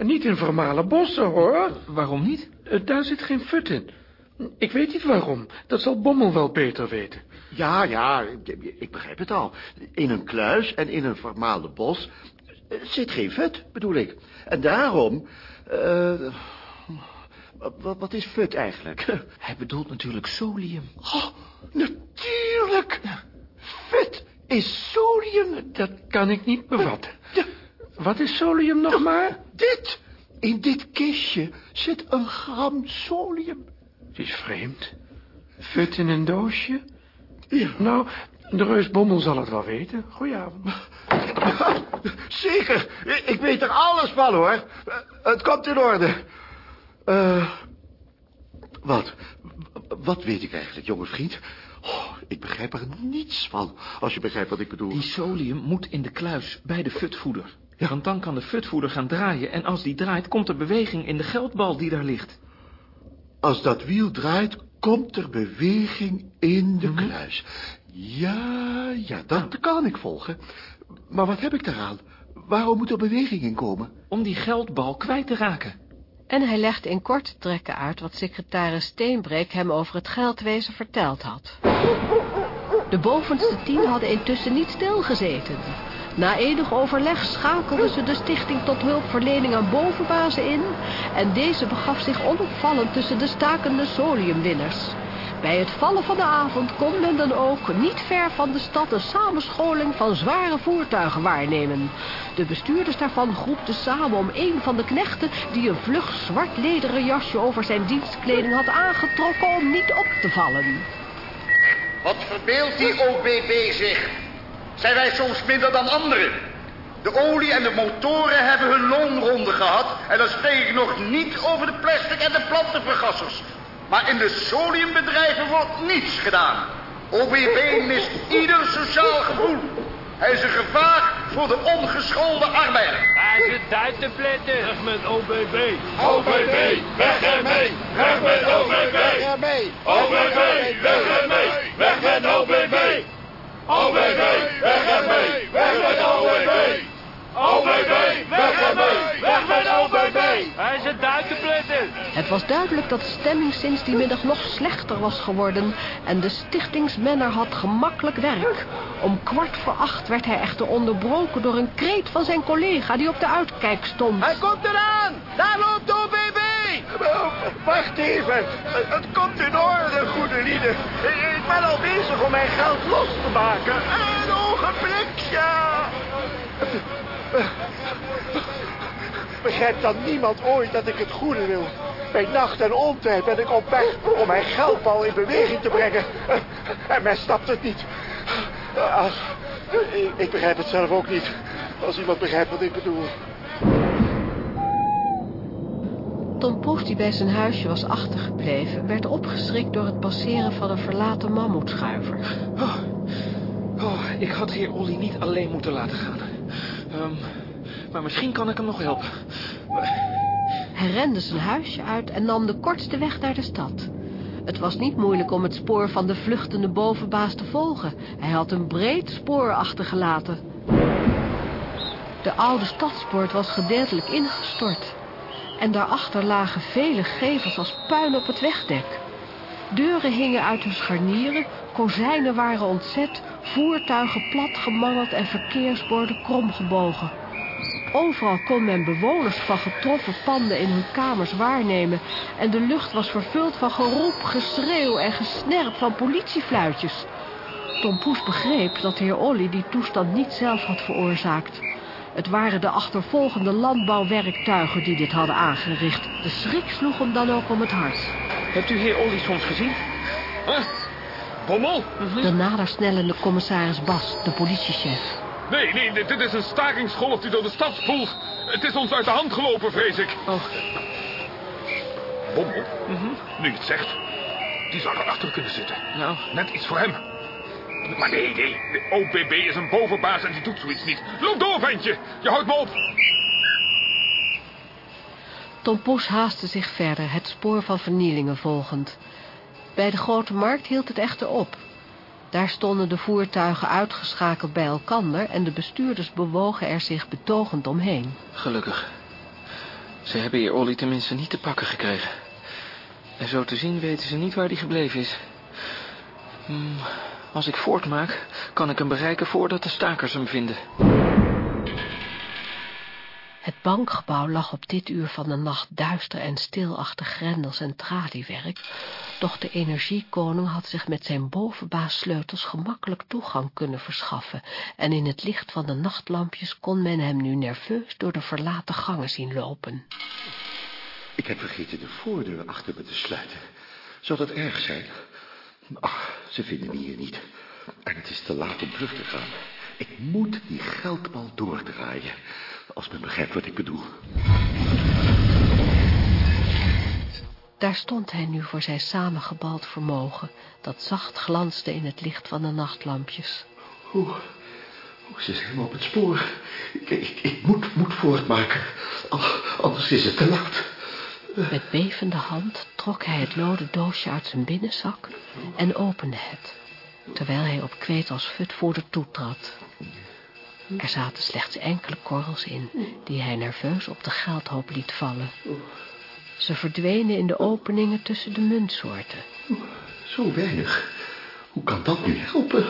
En niet in vermalen bossen, hoor. Waarom niet? Daar zit geen fut in. Ik weet niet waarom. Dat zal Bommel wel beter weten. Ja, ja, ik begrijp het al. In een kluis en in een vermaalde bos zit geen fut, bedoel ik. En daarom... Uh, wat, wat, is fut eigenlijk? Hij bedoelt natuurlijk solium. Oh, natuurlijk! Fut is solium. Dat kan ik niet bevatten. Wat is solium nog maar? Dit! In dit kistje zit een gram solium. Het is vreemd. Fut in een doosje? Ja. Nou, de reus Bommel zal het wel weten. Goedenavond. Zeker. Ik weet er alles van, hoor. Het komt in orde. Uh, wat? Wat weet ik eigenlijk, jonge vriend? Oh, ik begrijp er niets van, als je begrijpt wat ik bedoel. Die solium moet in de kluis bij de futvoeder. Want dan kan de futvoeder gaan draaien... en als die draait, komt er beweging in de geldbal die daar ligt. Als dat wiel draait, komt er beweging in de Mhm. kluis. Ja, ja, dat kan ik volgen. Maar wat heb ik daaraan? Waarom moet er beweging in komen? Om die geldbal kwijt te raken. En hij legde in korte trekken uit wat secretaris Steenbreek hem over het geldwezen verteld had. De bovenste tien hadden intussen niet stilgezeten. Na enig overleg schakelden ze de stichting tot hulpverlening aan bovenbazen in... en deze begaf zich onopvallend tussen de stakende soliumwinners. Bij het vallen van de avond kon men dan ook niet ver van de stad een samenscholing van zware voertuigen waarnemen. De bestuurders daarvan groepten samen om een van de knechten die een vlug zwart lederen jasje over zijn dienstkleding had aangetrokken om niet op te vallen. Wat verbeeldt die OBB zich? Zijn wij soms minder dan anderen? De olie en de motoren hebben hun loonronde gehad... en dan spreek ik nog niet over de plastic en de plantenvergassers. Maar in de soliumbedrijven wordt niets gedaan. OBB mist ieder sociaal gevoel. Hij is een gevaar voor de ongeschoolde arbeider. Hij is het Duitse Weg met OBB. OBB, weg ermee! Weg met OBB! Weg ermee! OBB, weg ermee! Weg met OBB! OBB, weg ermee! Weg met OBB! OBB, weg ermee! Weg met OBB! Hij is het Duitse Het was duidelijk dat de stemming sinds die middag nog slechter was geworden... en de stichtingsmenner had gemakkelijk werk. Om kwart voor acht werd hij echter onderbroken door een kreet van zijn collega... die op de uitkijk stond. Hij komt eraan! Daar loopt de Wacht even. Het, komt in orde, goede lieden. Ik ben al bezig om mijn geld los te maken. Een ogenblikje. Begrijpt dan niemand ooit dat ik het goede wil? Bij nacht en ontijd ben ik op weg om mijn geldbal in beweging te brengen. En men snapt het niet. Ik begrijp het zelf ook niet. Als iemand begrijpt wat ik bedoel. Tom Poes, die bij zijn huisje was achtergebleven... werd opgeschrikt door het passeren van een verlaten mammoetschuiver. Oh, oh, ik had heer Olly niet alleen moeten laten gaan. Ehm, maar misschien kan ik hem nog helpen. Hij rende zijn huisje uit en nam de kortste weg naar de stad. Het was niet moeilijk om het spoor van de vluchtende bovenbaas te volgen. Hij had een breed spoor achtergelaten. De oude stadspoort was gedeeltelijk ingestort. En daarachter lagen vele gevels als puin op het wegdek. Deuren hingen uit hun scharnieren, kozijnen waren ontzet, voertuigen platgemangeld en verkeersborden kromgebogen. Overal kon men bewoners van getroffen panden in hun kamers waarnemen... en de lucht was vervuld van geroep, geschreeuw en gesnerp van politiefluitjes. Tom Poes begreep dat heer Olly die toestand niet zelf had veroorzaakt. Het waren de achtervolgende landbouwwerktuigen die dit hadden aangericht. De schrik sloeg hem dan ook om het hart. Hebt u heer Olly soms gezien? Huh? Bommel? De nadersnellende commissaris Bas, de politiechef. Nee, nee, dit dit is een stakingsgolf die door de stad spoelt. Het is ons uit de hand gelopen, vrees ik. Oh. Bommel? Nu je het zegt. Die zou erachter kunnen zitten. Nou. Net iets voor hem. Maar nee, nee. De OBB is een bovenbaas en die doet zoiets niet. Loop door, ventje. Je houdt me op. Tom Poes haastte zich verder, het spoor van vernielingen volgend. Bij de grote markt hield het echter op. Daar stonden de voertuigen uitgeschakeld bij elkander... en de bestuurders bewogen er zich betogend omheen. Gelukkig. Ze hebben heer Olly tenminste niet te pakken gekregen. En zo te zien weten ze niet waar hij gebleven is. Hmm, als ik voortmaak, kan ik hem bereiken voordat de stakers hem vinden. Het bankgebouw lag op dit uur van de nacht duister en stil achter grendels en traliewerk, doch de energiekoning had zich met zijn bovenbaassleutels gemakkelijk toegang kunnen verschaffen, en in het licht van de nachtlampjes kon men hem nu nerveus door de verlaten gangen zien lopen. Ik heb vergeten de voordeur achter me te sluiten. Zou dat erg zijn? Ach, ze vinden me hier niet. En het is te laat om terug te gaan. Ik moet die geldbal doordraaien. Als men begrijpt wat ik bedoel. Daar stond hij nu voor zijn samengebald vermogen, dat zacht glansde in het licht van de nachtlampjes. Oeh, oeh ze zijn helemaal op het spoor. Ik, ik, ik moet, moet voortmaken, anders is het te laat. Met bevende hand trok hij het lode doosje uit zijn binnenzak en opende het, terwijl hij op Kwetels futvoerder toetrad. Er zaten slechts enkele korrels in, die hij nerveus op de geldhoop liet vallen. Ze verdwenen in de openingen tussen de muntsoorten. Zo weinig. Hoe kan dat nu helpen?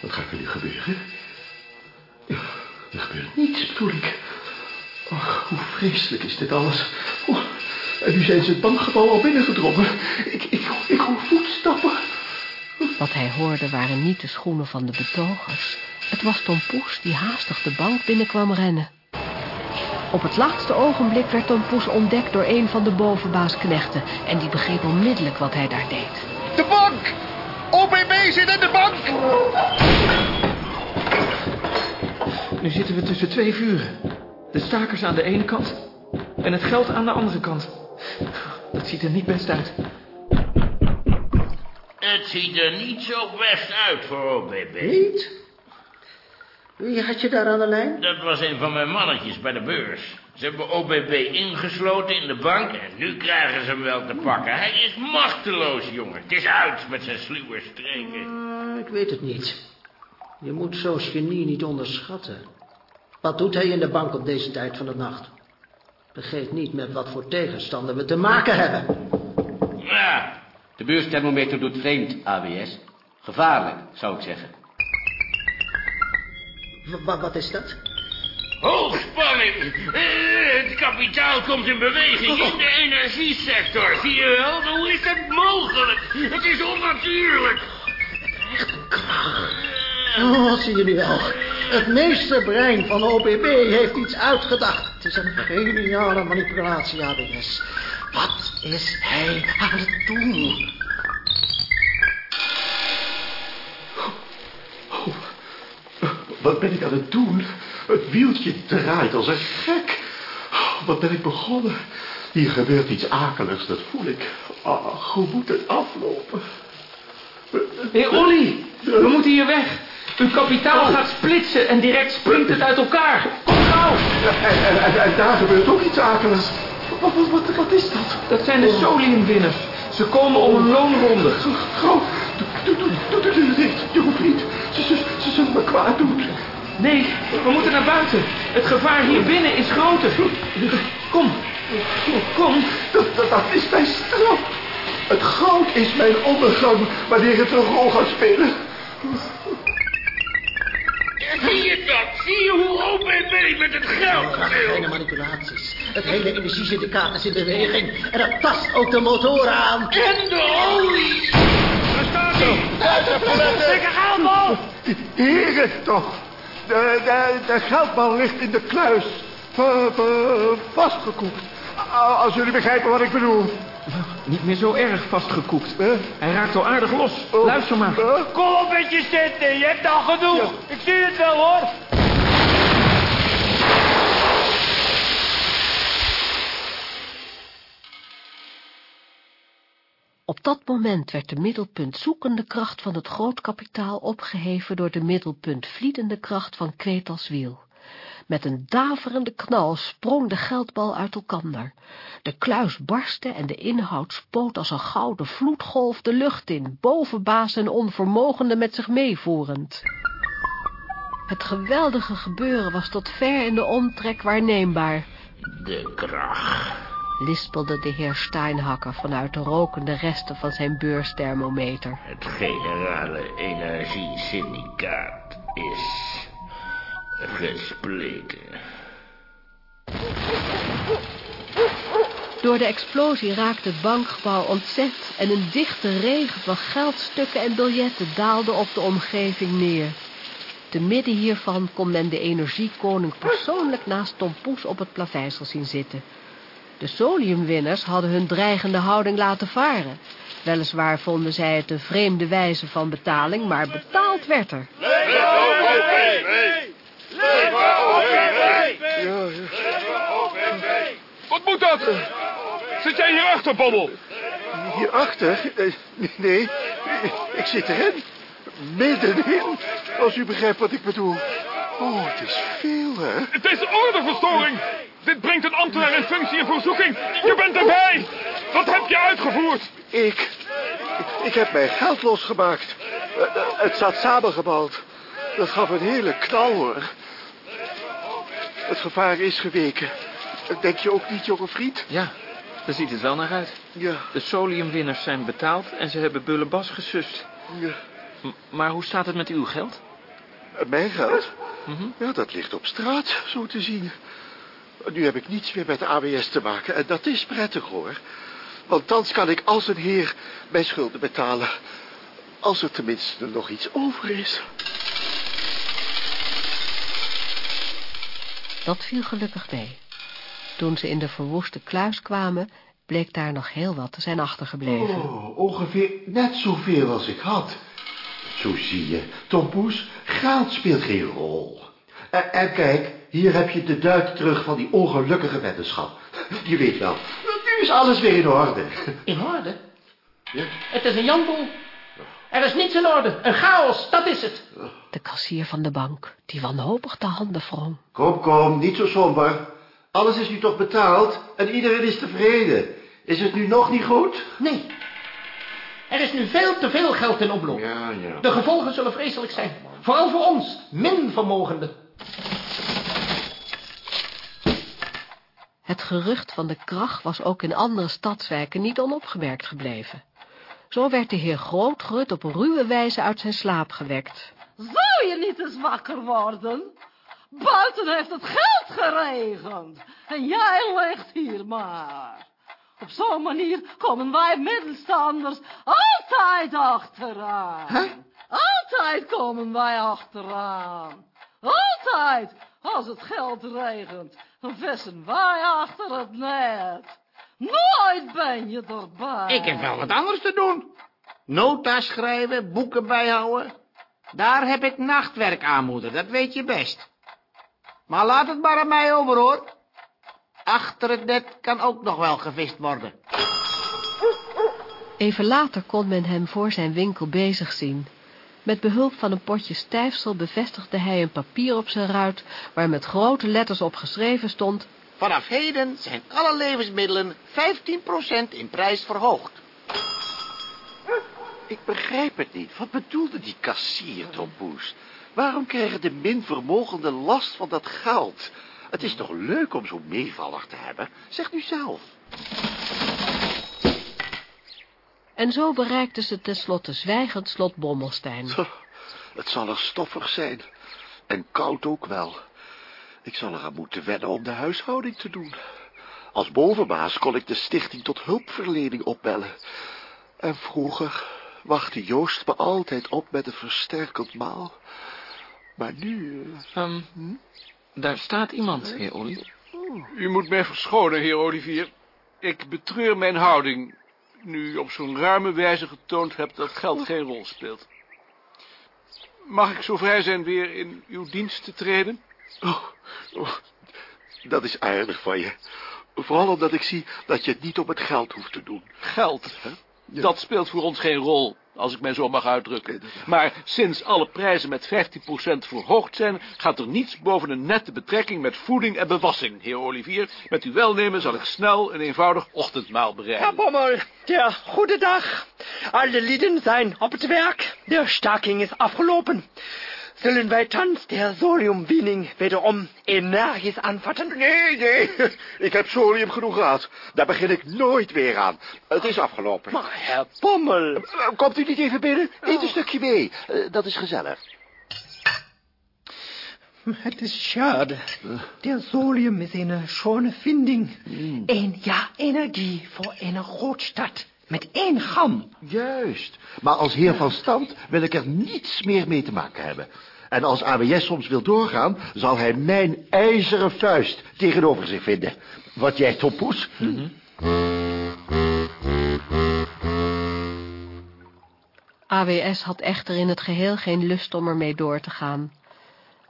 Wat gaat er nu gebeuren? Er gebeurt niets, bedoel ik. Och, hoe vreselijk is dit alles. Oh, en nu zijn ze het bankgebouw al binnengedrongen. Ik, ik, ik hoor voetstappen. Wat hij hoorde waren niet de schoenen van de betogers. Het was Tom Poes die haastig de bank binnenkwam rennen. Op het laatste ogenblik werd Tom Poes ontdekt door een van de bovenbaasknechten... en die begreep onmiddellijk wat hij daar deed. De bank! OBB zit in de bank! Nu zitten we tussen twee vuren. De stakers aan de ene kant en het geld aan de andere kant. Dat ziet er niet best uit. Het ziet er niet zo best uit voor OBB. Niet? Wie had je daar aan de lijn? Dat was een van mijn mannetjes bij de beurs. Ze hebben OBB ingesloten in de bank en nu krijgen ze hem wel te pakken. Hij is machteloos, jongen. Het is uit met zijn sluwe streken. Uh, ik weet het niet. Je moet zo'n genie niet onderschatten. Wat doet hij in de bank op deze tijd van de nacht? Vergeet niet met wat voor tegenstander we te maken hebben. Ja. De beursthermometer doet vreemd, AWS. Gevaarlijk, zou ik zeggen. W wat is dat? Hoogspanning. Uh, het kapitaal komt in beweging in de energiesector. Zie je wel? Hoe is dat mogelijk? Het is onnatuurlijk. Echt een kracht. Oh, zie je nu wel. Het meesterbrein van OBB heeft iets uitgedacht. Het is een geniale manipulatie, ABS. Wat is hij aan het doen? Oh, wat ben ik aan het doen? Het wieltje draait als een gek. Wat ben ik begonnen? Hier gebeurt iets akeligs, dat voel ik. Ach, hoe moet het aflopen? Hé, hey, Olly, we moeten hier weg. Uw kapitaal gaat splitsen en direct springt het uit elkaar. Kom gauw. En, en, en, en daar gebeurt ook iets akeligs. Wat, wat, wat, wat is dat? Dat zijn de soliumwinners. Ze komen om een loonronde. Gauw, doe, doe, doe. Je hoeft niet. Ze, ze, ze zullen me kwaad doen. Nee, we moeten naar buiten. Het gevaar hier binnen is groter. Kom, kom. Dat, dat, dat is mijn straf. Het goud is mijn ondergang wanneer het een rol gaat spelen. Zie je dat? Zie je hoe OBB met het geld? Geen manipulaties. Het hele energiesyndicaat is in beweging. En dat tast ook de motoren aan. En de olie. Daar staat hij. Dikke geldbal. Hier is toch. De, de, de geldbal ligt in de kluis. Vastgekoekt. Als jullie begrijpen wat ik bedoel. Niet meer zo erg vastgekoekt. Hij raakt al aardig los. Luister maar. Kom op met je zitten. Je hebt al genoeg. Ik zie het wel hoor. Op dat moment werd de middelpunt zoekende kracht van het grootkapitaal opgeheven door de middelpunt vliedende kracht van Kwetels wiel. Met een daverende knal sprong de geldbal uit elkander. De kluis barstte en de inhoud spoot als een gouden vloedgolf de lucht in, bovenbaas en onvermogende met zich meevoerend. Het geweldige gebeuren was tot ver in de omtrek waarneembaar. De kracht, lispelde de heer Steinhakker vanuit de rokende resten van zijn beursthermometer. Het generale energiesyndicaat is gespleten. Door de explosie raakte het bankgebouw ontzet en een dichte regen van geldstukken en biljetten daalde op de omgeving neer. Te midden hiervan kon men de energiekoning persoonlijk naast Tom Poes op het plaveisel zien zitten. De soliumwinners hadden hun dreigende houding laten varen. Weliswaar vonden zij het een vreemde wijze van betaling, maar betaald werd er. Wat moet dat? Zit jij hierachter, Bommel? Hierachter? Eh, nee, ik zit erin. Middenin, als u begrijpt wat ik bedoel. Oh, het is veel, hè? Het is ordeverstoring. Dit brengt een ambtenaar in functie in verzoeking. Je bent erbij. Wat heb je uitgevoerd? Ik, ik heb mijn geld losgemaakt. Eh, eh, Het zat samengebald. Dat gaf een hele knal, hoor. Het gevaar is geweken. Denk je ook niet, jonge vriend? Ja, daar ziet het wel naar uit. Ja. De soliumwinners zijn betaald en ze hebben Bullebas gesust. Ja. M- maar hoe staat het met uw geld? Eh, Mijn geld? Mhm. Ja, dat ligt op straat, zo te zien. Nu heb ik niets meer met de AWS te maken. En dat is prettig, hoor. Want thans kan ik als een heer mijn schulden betalen. Als er tenminste nog iets over is. Dat viel gelukkig mee. Toen ze in de verwoeste kluis kwamen, bleek daar nog heel wat te zijn achtergebleven. Oh, ongeveer net zoveel als ik had. Zo zie je, Tompoes, geld speelt geen rol. En, en kijk, hier heb je de duit terug van die ongelukkige weddenschap. Je weet wel, nu is alles weer in orde. In orde? Ja. Het is een janboel. Er is niets in orde. Een chaos, dat is het. De kassier van de bank, die wanhopig de handen wrong. Kom, kom, niet zo somber. Alles is nu toch betaald en iedereen is tevreden. Is het nu nog niet goed? Nee. Er is nu veel te veel geld in omloop. Ja, ja. De gevolgen zullen vreselijk zijn. Vooral voor ons, minvermogenden. Het gerucht van de krach was ook in andere stadswijken niet onopgemerkt gebleven. Zo werd de heer Grootgrut op ruwe wijze uit zijn slaap gewekt. Zou je niet eens wakker worden? Buiten heeft het geld geregend. En jij ligt hier maar. Op zo'n manier komen wij middenstanders altijd achteraan. Altijd komen wij achteraan. Altijd. Als het geld regent, dan vissen wij achter het net. Nooit ben je erbij. Ik heb wel wat anders te doen. Nota schrijven, boeken bijhouden. Daar heb ik nachtwerk aan, moeder, dat weet je best. Maar laat het maar aan mij over, hoor. Achter het net kan ook nog wel gevist worden. Even later kon men hem voor zijn winkel bezig zien. Met behulp van een potje stijfsel bevestigde hij een papier op zijn ruit, waar met grote letters op geschreven stond... Vanaf heden zijn alle levensmiddelen 15% in prijs verhoogd. Ik begrijp het niet. Wat bedoelde die kassier, Tompoes? Waarom krijgen de minvermogenden last van dat geld? Het is toch leuk om zo'n meevaller te hebben? Zeg nu zelf. En zo bereikten ze tenslotte zwijgend slot Bommelstein. Het zal er stoffig zijn. En koud ook wel. Ik zal eraan moeten wennen om de huishouding te doen. Als bovenbaas kon ik de stichting tot hulpverlening opbellen. En vroeger wachtte Joost me altijd op met een versterkend maal. Maar nu... eh, Ehm, daar staat iemand, heer Olly. U moet mij verschonen, heer Olivier. Ik betreur mijn houding, nu u op zo'n ruime wijze getoond hebt dat geld geen rol speelt. Mag ik zo vrij zijn weer in uw dienst te treden? Oh, oh, dat is aardig van je. Vooral omdat ik zie dat je het niet om het geld hoeft te doen. Geld, hè? Dat speelt voor ons geen rol, als ik mij zo mag uitdrukken. Maar sinds alle prijzen met 15% verhoogd zijn, gaat er niets boven een nette betrekking met voeding en bewassing, heer Olivier. Met uw welnemen zal ik snel een eenvoudig ochtendmaal bereiden. Herr Bommel, ja, goedendag. Alle lieden zijn op het werk. De staking is afgelopen. Zullen wij thans de soliumwinning wederom energisch aanvatten? Nee, nee, ik heb solium genoeg gehad. Daar begin ik nooit weer aan. Het is afgelopen. Maar Herr Bommel... Eh, Komt u niet even binnen? Eet een stukje mee. Eh, Dat is gezellig. Het is schade. Der Solium is een schone vinding. Een ja energie voor een grootstad. Met één gram. Juist. Maar als heer van stand wil ik er niets meer mee te maken hebben. En als AWS soms wil doorgaan, zal hij mijn ijzeren vuist tegenover zich vinden. Wat jij, Tompoes? AWS had echter in het geheel geen lust om ermee door te gaan.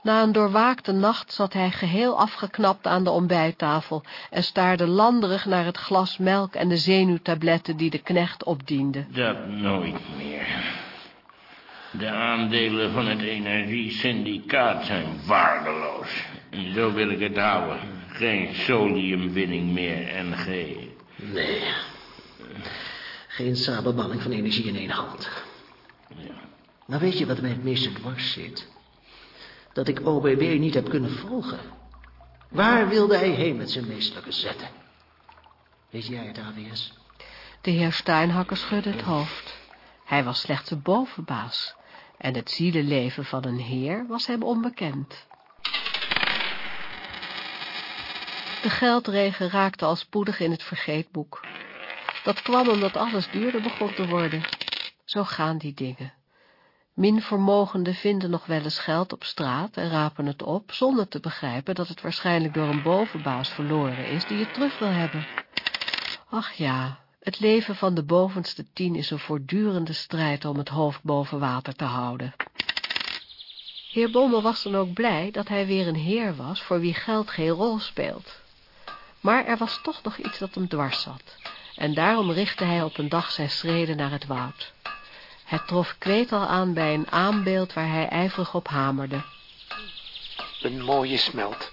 Na een doorwaakte nacht zat hij geheel afgeknapt aan de ontbijttafel en staarde landerig naar het glas melk en de zenuwtabletten die de knecht opdiende. Dat nooit meer. De aandelen van het energiesyndicaat zijn waardeloos. En zo wil ik het houden. Geen soliumwinning meer, NG. Nee. Geen samenbanning van energie in één hand. Maar weet je wat mij het meeste dwars zit? Dat ik OBB niet heb kunnen volgen. Waar wilde hij heen met zijn meestelijke zetten? Weet jij het, AWS? De heer Steinhakker schudde het hoofd. Hij was slechts een bovenbaas en het zielenleven van een heer was hem onbekend. De geldregen raakte al spoedig in het vergeetboek. Dat kwam omdat alles duurder begon te worden. Zo gaan die dingen. Minvermogenden vinden nog wel eens geld op straat en rapen het op, zonder te begrijpen dat het waarschijnlijk door een bovenbaas verloren is die het terug wil hebben. Ach ja, het leven van de bovenste tien is een voortdurende strijd om het hoofd boven water te houden. Heer Bommel was dan ook blij dat hij weer een heer was voor wie geld geen rol speelt. Maar er was toch nog iets dat hem dwars zat, en daarom richtte hij op een dag zijn schreden naar het woud. Het trof Kweet al aan bij een aanbeeld waar hij ijverig op hamerde. Een mooie smelt.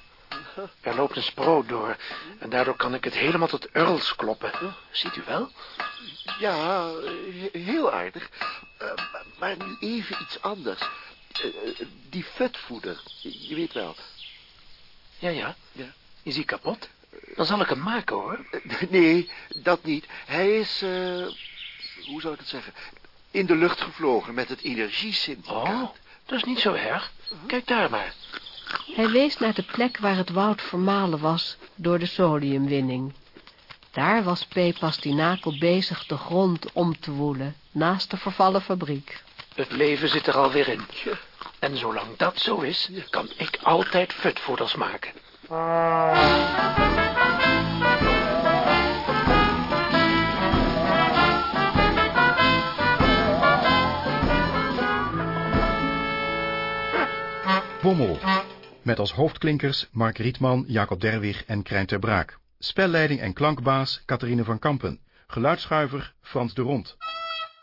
Er loopt een sproot door en daardoor kan ik het helemaal tot urls kloppen. Ziet u wel? Ja, heel aardig. Uh, maar nu even iets anders. Uh, die vetvoeder, je weet wel. Ja, ja. ja. Is hij kapot? Dan zal ik hem maken, hoor. Nee, dat niet. Hij is, uh, hoe zou ik het zeggen, in de lucht gevlogen met het energiesyndicaat. Oh, dat is niet zo erg. Kijk daar maar. Hij wees naar de plek waar het woud vermalen was door de soliumwinning. Daar was P. Pastinakel bezig de grond om te woelen, naast de vervallen fabriek. Het leven zit er alweer in. En zolang dat zo is, kan ik altijd futvoeders maken. Bommel. Met als hoofdklinkers Mark Rietman, Jacob Derwig en Krijn ter Braak. Spelleiding en klankbaas Catharine van Kampen. Geluidsschuiver Frans de Rond.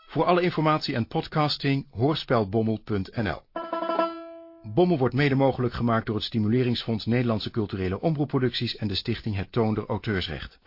Voor alle informatie en podcasting hoorspelbommel.nl Bommel wordt mede mogelijk gemaakt door het Stimuleringsfonds Nederlandse Culturele Omroepproducties en de stichting Het Toonder Auteursrecht.